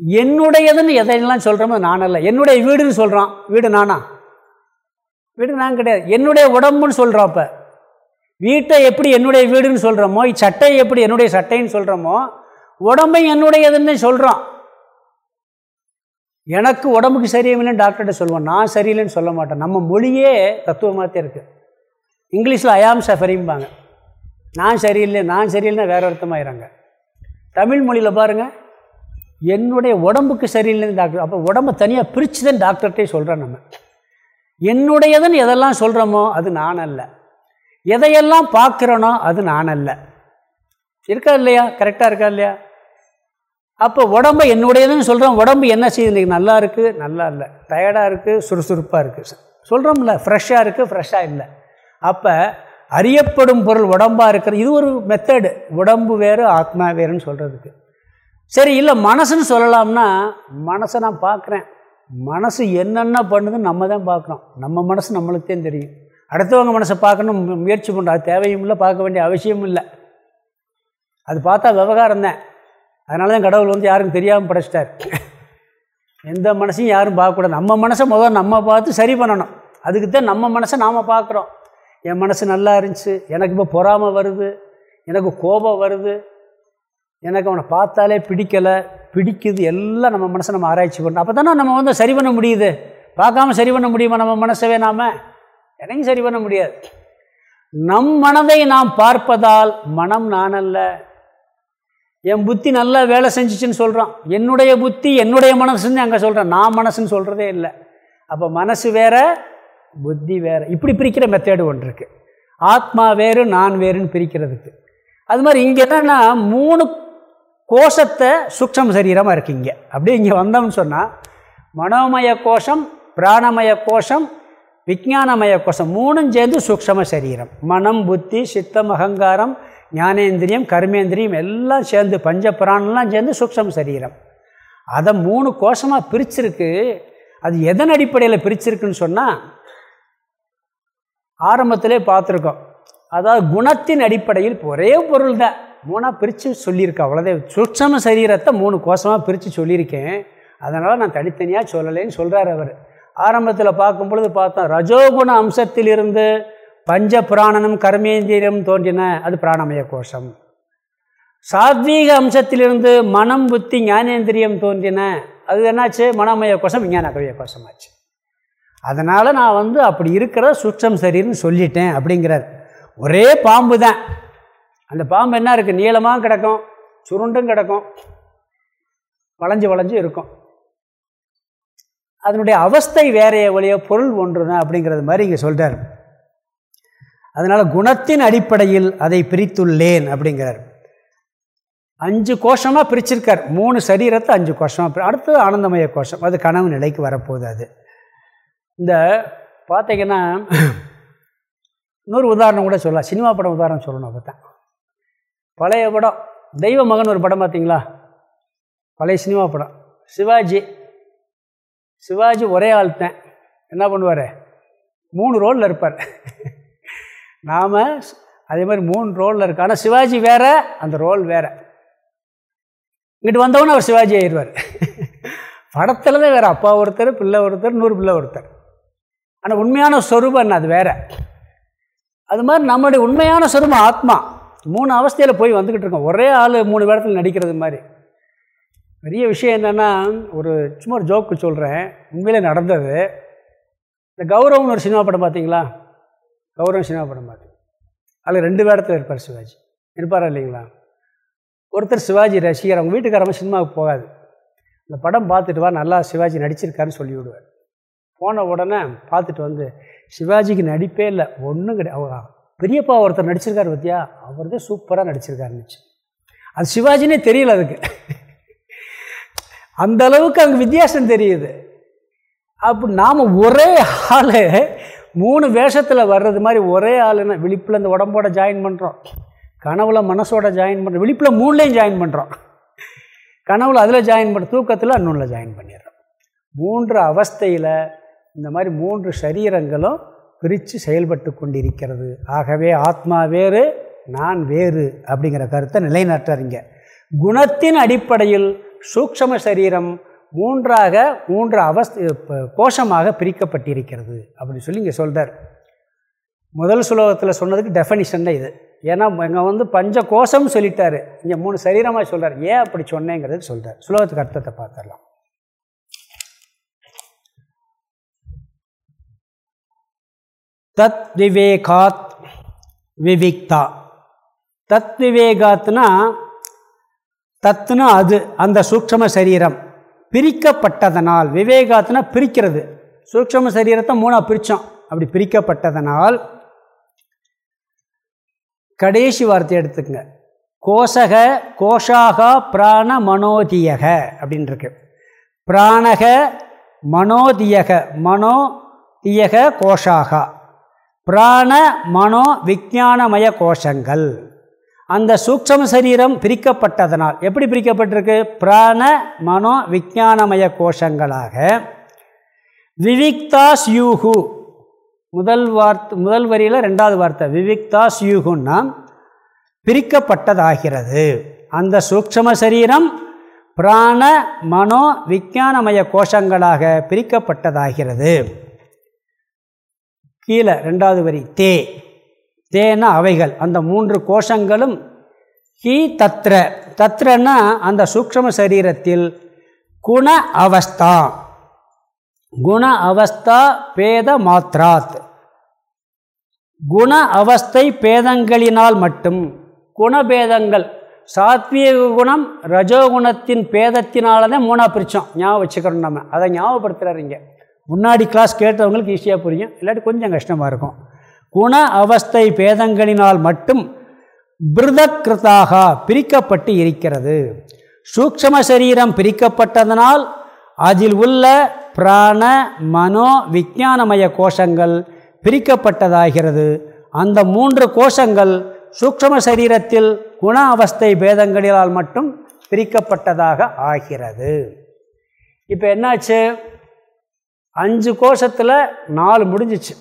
என்னுடையதுன்னு எதையெல்லாம் சொல்கிறோமோ நான் அல்ல என்னுடைய வீடுன்னு சொல்கிறான் வீடு நானா? வீடு நான் கிடையாது. என்னுடைய உடம்புன்னு சொல்கிறோம் அப்போ. வீட்டை எப்படி என்னுடைய வீடுன்னு சொல்கிறோமோ சட்டையை எப்படி என்னுடைய சட்டைன்னு சொல்கிறோமோ உடம்பை என்னுடையதுன்னு சொல்கிறோம் எனக்கு உடம்புக்கு சரியில்லைன்னு டாக்டர்கிட்ட சொல்லுவோம். நான் சரியில்லைன்னு சொல்ல மாட்டேன். நம்ம மொழியே தத்துவமாக இருக்குது இங்கிலீஷில் அயாம் சஃபரிம்பாங்க நான் சரியில்லை நான் சரியில்லைன்னா வேறு அர்த்தமாயிறாங்க. தமிழ் மொழியில் பாருங்கள் என்னுடைய உடம்புக்கு சரியில்லைன்னு டாக்டர் அப்போ உடம்பை தனியாக பிரித்து தான் டாக்டர்கிட்டே சொல்கிறோம் நம்ம. என்னுடையதுன்னு எதெல்லாம் சொல்கிறோமோ அது நான் அல்ல எதையெல்லாம் பார்க்குறோனோ அது நான் அல்ல இருக்கா இல்லையா? கரெக்டாக இருக்கா இல்லையா? அப்போ உடம்பை என்னுடையதுன்னு சொல்கிறோம் உடம்பு என்ன செய்யுது? இன்றைக்கி நல்லா இருக்குது நல்லா இல்லை. டயர்டாக இருக்குது சுறுசுறுப்பாக இருக்குது சொல்கிறோம்ல ஃப்ரெஷ்ஷாக இருக்குது ஃப்ரெஷ்ஷாக இல்லை. அப்போ அறியப்படும் பொருள் உடம்பாக இருக்கிற இது ஒரு மெத்தடு உடம்பு வேறு ஆத்மா வேறுன்னு சொல்கிறதுக்கு சரி இல்லை மனசுன்னு சொல்லலாம்னா மனசை நான் பார்க்குறேன். மனசு என்னென்ன பண்ணுதுன்னு நம்ம தான் பார்க்குறோம். நம்ம மனசு நம்மளுக்கு தான் தெரியும். அடுத்தவங்க மனசை பார்க்கணும் முயற்சி பண்ணுறோம் அது தேவையும் இல்லை பார்க்க வேண்டிய அவசியமும் இல்லை அது பார்த்தா விவகாரம் தான். அதனால தான் கடவுள் வந்து யாருக்கும் தெரியாமல் படைச்சிட்டார். எந்த மனசையும் யாரும் பார்க்கக்கூடாது. நம்ம மனசை முதல் நம்ம பார்த்து சரி பண்ணணும். அதுக்கு தான் நம்ம மனசை நாம் பார்க்குறோம். என் மனசு நல்லா இருந்துச்சு. எனக்கு இப்போ பொறாமல் வருது. எனக்கு கோபம் வருது. எனக்கு அவனை பார்த்தாலே பிடிக்கலை. பிடிக்குது எல்லாம் நம்ம மனசை நம்ம ஆராய்ச்சி பண்ணணும். அப்போ தானே நம்ம வந்து சரி பண்ண முடியுது. பார்க்காம சரி பண்ண முடியுமா நம்ம மனசவே நாம்? எனக்கும் சரி பண்ண முடியாது. நம் மனதை நாம் பார்ப்பதால் மனம் நானல்ல என் புத்தி நல்லா வேலை செஞ்சிச்சுன்னு சொல்கிறான் என்னுடைய புத்தி என்னுடைய மனசுன்னு அங்கே சொல்கிறேன் நான் மனசுன்னு சொல்கிறதே இல்லை. அப்போ மனசு வேற புத்தி வேறு. இப்படி பிரிக்கிற மெத்தேடு ஒன்று இருக்குது ஆத்மா வேறு நான் வேறுன்னு பிரிக்கிறதுக்கு. அது மாதிரி இங்கே என்னென்னா மூணு கோஷத்தை சூக்ஷம சரீரமாக இருக்குது இங்கே அப்படியே இங்கே வந்தோம்னு சொன்னால் மனோமய கோஷம் பிராணமய கோஷம் விஜானமய கோஷம் மூணும் சேர்ந்து சூக்ஷம சரீரம். மனம் புத்தி சித்தம் அகங்காரம் ஞானேந்திரியம் கர்மேந்திரியம் எல்லாம் சேர்ந்து பஞ்ச பிராணம்லாம் சேர்ந்து சூக்ஷம சரீரம். அதை மூணு கோஷமாக பிரிச்சிருக்கு. அது எதன் அடிப்படையில் பிரிச்சிருக்குன்னு சொன்னால் ஆரம்பத்திலே பார்த்துருக்கோம். அதாவது குணத்தின் அடிப்படையில் ஒரே பொருள் தான் மூணாக பிரித்து சொல்லியிருக்கேன் அவ்வளோதான் சுட்சம சரீரத்தை மூணு கோஷமாக பிரித்து சொல்லியிருக்கேன். அதனால் நான் தனித்தனியாக சொல்லலைன்னு சொல்கிறார் அவர். ஆரம்பத்தில் பார்க்கும் பொழுது பார்த்தோம் ரஜோகுண அம்சத்திலிருந்து பஞ்ச புராணனும் கர்மேந்திரியம் தோன்றின அது பிராணமய கோஷம். சாத்வீக அம்சத்திலிருந்து மனம் புத்தி ஞானேந்திரியம் தோன்றின அது என்னாச்சு? மனமய கோஷம் விஞ்ஞான கவிய கோஷமாச்சு. அதனால் நான் வந்து அப்படி இருக்கிற சுற்றம் சரின்னு சொல்லிட்டேன் அப்படிங்கிறார். ஒரே பாம்பு தான் அந்த பாம்பு என்ன இருக்குது நீளமாக கிடக்கும் சுருண்டும் கிடக்கும் வளைஞ்சு வளைஞ்சு இருக்கும். அதனுடைய அவஸ்தை வேறைய வழிய பொருள் ஒன்று தான் அப்படிங்கிறது மாதிரி இங்கே சொல்கிறார் அதனால் குணத்தின் அடிப்படையில் அதை பிரித்துள்ளேன் அப்படிங்கிறார். அஞ்சு கோஷமாக பிரிச்சிருக்கார். மூணு சரீரத்தை அஞ்சு கோஷமாக அடுத்தது ஆனந்தமய கோஷம். அது கனவு நிலைக்கு வரப்போகுது அது. இந்த பார்த்தீங்கன்னா இன்னொரு உதாரணம் கூட சொல்லலாம். சினிமா படம் உதாரணம் சொல்லணும் அப்போ தான் பழைய படம். தெய்வ மகன் ஒரு படம் பார்த்தீங்களா? பழைய சினிமா படம். சிவாஜி. சிவாஜி ஒரே ஆழ்த்தன் என்ன பண்ணுவார்? மூணு ரோலில் இருப்பார். நாம் அதே மாதிரி மூணு ரோலில் இருக்கு ஆனால் சிவாஜி வேறு அந்த ரோல் வேறு. இங்கிட்டு வந்தவொன்னே அவர் சிவாஜி ஆயிடுவார். படத்தில் தான் வேறு. அப்பா ஒருத்தர் பிள்ளை ஒருத்தர் நூறு பிள்ளை ஒருத்தர். ஆனால் உண்மையான சொரூபம் என்ன? அது வேறு. அது மாதிரி நம்மளுடைய உண்மையான சொரூபம் ஆத்மா. மூணு அவஸ்தையில் போய் வந்துக்கிட்டு இருக்கோம். ஒரே ஆள் மூணு வேடத்தில் நடிக்கிறது மாதிரி. பெரிய விஷயம் என்னென்னா ஒரு சும்மா ஒரு ஜோக்கு சொல்கிறேன் உண்மையிலே நடந்தது. இந்த கௌரவம்னு ஒரு சினிமா படம் பார்த்தீங்களா கௌரவம் சினிமா படம் பார்த்தீங்க அதில் ரெண்டு வேடத்தில் இருப்பார் சிவாஜி. இருப்பாரா இல்லைங்களா? ஒருத்தர் சிவாஜி ரசிகர் அவங்க வீட்டுக்காரங்க சினிமாவுக்கு போகாது. இந்த படம் பார்த்துட்டு வா நல்லா சிவாஜி நடிச்சிருக்காருன்னு சொல்லி விடுவார் போன உடனே பார்த்துட்டு வந்து சிவாஜிக்கு நடிப்பே இல்லை ஒன்றும் கிடையாது. பெரியப்பா ஒருத்தர் நடிச்சிருக்காரு பத்தியா? அவர் தான் சூப்பராக நடிச்சிருக்காருன்னு அது சிவாஜினே தெரியல அதுக்கு. அந்த அளவுக்கு அங்கே வித்தியாசம் தெரியுது. அப்படி நாம் ஒரே ஆள் மூணு வேஷத்தில் வர்றது மாதிரி ஒரே ஆளுன்னு விழிப்பில் இந்த உடம்போட ஜாயின் பண்ணுறோம் கனவுல மனசோட ஜாயின் பண்ணுறோம் விழிப்பில் மூணுலேயும் ஜாயின் பண்ணுறோம் கனவுல அதில் ஜாயின் பண்ணுற தூக்கத்தில் அன்னூனில் ஜாயின் பண்ணிடுறோம். மூன்று அவஸ்தையில் இந்த மாதிரி மூன்று சரீரங்களும் பிரித்து செயல்பட்டு கொண்டிருக்கிறது. ஆகவே ஆத்மா வேறு நான் வேறு அப்படிங்கிற கருத்தை நிலைநாட்டுறீங்க குணத்தின் அடிப்படையில் சூக்ஷம சரீரம் மூன்றாக மூன்று அவஸ்த கோஷமாக பிரிக்கப்பட்டிருக்கிறது அப்படின்னு சொல்லி இங்கே சொல்கிறார் முதல் சுலோகத்தில் சொன்னதுக்கு டெஃபனிஷன் தான் இது. ஏன்னா இங்கே வந்து பஞ்ச கோஷம் சொல்லிட்டாரு. இங்கே மூணு சரீரமாக சொல்கிறார் ஏன் அப்படி சொன்னேங்கிறது சொல்கிறார் சுலோகத்துக்கு அர்த்தத்தை பார்த்துடலாம். தத் விவேகாத். விவிக்தா தத் விவேகாத்னா தத்துனா அது அந்த சூக்ஷம சரீரம் பிரிக்கப்பட்டதனால். விவேகாத்னா பிரிக்கிறது. சூக்ஷம சரீரத்தை மூணாக பிரித்தோம் அப்படி பிரிக்கப்பட்டதனால் கடைசி வார்த்தை எடுத்துக்கங்க. கோஷக கோஷாகா பிராண மனோதியக அப்படின்ருக்கு. பிராணக மனோதியக மனோதியக கோஷாகா. பிராண மனோ விஜானமய கோஷங்கள். அந்த சூக்ஷம சரீரம் பிரிக்கப்பட்டதனால் எப்படி பிரிக்கப்பட்டிருக்கு? பிராண மனோ விஜானமய கோஷங்களாக. விவிக்தாஸ் யூகு முதல் வார்த்தை முதல் வரியில் ரெண்டாவது வார்த்தை விவிக்தாஸ் யூகுன்னா பிரிக்கப்பட்டதாகிறது. அந்த சூக்ஷம சரீரம் பிராண மனோ விஜானமய கோஷங்களாக பிரிக்கப்பட்டதாகிறது. கீழே ரெண்டாவது வரி தே. தேன அவைகள். அந்த மூன்று கோஷங்களும் கி தத்ர. தத்ரன்னா அந்த சூக்ஷம சரீரத்தில் குண அவஸ்தா. குண அவஸ்தா பேத மாத்ராத். குண அவஸ்தை பேதங்களினால் மட்டும். குணபேதங்கள் சாத்விய குணம் ரஜோகுணத்தின் பேதத்தினால தான் மூணாக பிரித்தோம் ஞாபகம் வச்சுக்கிறோம் நம்ம. அதை ஞாபகப்படுத்துகிறாருங்க முன்னாடி கிளாஸ் கேட்டவங்களுக்கு ஈஸியாக புரியும். இல்லாட்டி கொஞ்சம் கஷ்டமாக இருக்கும். குண அவஸ்தை பேதங்களினால் மட்டும் பிருதக்கிருத்தாக பிரிக்கப்பட்டு இருக்கிறது. சூக்ஷம சரீரம் பிரிக்கப்பட்டதனால் அதில் உள்ள பிராண மனோ விஜானமய கோஷங்கள் பிரிக்கப்பட்டதாகிறது. அந்த மூன்று கோஷங்கள் சூக்ஷம சரீரத்தில் குண அவஸ்தை பேதங்களினால் மட்டும் பிரிக்கப்பட்டதாக ஆகிறது. இப்போ என்னாச்சு? அஞ்சு கோஷத்தில் நாலு முடிஞ்சிச்சு.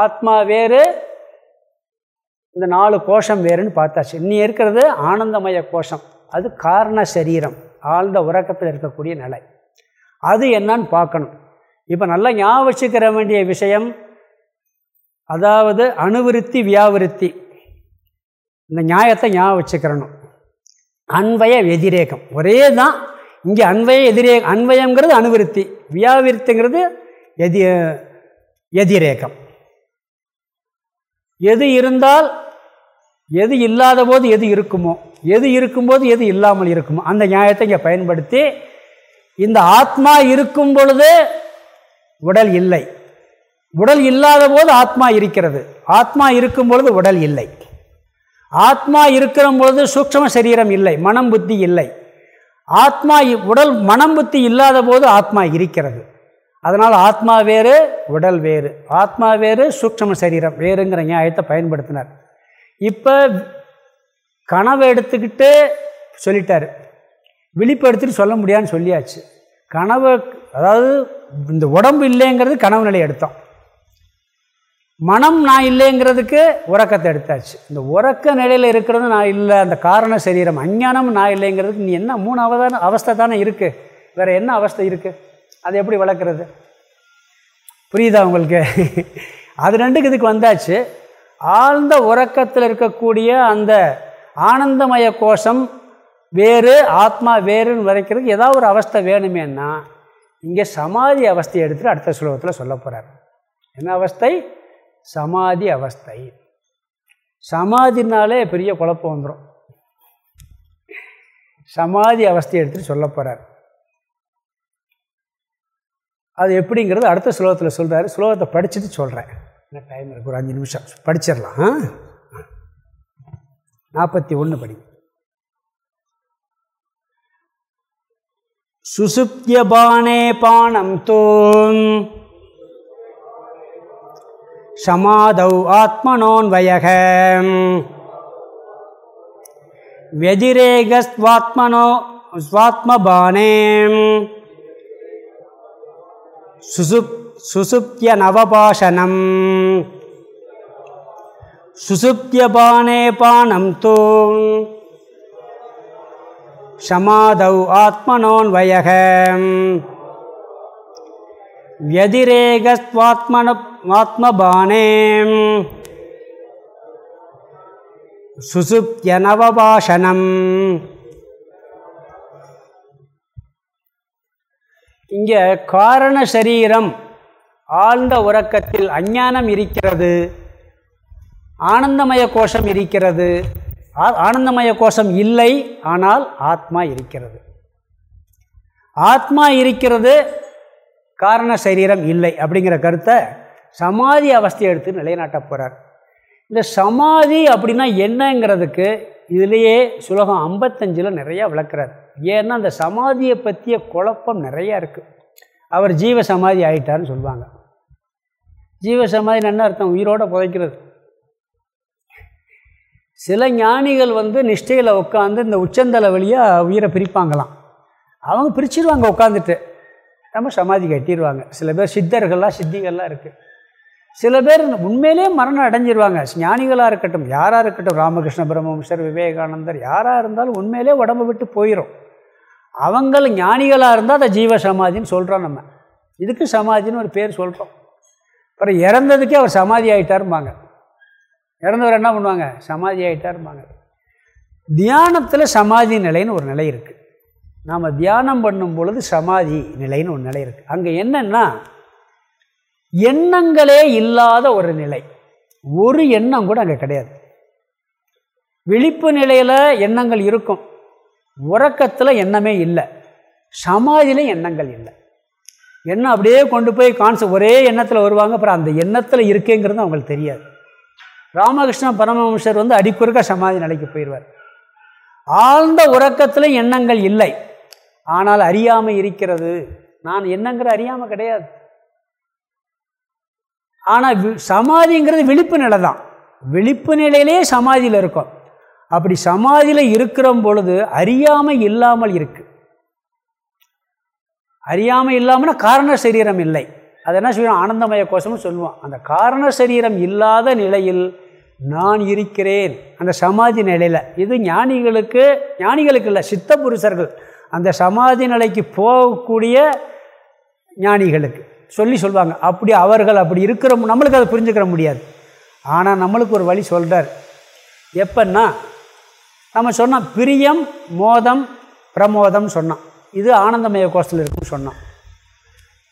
ஆத்மா வேறு இந்த நாலு கோஷம் வேறுன்னு பார்த்தாச்சு. இன்னி இருக்கிறது ஆனந்தமய கோஷம். அது காரண சரீரம் ஆழ்ந்த உறக்கத்தில் இருக்கக்கூடிய நிலை. அது என்னன்னு பார்க்கணும். இப்போ நல்லா ஞாபகம் வச்சுக்கிற வேண்டிய விஷயம் அதாவது அணுவிருத்தி வியாவிருத்தி. இந்த நியாயத்தை ஞாபகம் வச்சுக்கிறணும் அன்வய எதிரேகம். ஒரே தான் இங்கே அன்வய எதிரே அன்வயங்கிறது அணுவிருத்தி. வியாவிருத்திங்கிறது எதி எதிரேகம். எது இருந்தால் எது இல்லாத போது எது இருக்குமோ எது இருக்கும்போது எது இல்லாமல் இருக்குமோ அந்த நியாயத்தை இங்கே பயன்படுத்தி இந்த ஆத்மா இருக்கும் பொழுது உடல் இல்லை. உடல் இல்லாத போது ஆத்மா இருக்கிறது. ஆத்மா இருக்கும் பொழுது உடல் இல்லை. ஆத்மா இருக்கிற பொழுது சூக்ஷம சரீரம் இல்லை. மனம் புத்தி இல்லை. ஆத்மா உடல் மனம் புத்தி இல்லாத போது ஆத்மா இருக்கிறது. அதனால் ஆத்மா வேறு உடல் வேறு. ஆத்மா வேறு சூக்ஷம சரீரம் வேறுங்கிற நியாயத்தை பயன்படுத்தினார். இப்போ கனவை எடுத்துக்கிட்டு சொல்லிட்டார். விழிப்பு எடுத்துகிட்டு சொல்ல முடியாதுன்னு சொல்லியாச்சு. கனவை அதாவது இந்த உடம்பு இல்லைங்கிறது கனவு நிலை எடுத்தோம். மனம் நான் இல்லைங்கிறதுக்கு உறக்கத்தை எடுத்தாச்சு. இந்த உறக்க நிலையில் இருக்கிறது நான் இல்லை அந்த காரண சரீரம் அஞ்ஞானம் நான் இல்லைங்கிறதுக்கு நீ என்ன மூணு அவதான அவஸ்தை தானே இருக்குது வேறு என்ன அவஸ்தை இருக்குது அதை எப்படி வளர்க்குறது? புரியுதா உங்களுக்கு? அது ரெண்டுக்கு இதுக்கு வந்தாச்சு. ஆழ்ந்த உறக்கத்தில் இருக்கக்கூடிய அந்த ஆனந்தமய கோஷம் வேறு ஆத்மா வேறுன்னு வரைக்கிறதுக்கு ஏதாவது ஒரு அவஸ்தை வேணுமேன்னா இங்கே சமாதி அவஸ்தையை எடுத்துகிட்டு அடுத்த சுலோகத்தில் சொல்ல போகிறார் என்ன அவஸ்தை? சமாதி அவஸ்தை. சமாதினாலே பெரிய குழப்பம் வந்துடும் சமாதி அவஸ்தையை எடுத்துகிட்டு சொல்ல போகிறார் அது எப்படிங்கிறது அடுத்த ஸ்லோகத்தில் சொல்கிறாரு ஸ்லோகத்தை படிச்சுட்டு சொல்கிறேன் என்ன டைம் இருக்கு? ஒரு அஞ்சு நிமிஷம். படிச்சிடலாம். நாற்பத்தி ஒன்று படி. சுசுப்தியபானே பானம் தோன் சமாதௌ ஆத்மனோன்வயக व्यतिरेकस्वात्मनो स्वात्मबाणे सुसुप् सुसुप्त्यनवपाशनं सुसुप्त्यपाने पानं तु समादौ आत्मनोन्वयः व्यतिरेकस्वात्मन ஆத்மபானே சுசுப்தியனவபாஷனம் இங்கே காரண சரீரம் ஆழ்ந்த உறக்கத்தில் அஞ்ஞானம் இருக்கிறது ஆனந்தமய கோஷம் இருக்கிறது ஆனந்தமய கோஷம் இல்லை ஆனால் ஆத்மா இருக்கிறது ஆத்மா இருக்கிறது காரண சரீரம் இல்லை அப்படிங்கிற கருத்தை சமாதி அவஸ்தையை எடுத்து நிலைநாட்ட போகிறார் இந்த சமாதி அப்படின்னா என்னங்கிறதுக்கு இதுலேயே சுலகம் ஐம்பத்தஞ்சில் நிறையா விளக்குறார். ஏன்னா அந்த சமாதியை பற்றிய குழப்பம் நிறையா இருக்குது அவர் ஜீவ சமாதி ஆகிட்டார்னு சொல்லுவாங்க. ஜீவ சமாதி என்ன அர்த்தம்? உயிரோடு புதைக்கிறது. சில ஞானிகள் வந்து நிஷ்டையில் உட்காந்து இந்த உச்சந்தலை வழியாக உயிரை பிரிப்பாங்களாம். அவங்க பிரிச்சிருவாங்க உட்காந்துட்டு நம்ம சமாதி கட்டிடுவாங்க சில பேர் சித்தர்கள்லாம் சித்திகள்லாம் இருக்குது சில பேர் உண்மையிலே மரணம் அடைஞ்சிருவாங்க. ஞானிகளாக இருக்கட்டும் யாராக இருக்கட்டும் ராமகிருஷ்ண பிரம்மம்சர் விவேகானந்தர் யாராக இருந்தாலும் உண்மையிலே உடம்பு விட்டு போயிடும் அவங்கள் ஞானிகளாக இருந்தால் அதை ஜீவ சமாதின்னு சொல்கிறோம் நம்ம. இதுக்கு சமாதின்னு ஒரு பேர் சொல்கிறோம் அப்புறம் இறந்ததுக்கே அவர் சமாதி ஆகிட்டாரும்பாங்க இறந்தவர் என்ன பண்ணுவாங்க? சமாதி ஆகிட்டாரும்பாங்க தியானத்தில் சமாதி நிலைன்னு ஒரு நிலை இருக்குது நாம் தியானம் பண்ணும் பொழுது சமாதி நிலைன்னு ஒரு நிலை இருக்குது அங்கே என்னென்னா எண்ணங்களே இல்லாத ஒரு நிலை. ஒரு எண்ணம் கூட அங்கே கிடையாது. விழிப்பு நிலையில் எண்ணங்கள் இருக்கும். உறக்கத்தில் எண்ணமே இல்லை. சமாதியிலும் எண்ணங்கள் இல்லை. எண்ணம் அப்படியே கொண்டு போய் கான்ச ஒரே எண்ணத்தில் வருவாங்க அப்புறம் அந்த எண்ணத்தில் இருக்கேங்கிறது அவங்களுக்கு தெரியாது. ராமகிருஷ்ண பரமஹம்சர் வந்து அடிக்குறுக்க சமாதி நிலைக்கு போயிடுவார் ஆழ்ந்த உறக்கத்தில் எண்ணங்கள் இல்லை. ஆனால் அறியாமல் இருக்கிறது. நான் என்னங்கிற அறியாமல் கிடையாது. ஆனால் சமாதிங்கிறது விழிப்பு நிலை தான். விழிப்பு நிலையிலே சமாதியில் இருக்கும். அப்படி சமாதியில் இருக்கிற பொழுது அறியாமல் இல்லாமல் இருக்கு. அறியாமல் இல்லாமல்னா காரண சரீரம் இல்லை. அது என்ன சொல்லுவோம் ஆனந்தமய கோஷம்னு சொல்லுவோம். அந்த காரண சரீரம் இல்லாத நிலையில் நான் இருக்கிறேன். அந்த சமாதி நிலையில். இது ஞானிகளுக்கு ஞானிகளுக்கு இல்லை சித்த புருஷர்கள் அந்த சமாதி நிலைக்கு போகக்கூடிய ஞானிகளுக்கு சொல்லி சொல்லுவாங்க அப்படி அவர்கள் அப்படி இருக்கிற நம்மளுக்கு அதை புரிஞ்சுக்கிற முடியாது. ஆனால் நம்மளுக்கு ஒரு வழி சொல்கிறார் எப்பன்னா நம்ம சொன்னோம் பிரியம் மோதம் பிரமோதம் சொன்னான். இது ஆனந்தமய கோஷத்தில் இருக்குன்னு சொன்னான்.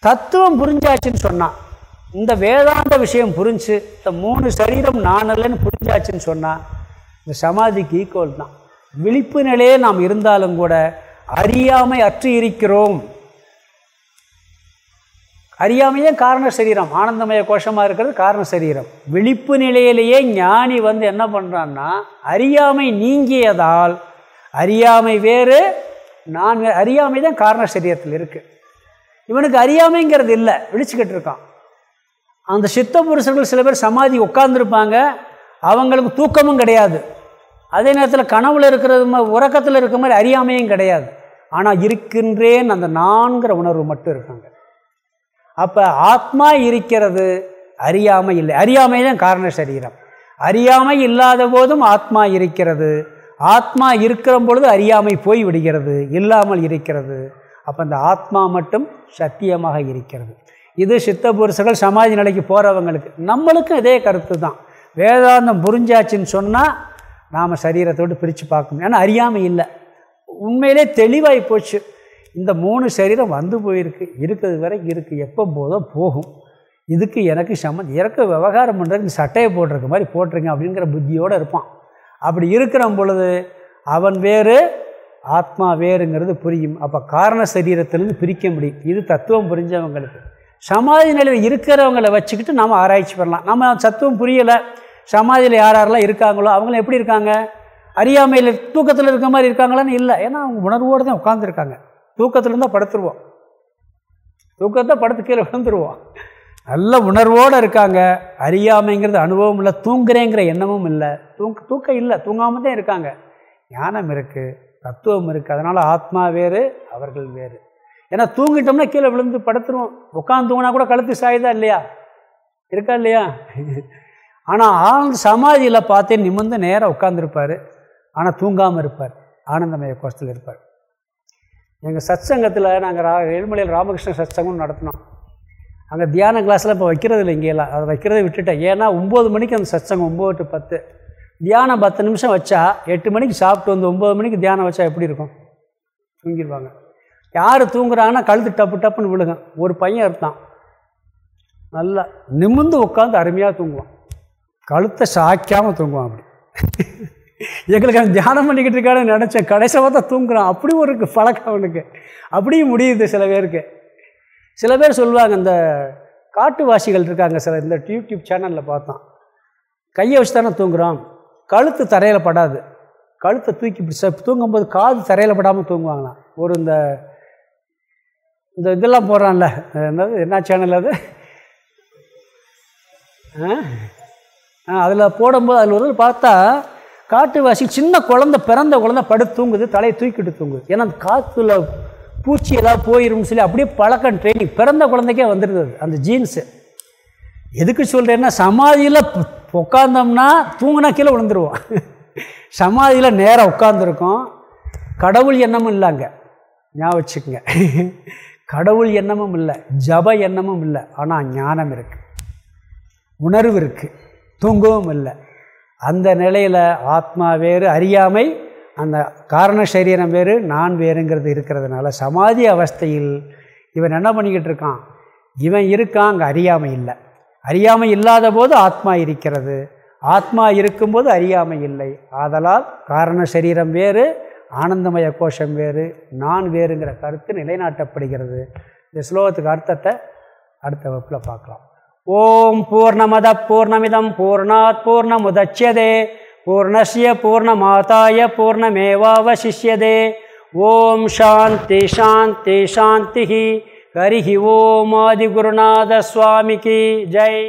தத்துவம் புரிஞ்சாச்சுன்னு சொன்னான். இந்த வேதாந்த விஷயம் புரிஞ்சு இந்த மூணு சரீரம் நான் இல்லைன்னு புரிஞ்சாச்சுன்னு சொன்னால் இந்த சமாதிக்கு ஈக்குவல் தான். விழிப்பு நிலையே நாம் இருந்தாலும் கூட அறியாமை அற்று இருக்கிறோம். அறியாமையே காரண சரீரம்? ஆனந்தமய கோஷமாக இருக்கிறது காரண சரீரம். விழிப்பு நிலையிலேயே ஞானி வந்து என்ன பண்ணுறான்னா அறியாமை நீங்கியதால் அறியாமை வேறு நான் அறியாமை தான் காரண சரீரத்தில் இருக்குது இவனுக்கு அறியாமைங்கிறது இல்லை விழிச்சுக்கிட்டு இருக்கான். அந்த சித்த புருஷர்கள் சில பேர் சமாதி உட்கார்ந்துருப்பாங்க அவங்களுக்கு தூக்கமும் கிடையாது. அதே நேரத்தில் கனவுல இருக்கிறது உறக்கத்தில் இருக்கிற மாதிரி அறியாமையும் கிடையாது. ஆனால் இருக்கின்றேன் அந்த நான்கிற உணர்வு மட்டும் இருக்காங்க. அப்போ ஆத்மா இருக்கிறது அறியாமை இல்லை. அறியாமை தான் காரண சரீரம். அறியாமை இல்லாத போதும் ஆத்மா இருக்கிறது. ஆத்மா இருக்கிற பொழுது அறியாமை போய் விடுகிறது இல்லாமல் இருக்கிறது. அப்போ அந்த ஆத்மா மட்டும் சத்தியமாக இருக்கிறது. இது சித்த புருஷர்கள் சமாதி நிலைக்கு போகிறவங்களுக்கு நம்மளுக்கும் இதே கருத்து தான். வேதாந்தம் புரிஞ்சாச்சுன்னு சொன்னால் நாம் சரீரத்தோடு பிரித்து பார்க்கணும். ஏன்னா அறியாமல் இல்லை. உண்மையிலே தெளிவாகி போச்சு. இந்த மூணு சரீரம் வந்து போயிருக்கு. இருக்கிறது வரைக்கும் இருக்குது எப்போ போதோ போகும். இதுக்கு எனக்கு சம்மந்தம் இறக்க விவகாரம் பண்ணுறதுக்கு சட்டையை போட்டிருக்க மாதிரி போட்டிருங்க அப்படிங்கிற புத்தியோடு இருப்பான். அப்படி இருக்கிற பொழுது அவன் வேறு ஆத்மா வேறுங்கிறது புரியும். அப்போ காரண சரீரத்திலேருந்து பிரிக்க முடியும். இது தத்துவம் புரிஞ்சவங்களுக்கு. சமாதி நிலையில் இருக்கிறவங்களை வச்சுக்கிட்டு நாம் ஆராய்ச்சி பண்ணலாம். நம்ம தத்துவம் புரியலை. சமாதியில் யார் யாரெல்லாம் இருக்காங்களோ அவங்களும் எப்படி இருக்காங்க? அறியாமையில் தூக்கத்தில் இருக்க மாதிரி இருக்காங்களான்னு இல்லை. ஏன்னா அவங்க உணர்வோடு தான் உட்காந்துருக்காங்க தூக்கத்தில் இருந்தால் படுத்துருவோம். தூக்கத்தை படுத்து கீழே விழுந்துருவோம். நல்ல உணர்வோடு இருக்காங்க. அறியாமைங்கிறது அனுபவம் இல்லை தூங்குறேங்கிற எண்ணமும் இல்லை. தூங்க தூக்கம் இல்லை தூங்காமல் தான் இருக்காங்க. ஞானம் இருக்குது தத்துவம் இருக்குது அதனால் ஆத்மா வேறு அவர்கள் வேறு. ஏன்னா தூங்கிட்டோம்னா கீழே விழுந்து படுத்துருவோம். உட்காந்து தூங்கினா கூட கழுத்து சாயுதா இல்லையா? இருக்கா இல்லையா? ஆனால் ஆனந்த சமாதியில் பார்த்தே நிமிர்ந்து நேராக உட்காந்துருப்பார் ஆனால் தூங்காமல் இருப்பார். ஆனந்தமய கோஷத்தில் இருப்பார். எங்கள் சத் சங்கத்தில் நாங்கள் ரா ஏழுமலையில் ராமகிருஷ்ண சத் சங்கம் நடத்தினோம். அங்கே தியான கிளாஸில் இப்போ வைக்கிறது இல்லை இங்கேயெல்லாம். அதை வைக்கிறத விட்டுட்டேன். ஏன்னா ஒம்பது மணிக்கு அந்த சத் சங்கம் ஒம்பது டு பத்து. தியானம் பத்து நிமிஷம் வச்சா எட்டு மணிக்கு சாப்பிட்டு வந்து ஒம்பது மணிக்கு தியானம் வச்சா எப்படி இருக்கும்? தூங்கிடுவாங்க யார் தூங்குறாங்கன்னா கழுத்து டப்பு டப்புன்னு விழுங்க ஒரு பையன் இருந்தான் நல்லா நிமிந்து உட்காந்து அருமையாக தூங்குவான். கழுத்தை சாய்க்காமல் தூங்குவான் அப்படி. எங்களுக்கு அவன் தியானம் பண்ணிக்கிட்டு இருக்கான்னு நினச்சேன். கடைசியாக பார்த்தா தூங்குறான். அப்படி ஒரு பழக்கம் அவனுக்கு. அப்படியும் முடியுது சில பேருக்கு. சில பேர் சொல்லுவாங்க இந்த காட்டுவாசிகள் இருக்காங்க சில இந்த யூடியூப் சேனலில் பார்த்தோம் கையை வச்சு தானே தூங்குறோம் கழுத்து தரையில் படாது. கழுத்தை தூக்கி தூங்கும்போது காது தரையில் படாமல் தூங்குவாங்களாம். ஒரு இந்த இந்த இதெல்லாம் போடுறான்ல. என்னது என்ன சேனல் அது? அதில் போடும்போது அதில் ஒரு பார்த்தா காட்டுவாசி சின்ன குழந்த பிறந்த குழந்த படுத்து தூங்குது தலையை தூக்கிட்டு தூங்குது. ஏன்னா அந்த காற்றுல பூச்சி ஏதாவது போயிரும்னு சொல்லி அப்படியே பழக்கம் ட்ரைனிங் பிறந்த குழந்தைக்கே வந்துடுது அந்த ஜீன்ஸு எதுக்கு சொல்கிறேன்னா சமாதியில் உட்காந்தோம்னா தூங்கினா கீழே விழுந்துருவோம். சமாதியில் நேராக உட்காந்துருக்கோம் கடவுள் எண்ணமும் இல்லைங்க ஞாபகம் வச்சுக்கோங்க. கடவுள் எண்ணமும் இல்லை ஜப எண்ணமும் இல்லை. ஆனால் ஞானம் இருக்குது உணர்வு இருக்குது தூங்கவும் இல்லை. அந்த நிலையில் ஆத்மா வேறு அறியாமை அந்த காரண சரீரம் வேறு நான் வேறுங்கிறது இருக்கிறதுனால சமாதி அவஸ்தையில் இவன் என்ன பண்ணிக்கிட்டு இருக்கான்? இவன் இருக்கான் அங்கே அறியாமை இல்லை. அறியாமை இல்லாத போது ஆத்மா இருக்கிறது. ஆத்மா இருக்கும்போது அறியாமை இல்லை. ஆதலால் காரண சரீரம் வேறு ஆனந்தமய கோஷம் வேறு நான் வேறுங்கிற கருத்து நிலைநாட்டப்படுகிறது. இந்த ஸ்லோகத்துக்கு அர்த்தத்தை அடுத்த வகுப்பில் பார்க்கலாம். ஓம் பூர்ணமத பூர்ணமிதம் பூர்ணாத் பூர்ணமுதட்சியதே பூர்ணஸ்ய பூர்ணமாதாய பூர்ணமேவாவசிஷ்யதே. ஓம் சாந்தி சாந்தி சாந்தி ஹரி ஓம் ஆதிகுருநாத சுவாமிக்கு ஜெய்.